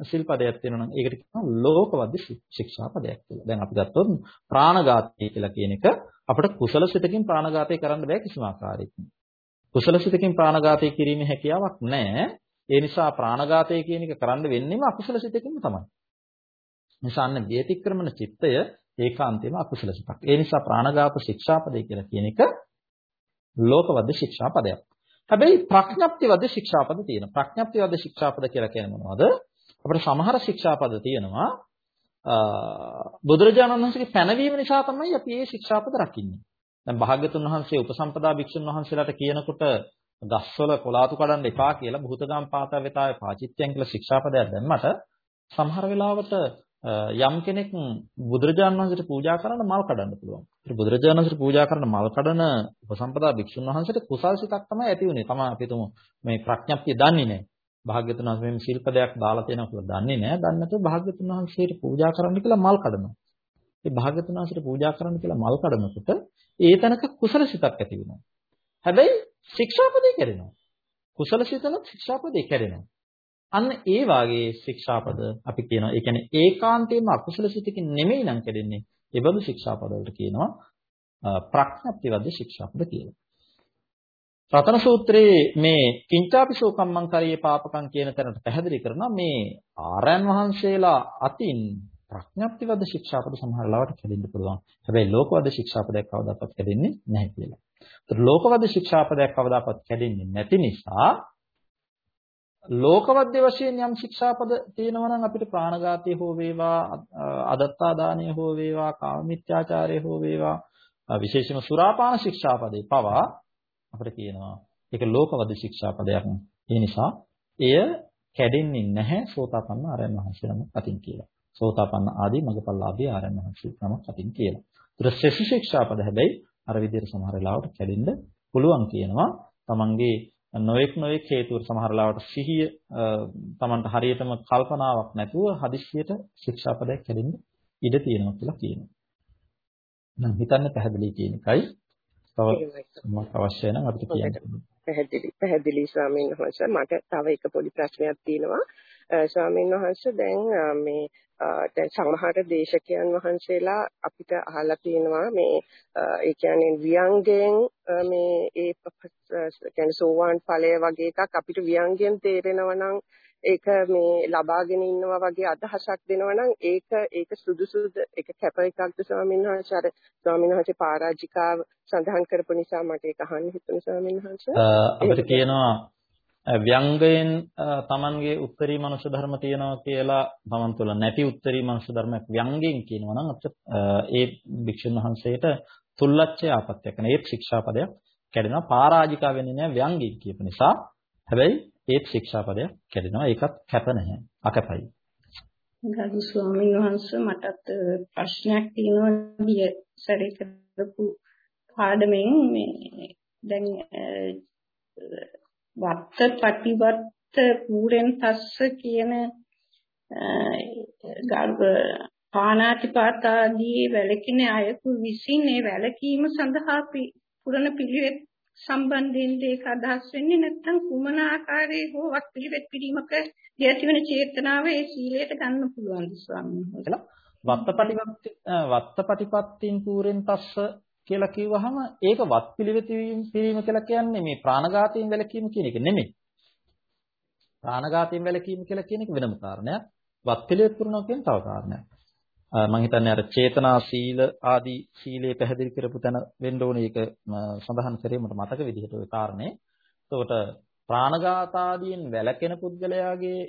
සිල්පදයක් වෙනවා නම් ඒකට කියනවා ලෝකවද්ද ශික්ෂාපදයක් කියලා. දැන් අපි ගත්තොත් ප්‍රාණඝාතය කියලා කියන එක අපිට කුසල සිතකින් ප්‍රාණඝාතය කරන්න බෑ කිසිම ආකාරයකින්. කුසල සිතකින් ප්‍රාණඝාතය කිරීමේ හැකියාවක් නැහැ. ඒ නිසා ප්‍රාණඝාතය කියන එක කරන්න වෙන්නේම අකුසල සිතකින්ම තමයි. නිසා අන්න ව්‍යතික්‍රමන චිත්තය ඒකාන්තයෙන්ම අකුසල සිතක්. ඒ නිසා ප්‍රාණඝාත ශික්ෂාපදේ කියලා කියන එක ලෝකවද්ද ශික්ෂාපදයක්. හැබැයි ප්‍රඥප්තිවද්ද ශික්ෂාපද තියෙනවා. ප්‍රඥප්තිවද්ද ශික්ෂාපද කියලා කියන්නේ මොනවද? අපිට සමහර ශික්ෂාපද තියෙනවා. බුදුරජාණන් වහන්සේගේ පැනවීම නිසා තමයි අපි මේ ශික්ෂාපද රකින්නේ. දැන් භාග්‍යතුන් වහන්සේ උපසම්පදා භික්ෂුන් වහන්සේලාට කියනකොට ගස්වල කොලාතු කඩන්න එපා කියලා භූතගම් පාත වෙතාවේ පාචිත්‍යයන් කියලා ශික්ෂාපදයක් දැම්මට සමහර වෙලාවට යම් කෙනෙක් බුදුරජාණන් වහන්සේට පූජා කරන්න මල් කඩන්න පුළුවන්. ඒ බුදුරජාණන් වහන්සේට පූජා කරන මල් කඩන උපසම්පදා භික්ෂුන් වහන්සේට කුසල් සිතක් තමයි ඇති වුනේ. තමයි අපි තුමු මේ ප්‍රඥප්තිය දන්නේ නැහැ. භාග්‍යතුන් වහන්සේ මේ ශිල්පදයක් දාලා තියෙනවා කියලා දන්නේ නැහැ. දන්නේ නැතුව භාග්‍යතුන් වහන්සේට පූජා කරන්න කියලා මල් කඩනවා. ඒ භාග්‍යතුන් වහන්සේට පූජා කරන්න කියලා මල් කඩනකොට ඒ තැනක කුසල සිතක් ඇති වෙනවා. හැබැයි ශික්ෂාපදේ කැඩෙනවා. කුසල සිතනත් ශික්ෂාපදේ කැඩෙනවා. අන්න ඒ වාගේ ශික්ෂාපද අපි කියනවා. ඒ කියන්නේ ඒකාන්තයෙන්ම අකුසල සිතකින් නෙමෙයි නම් කැඩෙන්නේ. ඒ බඳු ශික්ෂාපද වලට කියනවා ප්‍රඥප්තිවද්ද ශික්ෂාපද කියලා. රතන සූත්‍රයේ මේ කිංචාපිසෝ කම්මං කරියේ පාපකම් කියන තැනට පැහැදිලි කරනවා මේ ආරයන් වහන්සේලා අතින් ප්‍රඥප්තිවද්ද ශික්ෂාපද සමහර ලාවට කැඩෙන්න පුළුවන්. හැබැයි ලෝකවද්ද ශික්ෂාපදයක් කවදාකවත් කැඩෙන්නේ නැහැ කියලා. ඒතර ලෝකවද්ද ශික්ෂාපදයක් කවදාකවත් කැඩෙන්නේ නැති නිසා ලෝකවද්‍ය වශයෙන් යම් ශික්ෂාපද තියෙනවා නම් අපිට ප්‍රාණඝාතය හෝ වේවා අදත්තා දානය හෝ වේවා කාමමිත්‍යාචාරය හෝ වේවා විශේෂයෙන්ම සුරාපාන ශික්ෂාපදේ පවා අපිට කියනවා ඒක ලෝකවද්‍ය ශික්ෂාපදයක්. ඒ නිසා එය කැඩෙන්නේ නැහැ සෝතාපන්න ආරයන් වහන්සේ නමක් අතින් කියලා. සෝතාපන්න ආදී මගපල්ලාභී ආරයන් වහන්සේ නමක් අතින් කියලා. ඒතර ශේෂ ශික්ෂාපද හැබැයි අර විදිහට සමහර වෙලාවට කැඩෙන්න පුළුවන් කියනවා. තමන්ගේ නොඑක් නොඑක් හේතු සමහර ලාවට සිහිය Tamanට හරියටම කල්පනාවක් නැතුව හදිස්සියට ශික්ෂාපදයක් කැඩෙන්න ඉඩ තියෙනවා කියලා කියනවා. නම් හිතන්න පැහැදිලි කියන එකයි. තව අවශ්‍ය නම් අපිට කියන්න. පැහැදිලි පැහැදිලි ස්වාමීන් වහන්සේ මට තව එක පොඩි ප්‍රශ්නයක් තියෙනවා. ස්වාමීන් වහන්සේ දැන් මේ දැන් සමහර දේශකයන් වහන්සේලා අපිට අහලා තියෙනවා මේ ඒ කියන්නේ ව්‍යංගයෙන් මේ ඒ කියන්නේ සෝවාන් ඵලය වගේ එකක් අපිට ව්‍යංගයෙන් තේරෙනවා නම් ඒක මේ ලබාගෙන ඉන්නවා වගේ අදහසක් දෙනවා නම් ඒක ඒක සුදුසුද? ඒක කැප එකක්ද ස්වාමීන් වහන්සේ? අර ස්වාමීන් වහන්සේ පරාජිකාව සඳහන් කරපු නිසා මට ඒක අහන්න හිතුනේ ස්වාමීන් වහන්සේ. අපිට කියනවා ව්‍යංගයෙන් තමන්ගේ උත්තරී මනුෂ්‍ය ධර්ම තියෙනවා කියලා තමන් තුළ නැති උත්තරී මනුෂ්‍ය ධර්මයක් ව්‍යංගයෙන් කියනවා නම් අපිට ඒ භික්ෂුන් වහන්සේට තුල්ලච්ඡය ආපත්‍යක් නේ ඒත් ශික්ෂාපදයක් කැඩෙනවා. පරාජිකා වෙන්නේ නැහැ ව්‍යංගයෙන් කියපු නිසා. හැබැයි ඒත් ශික්ෂාපදයක් කැඩෙනවා. ඒකත් කැප නැහැ. අකපයි. ගරු ස්වාමීන් වහන්සේ මටත් ප්‍රශ්නයක් තියෙනවා. ගිය සැරේ කරපු පාඩමෙන් මේ දැන් වත්ත පටිවත්ත පූරෙන් තස්ස කියන ගර්භ පානාතිපාතාදී වැලකින අයකු විසින් ඒ වැලකීම සඳහා පුරණ පිළිවෙත් සම්බන්ධයෙන් ඒක අදහස් වෙන්නේ නැත්නම් කුමන ආකාරයේ හෝ වත් පිළිවෙත් පිළිමක ඇතිවන චේතනාව ඒ සීලයට ගන්න පුළුවන් ස්වාමීන් වහන්සේ. වත්තපටිපත්ති වත්තපටිපත්තින් පූරෙන් තස්ස කියලා කිව්වහම ඒක වත් පිළිවෙතීම් කිරීම කියලා කියන්නේ මේ ප්‍රාණඝාතයෙන් වැළකීම කියන එක නෙමෙයි. ප්‍රාණඝාතයෙන් වැළකීම කියලා කියන එක වෙනම කාරණයක්. වත් පිළිවෙත් පුරනවා කියන තව කාරණයක්. මම හිතන්නේ අර චේතනා සීල ආදී සීලේ පැහැදිලි කරපු තැන වෙන්න ඕනේ ඒක සඳහන් කරේ මට මතක විදිහට ওই කාරණේ. එතකොට ප්‍රාණඝාත ආදීන් වැළකෙන පුද්ගලයාගේ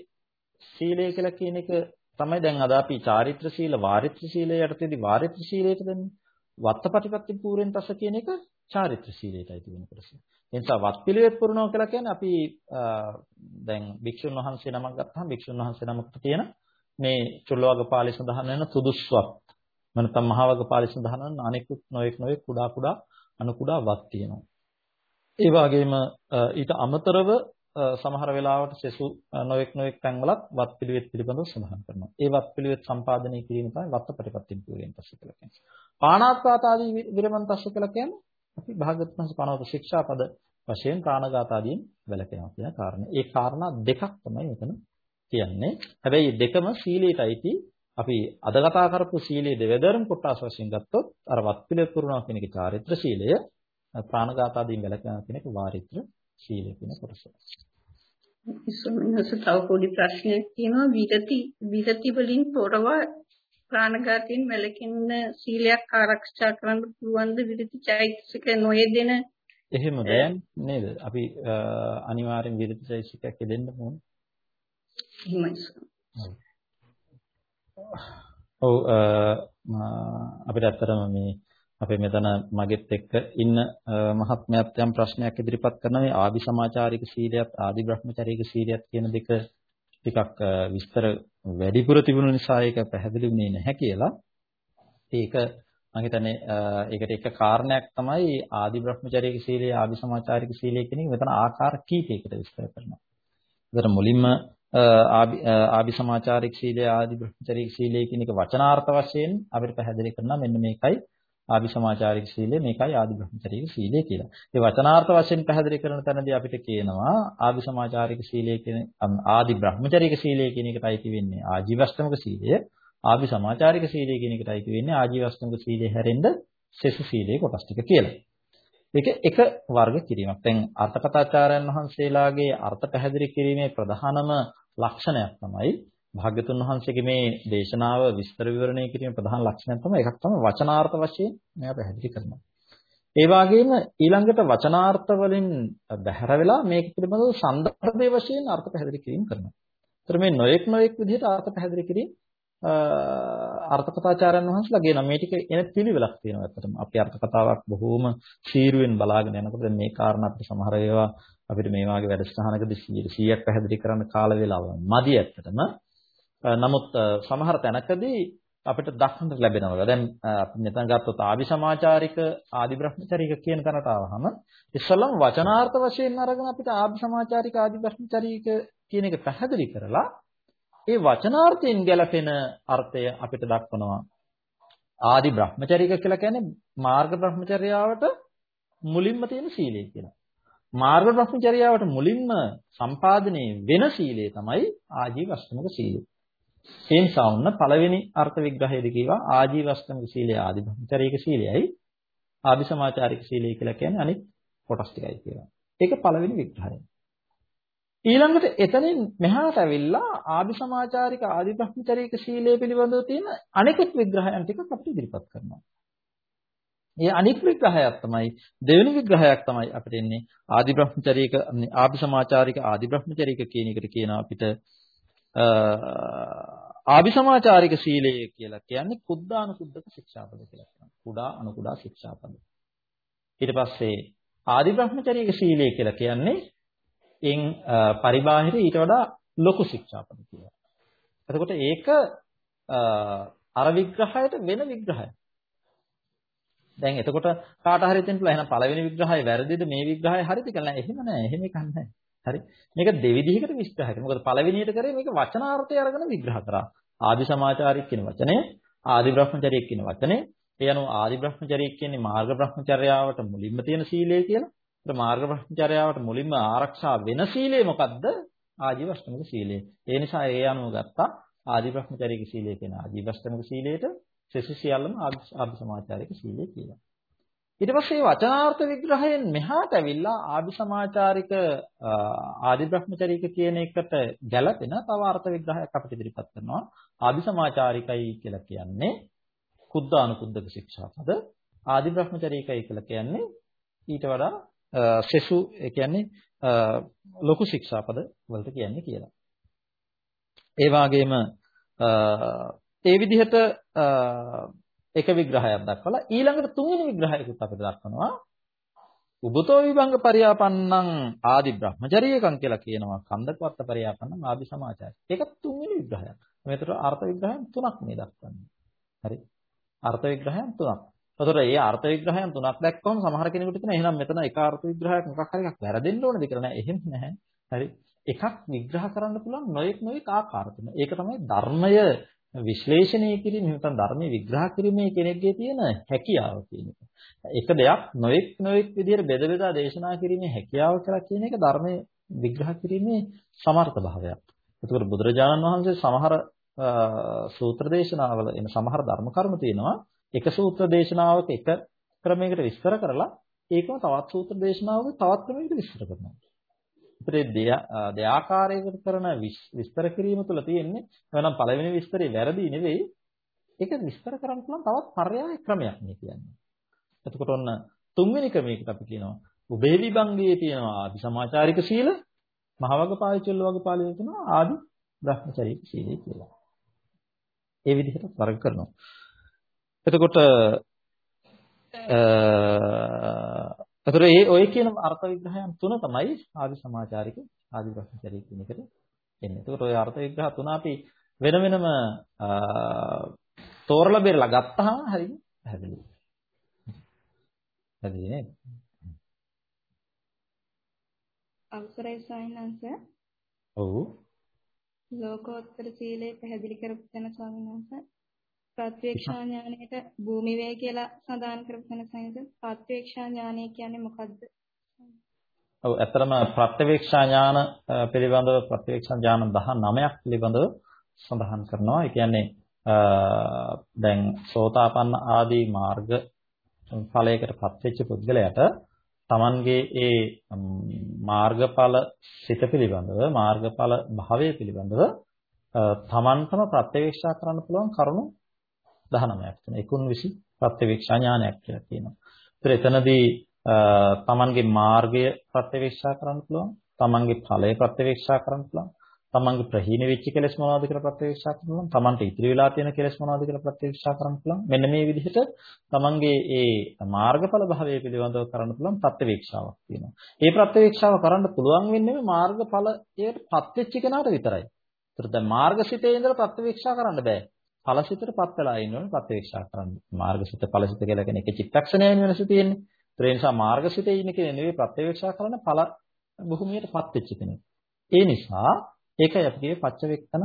සීලය කියලා කියන එක තමයි දැන් අද අපි චාරිත්‍ර සීල වාරිත්‍ර සීලය යටතේදී වාරිත්‍ර සීලයට දෙන්නේ. වත්තපටිපත්ති පූරෙන් තස කියන එක චාරිත්‍ර සීලයටයි තිබෙන කොටස. ඒ නිසා වත් පිළිවෙත් පුරනවා කියලා කියන්නේ අපි දැන් භික්ෂුන් වහන්සේ නමක් ගත්තාම භික්ෂුන් වහන්සේ නමකට තියෙන මේ චුල්ලවග්ගපාලි සඳහන් වෙන සුදුස්වත් නැත්නම් මහවග්ගපාලි සඳහන් වෙන අනෙකුත් නොඑක් නොඑක් කුඩා කුඩා අනු කුඩා වත් තියෙනවා. ඒ වගේම ඊට අමතරව සමහර වෙලාවට සෙසු නොඑක් නොඑක් තැන්වලත් වත් පිළිවෙත් පිළිබඳව සඳහන් කරනවා. ඒ වත් පිළිවෙත් සම්පාදනය කිරීම තමයි වත්ත ප්‍රතිපත්තින් පුරෙන් පස්සේ කියලා කියන්නේ. පාණාත්වාත ආදී විරමණ තස්ස කියලා කියන්නේ අපි භාගතුන්ස පනවක ශික්ෂාපද වශයෙන් ප්‍රාණඝාත ආදීන් වැළකෙනවා කියන කාරණේ. ඒ කාරණා දෙකක් තමයි මෙතන කියන්නේ. හැබැයි දෙකම සීලයටයි අපි අද කතා කරපු සීලයේ දෙවැදරම් කොටස් වශයෙන් ගත්තොත් අර වත් පිළිවෙත් පුරනවා කියන එක චාරිත්‍ර සීලය ප්‍රාණඝාත ආදීන් වැළකීම කියන එක වාරිත්‍ර සීලය කියන කොටස. ස්වාමීන් තව පොඩි ප්‍රශ්නයක් තියෙනවා. විරති විරති වලින් තොරව ප්‍රාණඝාතයෙන් වැළකෙන්න සීලයක් ආරක්ෂා කරන්න පුළුවන්ද විරති චෛතසික නොයෙදෙන? එහෙම දැන් නේද? අපි අනිවාර්යෙන් විරති චෛතසිකයක් දෙන්න ඕනේ. එහෙමයි ඔව්. අපිට ඇත්තටම මේ අපේ මෙතන මගෙත් එක්ක ඉන්න මහත්මයාත් යම් ප්‍රශ්නයක් ඉදිරිපත් කරන මේ ආදි සමාචාරික සීලයත් ආදි බ්‍රහ්මචාරික සීලයත් කියන දෙක ටිකක් විස්තර වැඩිපුර තිබුණු නිසා ඒක පැහැදිලි වුණේ නැහැ කියලා. ඒක මම හිතන්නේ ඒකට එක කාරණයක් තමයි ආදි බ්‍රහ්මචාරික සීලය ආදි සමාචාරික සීලය කියන එක මෙතන ආකාර කීපයකට විස්තර කරනවා. ඒතර මුලින්ම ආදි සමාචාරික සීලය ආදි බ්‍රහ්මචාරික සීලය කියන එක වචනාර්ථ වශයෙන් අපිට පැහැදිලි කරනවා මෙන්න මේකයි ආදි සමාචාරික සීලය මේකයි ආදි බ්‍රහ්මචාරික සීලය කියලා. ඒ වචනාර්ථ වශයෙන් පැහැදිලි කරන තැනදී අපිට කියනවා ආදි සමාචාරික සීලය කියන ආදි බ්‍රහ්මචාරික සීලය කියන එකටයි අයිති වෙන්නේ ආජීවශ්‍රමක සීලය. ආදි සමාචාරික සීලය කියන එකටයි අයිති වෙන්නේ ආජීවශ්‍රමක සීලය හැරෙන්න සෙසු සීලයේ කොටස් ටික කියලා. ඒක එක වර්ග කිරීමක්. දැන් අර්ථකථාචාර්යයන් වහන්සේලාගේ අර්ථ පැහැදිලි කිරීමේ ප්‍රධානම ලක්ෂණයක් තමයි භාග්‍යතුන් වහන්සේගේ මේ දේශනාව විස්තර විවරණය කිරීමේ ප්‍රධාන ලක්ෂණය තමයි එකක් තමයි වචනාර්ථ වශයෙන් මෙයා පැහැදිලි කරනවා. ඒ වගේම ඊළඟට වචනාර්ථ වලින් බැහැර වෙලා මේක පිළිබඳව සන්දර්භයේ වශයෙන් අර්ථ පැහැදිලි කිරීම කරනවා. ඒතර මේ නොයෙක් නොයෙක් විදිහට අර්ථ පැහැදිලි කිරීම අර්ථකථාචාර්යන් වහන්සේලා කියන මේ ටික එන පිළිවෙලක් තියෙනවා ඇත්තටම. අපි අර්ථ කතාවක් බොහෝම සීරුවෙන් බලාගෙන යනකොට මේ කාරණා අපිට සමහර ඒවා අපිට මේ වාගේ වැඩසටහනකදී 100ක් පැහැදිලි කරන්න කාල වේලාව මදි ඇත්තටම. නමුත් සමහර තැනකදී අපිට දක්නට ලැබෙනවා. දැන් අපි මෙතන ගත්තොත් ආදි සමාචාරික ආදි බ්‍රහ්මචාරික කියන තැනට ආවහම ඉස්සලම් වචනාර්ථ වශයෙන් අරගෙන අපිට ආදි සමාචාරික ආදි බ්‍රහ්මචාරික කියන එක පැහැදිලි කරලා ඒ වචනාර්ථයෙන් ගැලපෙන අර්ථය අපිට දක්වනවා. ආදි බ්‍රහ්මචාරික කියලා කියන්නේ මාර්ග බ්‍රහ්මචර්යාවට මුලින්ම තියෙන සීලය කියලා. මාර්ග බ්‍රහ්මචර්යාවට මුලින්ම සම්පාදනයේ වෙන සීලය තමයි ආජීව අෂ්ටමක සීලය. ඒ නිසා වුණ පළවෙනි අර්ථ විග්‍රහයේදී කියවා ආජීවස්තමික සීලය ආදි බ්‍රහ්මචාරීක සීලයයි ආදි සමාචාරික සීලය කියලා කියන්නේ අනිත් කොටස් ටිකයි කියලා. ඒක පළවෙනි විග්‍රහය. ඊළඟට එතනින් මෙහාට ඇවිල්ලා ආදි සමාචාරික ආදි බ්‍රහ්මචාරීක සීලය පිළිබඳව තියෙන අනෙකුත් විග්‍රහයන් ටිකක් අපිට ඉදිරිපත් කරනවා. ඒ අනික් විග්‍රහයක් තමයි දෙවෙනි විග්‍රහයක් තමයි අපිට එන්නේ ආදි බ්‍රහ්මචාරීක ආදි සමාචාරික ආදි බ්‍රහ්මචාරීක කියන එකට කියනවා අපිට ආභිසමාචාරික සීලය කියලා කියන්නේ කුද්දානුකුද්දක ශික්ෂාපද කියලා කියනවා. කුඩා අනුකුඩා ශික්ෂාපද. ඊට පස්සේ ආදි බ්‍රහ්මචාරික සීලය කියලා කියන්නේ එන් පරිබාහිර ඊට වඩා ලොකු ශික්ෂාපද කියලා. එතකොට ඒක අර විග්‍රහයට වෙන විග්‍රහයක්. දැන් එතකොට කාට හරි හිතෙන්න පුළුවන් එහෙනම් පළවෙනි විග්‍රහය වැරදිද මේ විග්‍රහය හරිද කියලා නෑ එහෙම නෑ එහෙම එකක් නෑ හරි. මේක දෙවිධයකට විස්තර කරනවා. මොකද පළවෙනියට කරේ මේක වචනාර්ථය අරගෙන විග්‍රහ කරා. ආදි සමාචාරික කියන වචනේ, ආදි බ්‍රහ්මචාරික කියන වචනේ, ඒ අනුව ආදි බ්‍රහ්මචාරික කියන්නේ මාර්ග බ්‍රහ්මචර්යාවට මුලින්ම තියෙන සීලය කියලා. ඒත් මාර්ග බ්‍රහ්මචර්යාවට මුලින්ම ආරක්ෂා වෙන සීලය මොකද්ද? ආජීවශ්‍රමික සීලය. ඒ නිසා ඒ අනුව ගත්තා ආදි බ්‍රහ්මචාරික සීලය කියන ආජීවශ්‍රමික සීලයට සෙසු සියල්ලම ආදි සමාචාරික සීලය කියලා. ඊට පස්සේ වචනාර්ථ විග්‍රහයෙන් මෙහාට ඇවිල්ලා ආදි සමාචාරික ආදි බ්‍රහ්මචාරික කියන එකට ගැළපෙන තව අර්ථ විග්‍රහයක් අපිට ඉදිරිපත් කරනවා ආදි සමාචාරිකයි කියලා කියන්නේ කුද්දානුකුද්දක ශික්ෂාපද ආදි බ්‍රහ්මචාරිකයි කියලා කියන්නේ ඊට වඩා සෙසු ඒ කියන්නේ ලොකු ශික්ෂාපද වලට කියන්නේ කියලා. ඒ වගේම ඒ විදිහට එක විග්‍රහයක් දක්වලා ඊළඟට තුන්වෙනි විග්‍රහයකුත් අපිට දක්වනවා උබතෝ විභංග පරියාපන්නං ආදි බ්‍රහ්මචරියකම් කියලා කියනවා කන්දකවත්ත පරියාපන්නං ආදි සමාචාරය. ඒක තුන්වෙනි විග්‍රහයක්. මේතර අර්ථ විග්‍රහයන් තුනක් මේ දක්වන්නේ. හරි. අර්ථ විග්‍රහයන් තුනක්. එතකොට මේ අර්ථ විග්‍රහයන් තුනක් දැක්වම සමහර කෙනෙකුට කියන එහෙනම් මෙතන එක අර්ථ විග්‍රහයක් මොකක් හරි එකක් වැරදෙන්න ඕනද කියලා නෑ. එහෙම නැහැ. හරි. එකක් විග්‍රහ කරන්න පුළුවන් නොයෙක් නොයෙක් ආකාර තුන. ඒක තමයි ධර්මය විශ්ලේෂණය කිරීම නැත්නම් ධර්මයේ විග්‍රහ කිරීමේ කෙනෙක්ගේ තියෙන හැකියාව කියන එක. එක දෙයක් නොඑක් නොඑක් විදිහට බෙද බෙදා දේශනා කිරීමේ හැකියාව කියලා කියන එක ධර්මයේ විග්‍රහ කිරීමේ සමර්ථ භාවයක්. ඒකෝර බුදුරජාණන් වහන්සේ සමහර සූත්‍ර දේශනාවල එන සමහර ධර්ම කර්ම තියෙනවා එක සූත්‍ර දේශනාවක එක ක්‍රමයකට විස්තර කරලා ඒකම තවත් සූත්‍ර දේශනාවක තවත් ක්‍රමයකට විස්තර කරනවා. ඒතරේ දෙආකාරයකට කරන විස්තර කිරීම තුළ තියෙන්නේ එවනම් පළවෙනි විස්තරේ වැරදි නෙවෙයි ඒක විස්තර කරන්න පුළුවන් තවත් පර්යාය ක්‍රමයක් මේ කියන්නේ. එතකොට ඔන්න තුන්වෙනි ක්‍රමයකට අපි කියනවා උභේ විභංගයේ තියෙනවා ආදි සමාචාරික සීල මහවග පාවිච්චිල්ල වගේ පාළිය තියෙනවා ආදි බ්‍රහ්මචාරික සීලය කියලා. ඒ විදිහට වර්ග කරනවා. එතකොට එතකොට මේ ඔය කියන අර්ථ විග්‍රහයන් තුන තමයි ආදි සමාචාරික ආදි බ්‍රහ්මචාරික කියන එකට එන්නේ. එතකොට ඔය අර්ථ විග්‍රහ තුන අපි වෙන වෙනම තෝරලා බෙරලා ගත්තාම හරිය පැහැදිලි. පැහැදිලි නේද? අවසරයි සායනංශ. ඔව්. ලෝකෝත්තර සීලය පැහැදිලි කරපු තැන ස්වාමීන් වහන්සේ ප්‍රත්‍යක්ෂා ඥානයට භූමි වේ කියලා සඳහන් කරපු තැන සායනංශ ප්‍රත්‍යක්ෂා ඥානය කියන්නේ මොකද්ද? ඔව් ඇත්තරම ප්‍රත්‍යක්ෂා ඥාන පිළිබඳව ප්‍රත්‍යක්ෂා ඥාන 19ක් පිළිබඳව සඳහන් කරනවා. ඒ කියන්නේ දැන් සෝතාපන්න ආදී මාර්ග ඵලයකට පත්වෙච්ච පුද්ගලයාට Tamanගේ ඒ මාර්ගඵල සිත පිළිබඳව මාර්ගඵල භාවය පිළිබඳව තමන්ටම ප්‍රත්‍යවේක්ෂා කරන්න පුළුවන් කරුණු 19ක් තියෙනවා. 19 ප්‍රත්‍යවේක්ෂා ඥානයක් කියලා කියනවා. ඒතර එතනදී තමන්ගේ මාර්ගය ප්‍රත්‍යවේක්ෂා කරන්න පුළුවන්, තමන්ගේ ඵලය ප්‍රත්‍යවේක්ෂා කරන්න පුළුවන්, තමන්ගේ ප්‍රහීන වෙච්ච කෙලෙස් මොනවද කියලා ප්‍රත්‍යක්ෂා කරන්න පුළුවන්. තමන්ට ඉතිරි වෙලා තියෙන කෙලෙස් මොනවද කියලා ප්‍රත්‍යක්ෂා කරන්න පුළුවන්. මෙන්න මේ විදිහට තමන්ගේ ඒ මාර්ගඵල භාවය පිළිබඳව කරන්න පුළුවන් ප්‍රත්‍යක්ෂාවක් තියෙනවා. මේ ප්‍රත්‍යක්ෂාව කරන්න පුළුවන් වෙන්නේ මාර්ගඵලයට පත් වෙච්ච කෙනාට විතරයි. ඒතර දැන් මාර්ගසිතේ ඉඳලා ප්‍රත්‍යක්ෂා කරන්න බෑ. ඵලසිතටපත් වෙලා ඉන්නවනේ ප්‍රත්‍යක්ෂා කරන්න. මාර්ගසිත ඵලසිත කියලා කියන එක චිත්තක්ෂණයයි වෙනස තියෙන්නේ. ඒ නිසා මාර්ගසිතේ ඉන්න කෙනෙක් නෙවෙයි ප්‍රත්‍යක්ෂා කරන ඵල භූමියටපත් වෙච්ච කෙනෙක්. ඒ නිසා ඒකයි අපි කියේ පච්චවෙක්තන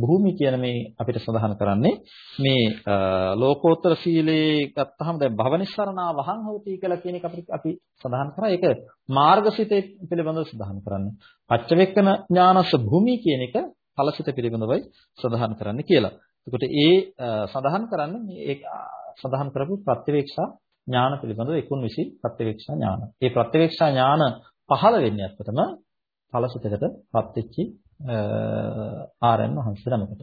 භූමි කියන මේ අපිට සඳහන් කරන්නේ මේ ලෝකෝත්තර සීලේ ගත්තාම දැන් භවනිස්සරණා වහං හොති කියලා කියන එක අපිට අපි සඳහන් කරා ඒක මාර්ගසිතේ පිළිබඳව සඳහන් කරන්නේ පච්චවෙක්තන ඥානස භූමි කියන එක ඵලසිත පිළිබඳවයි සඳහන් කරන්නේ කියලා. එතකොට ඒ සඳහන් කරන්නේ මේ සඳහන් කරපු ප්‍රත්‍යවේක්ෂා ඥාන පිළිබඳව 19 ප්‍රත්‍යවේක්ෂා ඥාන. මේ ප්‍රත්‍යවේක්ෂා ඥාන පහළ වෙන්නේ අත්‍තරම ඵලසිතකට පත් වෙච්චි ආරයන් වහන්සේ නමකට.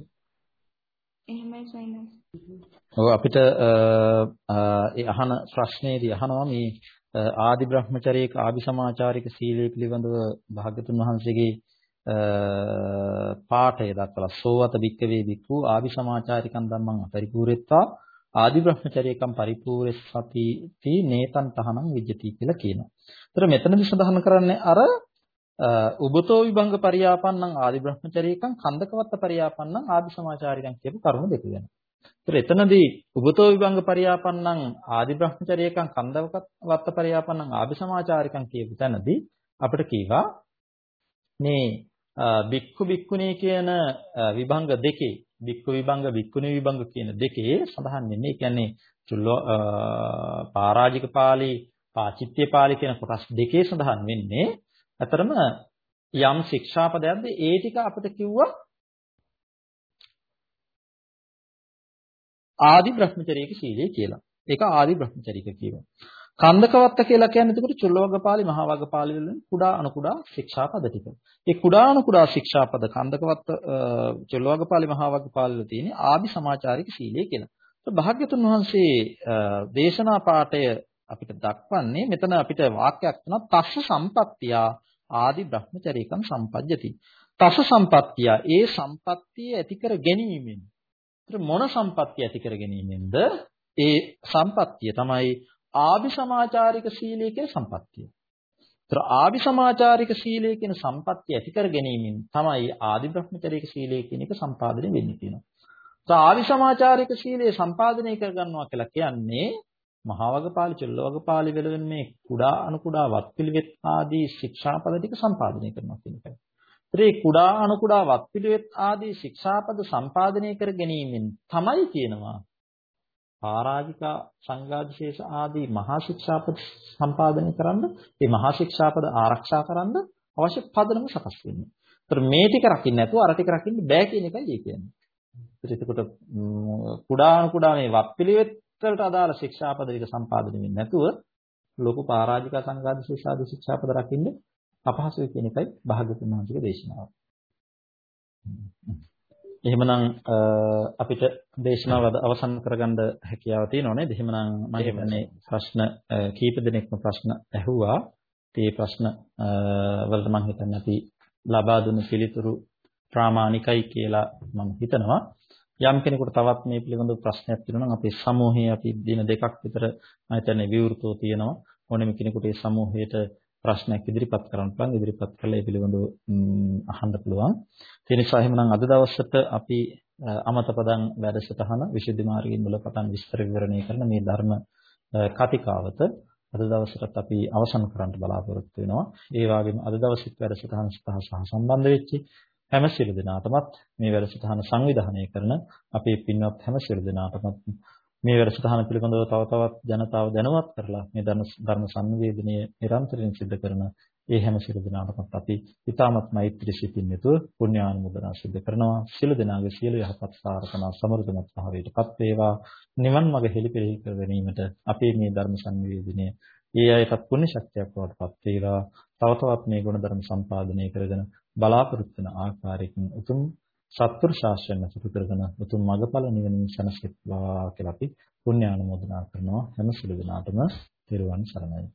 එහෙමයි සයිනස්. ඔව් අපිට ඒ අහන ප්‍රශ්නේදී අහනවා මේ ආදි බ්‍රහ්මචරයේක ආදි සමාචාරික සීලය පිළිබඳව භාග්‍යතුන් වහන්සේගේ පාඨය දක්වලා සෝවත වික්කවේ වික්ඛු ආදි සමාචාරිකන් ධම්මං අපරිපූර්ෙත්වා ආදි බ්‍රහ්මචරයකම් පරිපූර්ෙස්සති තී නේතන් තහනම් විජ්ජති කියලා කියනවා. ඒතර මෙතනදී සඳහන් කරන්නේ අර උබතෝ විභංග පරියාපන්නං ආදි බ්‍රහ්මචරීකං කන්දකවත්ත පරියාපන්නං ආදි සමාචාරිකං කියපු කරුණු දෙක වෙනවා. ඒතර එතනදී උබතෝ විභංග පරියාපන්නං ආදි බ්‍රහ්මචරීකං කන්දකවත්ත පරියාපන්නං ආදි සමාචාරිකං කියපු තැනදී අපිට කීවා මේ බික්ඛු බික්ඛුණී කියන විභංග දෙකේ බික්ඛු විභංග බික්ඛුණී විභංග කියන දෙකේ සඳහන් වෙන්නේ. ඒ කියන්නේ චුල්ලෝ පරාජික පාළි පාචිත්‍ය පාළි කියන කොටස් දෙකේ සඳහන් වෙන්නේ ඇතරම යම් ශික්ෂාපදයක්ද ඒ ටික අපිට කිව්වා ආදි බ්‍රහ්මචරීක සීලය කියලා. ඒක ආදි බ්‍රහ්මචරීක කියනවා. කන්දකවත්ත කියලා කියන්නේ එතකොට චුල්ලවග්ගපාලි මහවග්ගපාලි වල කුඩා අනු කුඩා ශික්ෂාපද ටික. ඒ කුඩා අනු කුඩා ශික්ෂාපද කන්දකවත්ත චුල්ලවග්ගපාලි මහවග්ගපාලි වල තියෙන ආදි සමාචාරික සීලය කියලා. භාග්‍යතුන් වහන්සේ දේශනා පාඨය අපිට දක්වන්නේ මෙතන අපිට වාක්‍යයක් තුනක් තස්ස සම්පත්තියා ආදි බ්‍රහ්මචරීකම් සම්පජ්ජති. තස සම්පත්තිය ඒ සම්පත්තිය ඇති කර ගැනීමෙන්. මොන සම්පත්තිය ඇති කර ගැනීමෙන්ද? ඒ සම්පත්තිය තමයි ආදි සමාචාරික සීලයේ කියන සම්පත්තිය. ඒතර ආදි සමාචාරික සීලයේ කියන සම්පත්තිය ඇති කර ගැනීමෙන් තමයි ආදි බ්‍රහ්මචරීක සීලය කියන එක සම්පාදනය වෙන්නේ කියනවා. ඒතර ආදි සමාචාරික සීලය සම්පාදනය කර ගන්නවා කියලා කියන්නේ මහා වගපාලි චොල්ල වගපාලි වල මේ කුඩා අනු කුඩා වත්පිළිවෙත් ආදී ශික්ෂාපද ටික සම්පාදනය කරනවා කියන එකයි. ඒ කුඩා අනු කුඩා වත්පිළිවෙත් ආදී ශික්ෂාපද සම්පාදනය කර ගැනීමෙන් තමයි කියනවා පරාජිකා සංඝාදිශේෂ ආදී මහා ශික්ෂාපද සම්පාදනය කරන්න මේ මහා ශික්ෂාපද ආරක්ෂා කරන්න අවශ්‍ය පදනම සකස් වෙන්නේ. ඒතර මේ ටික රකින්න නැතුව අර ටික රකින්න බෑ කියන එකයි ඒ කියන්නේ. එතකොට කුඩා කුඩා මේ වත්පිළිවෙත් වලට අදාළ ශික්ෂාපද ටික සම්පාදනය වෙන්නේ නැතුව ලොකු පරාජික සංඝාද ශිෂ්‍යාද ශික්ෂාපද රකින්න අපහසුයි කියන එකයි භාග්‍යතුන් වහන්සේගේ දේශනාව. එහෙමනම් අපිට දේශනාව අවසන් කරගන්න හැකියාව තියෙනව නේද? එහෙමනම් මම හිතන්නේ ප්‍රශ්න කීප දෙනෙක්ම ප්‍රශ්න ඇහුවා. ඒ ප්‍රශ්න වලට මම හිතන්නේ අපි ලබා දුන්න පිළිතුරු ප්‍රාමාණිකයි කියලා මම හිතනවා. යම් කෙනෙකුට තවත් මේ පිළිබඳව ප්‍රශ්නයක් තියෙනවා නම් අපේ සමූහයේ අපි දින දෙකක් විතර මම හිතන්නේ විවෘතව තියෙනවා. ඕනෙම කෙනෙකුට ඒ සමූහයට ප්‍රශ්නයක් ඉදිරිපත් කරන්න පුළුවන්. ඉදිරිපත් කළා ඒ පිළිබඳව අහන්න පුළුවන්. ඒ නිසා එහෙමනම් අද දවසට අපි අමතපදන් වැඩසටහන විශේෂ මාර්ගයෙන් මුල පටන් විස්තර විවරණය කරන මේ ධර්ම කතිකාවත අද දවසටත් අපි අවසන් කරන්න බලාපොරොත්තු වෙනවා. ඒ වගේම අද දවසෙත් වැඩසටහන සහ සම්බන්ධ වෙච්චි හැම සියලු දෙනාටමත් මේ වැඩසටහන සංවිධානය කරන අපේ පින්වත් හැම සියලු දෙනාටමත් මේ වැඩසටහන පිළිබඳව තව තවත් ජනතාව දැනුවත් කරලා මේ ධර්ම ධර්ම සංවේදනය නිරන්තරයෙන් සිදු කරන ඒ හැම සියලු දෙනාටමත් අපි ඊටමත් මෛත්‍රී සිතින් යුතුව පුණ්‍යානුමෝදනා සිදු කරනවා. සියලු දෙනාගේ සියලු යහපත් සාරකනා සමෘද්ධමත් භාවයටපත් වේවා. නිවන් මඟ හෙළිපෙළි කර ගැනීමට අපේ මේ ධර්ම සංවේදනය ඒ අයටත් පුණ්‍ය ශක්තියක් වඩපත් වේවා. තව තවත් මේ ගුණ ධර්ම සම්පාදනය කරගෙන බලාපොරොත්තු වන ආකාරයකින් උතුම් සත්පුරු ශාස්ත්‍රයෙන් අසුරු කරගෙන උතුම් මඟඵල නිවනින් සැනසෙත්වා කියලා අපි පුණ්‍යානුමෝදනා කරනවා. හැම සිළු දිනාටම පෙරවන් සරණයි.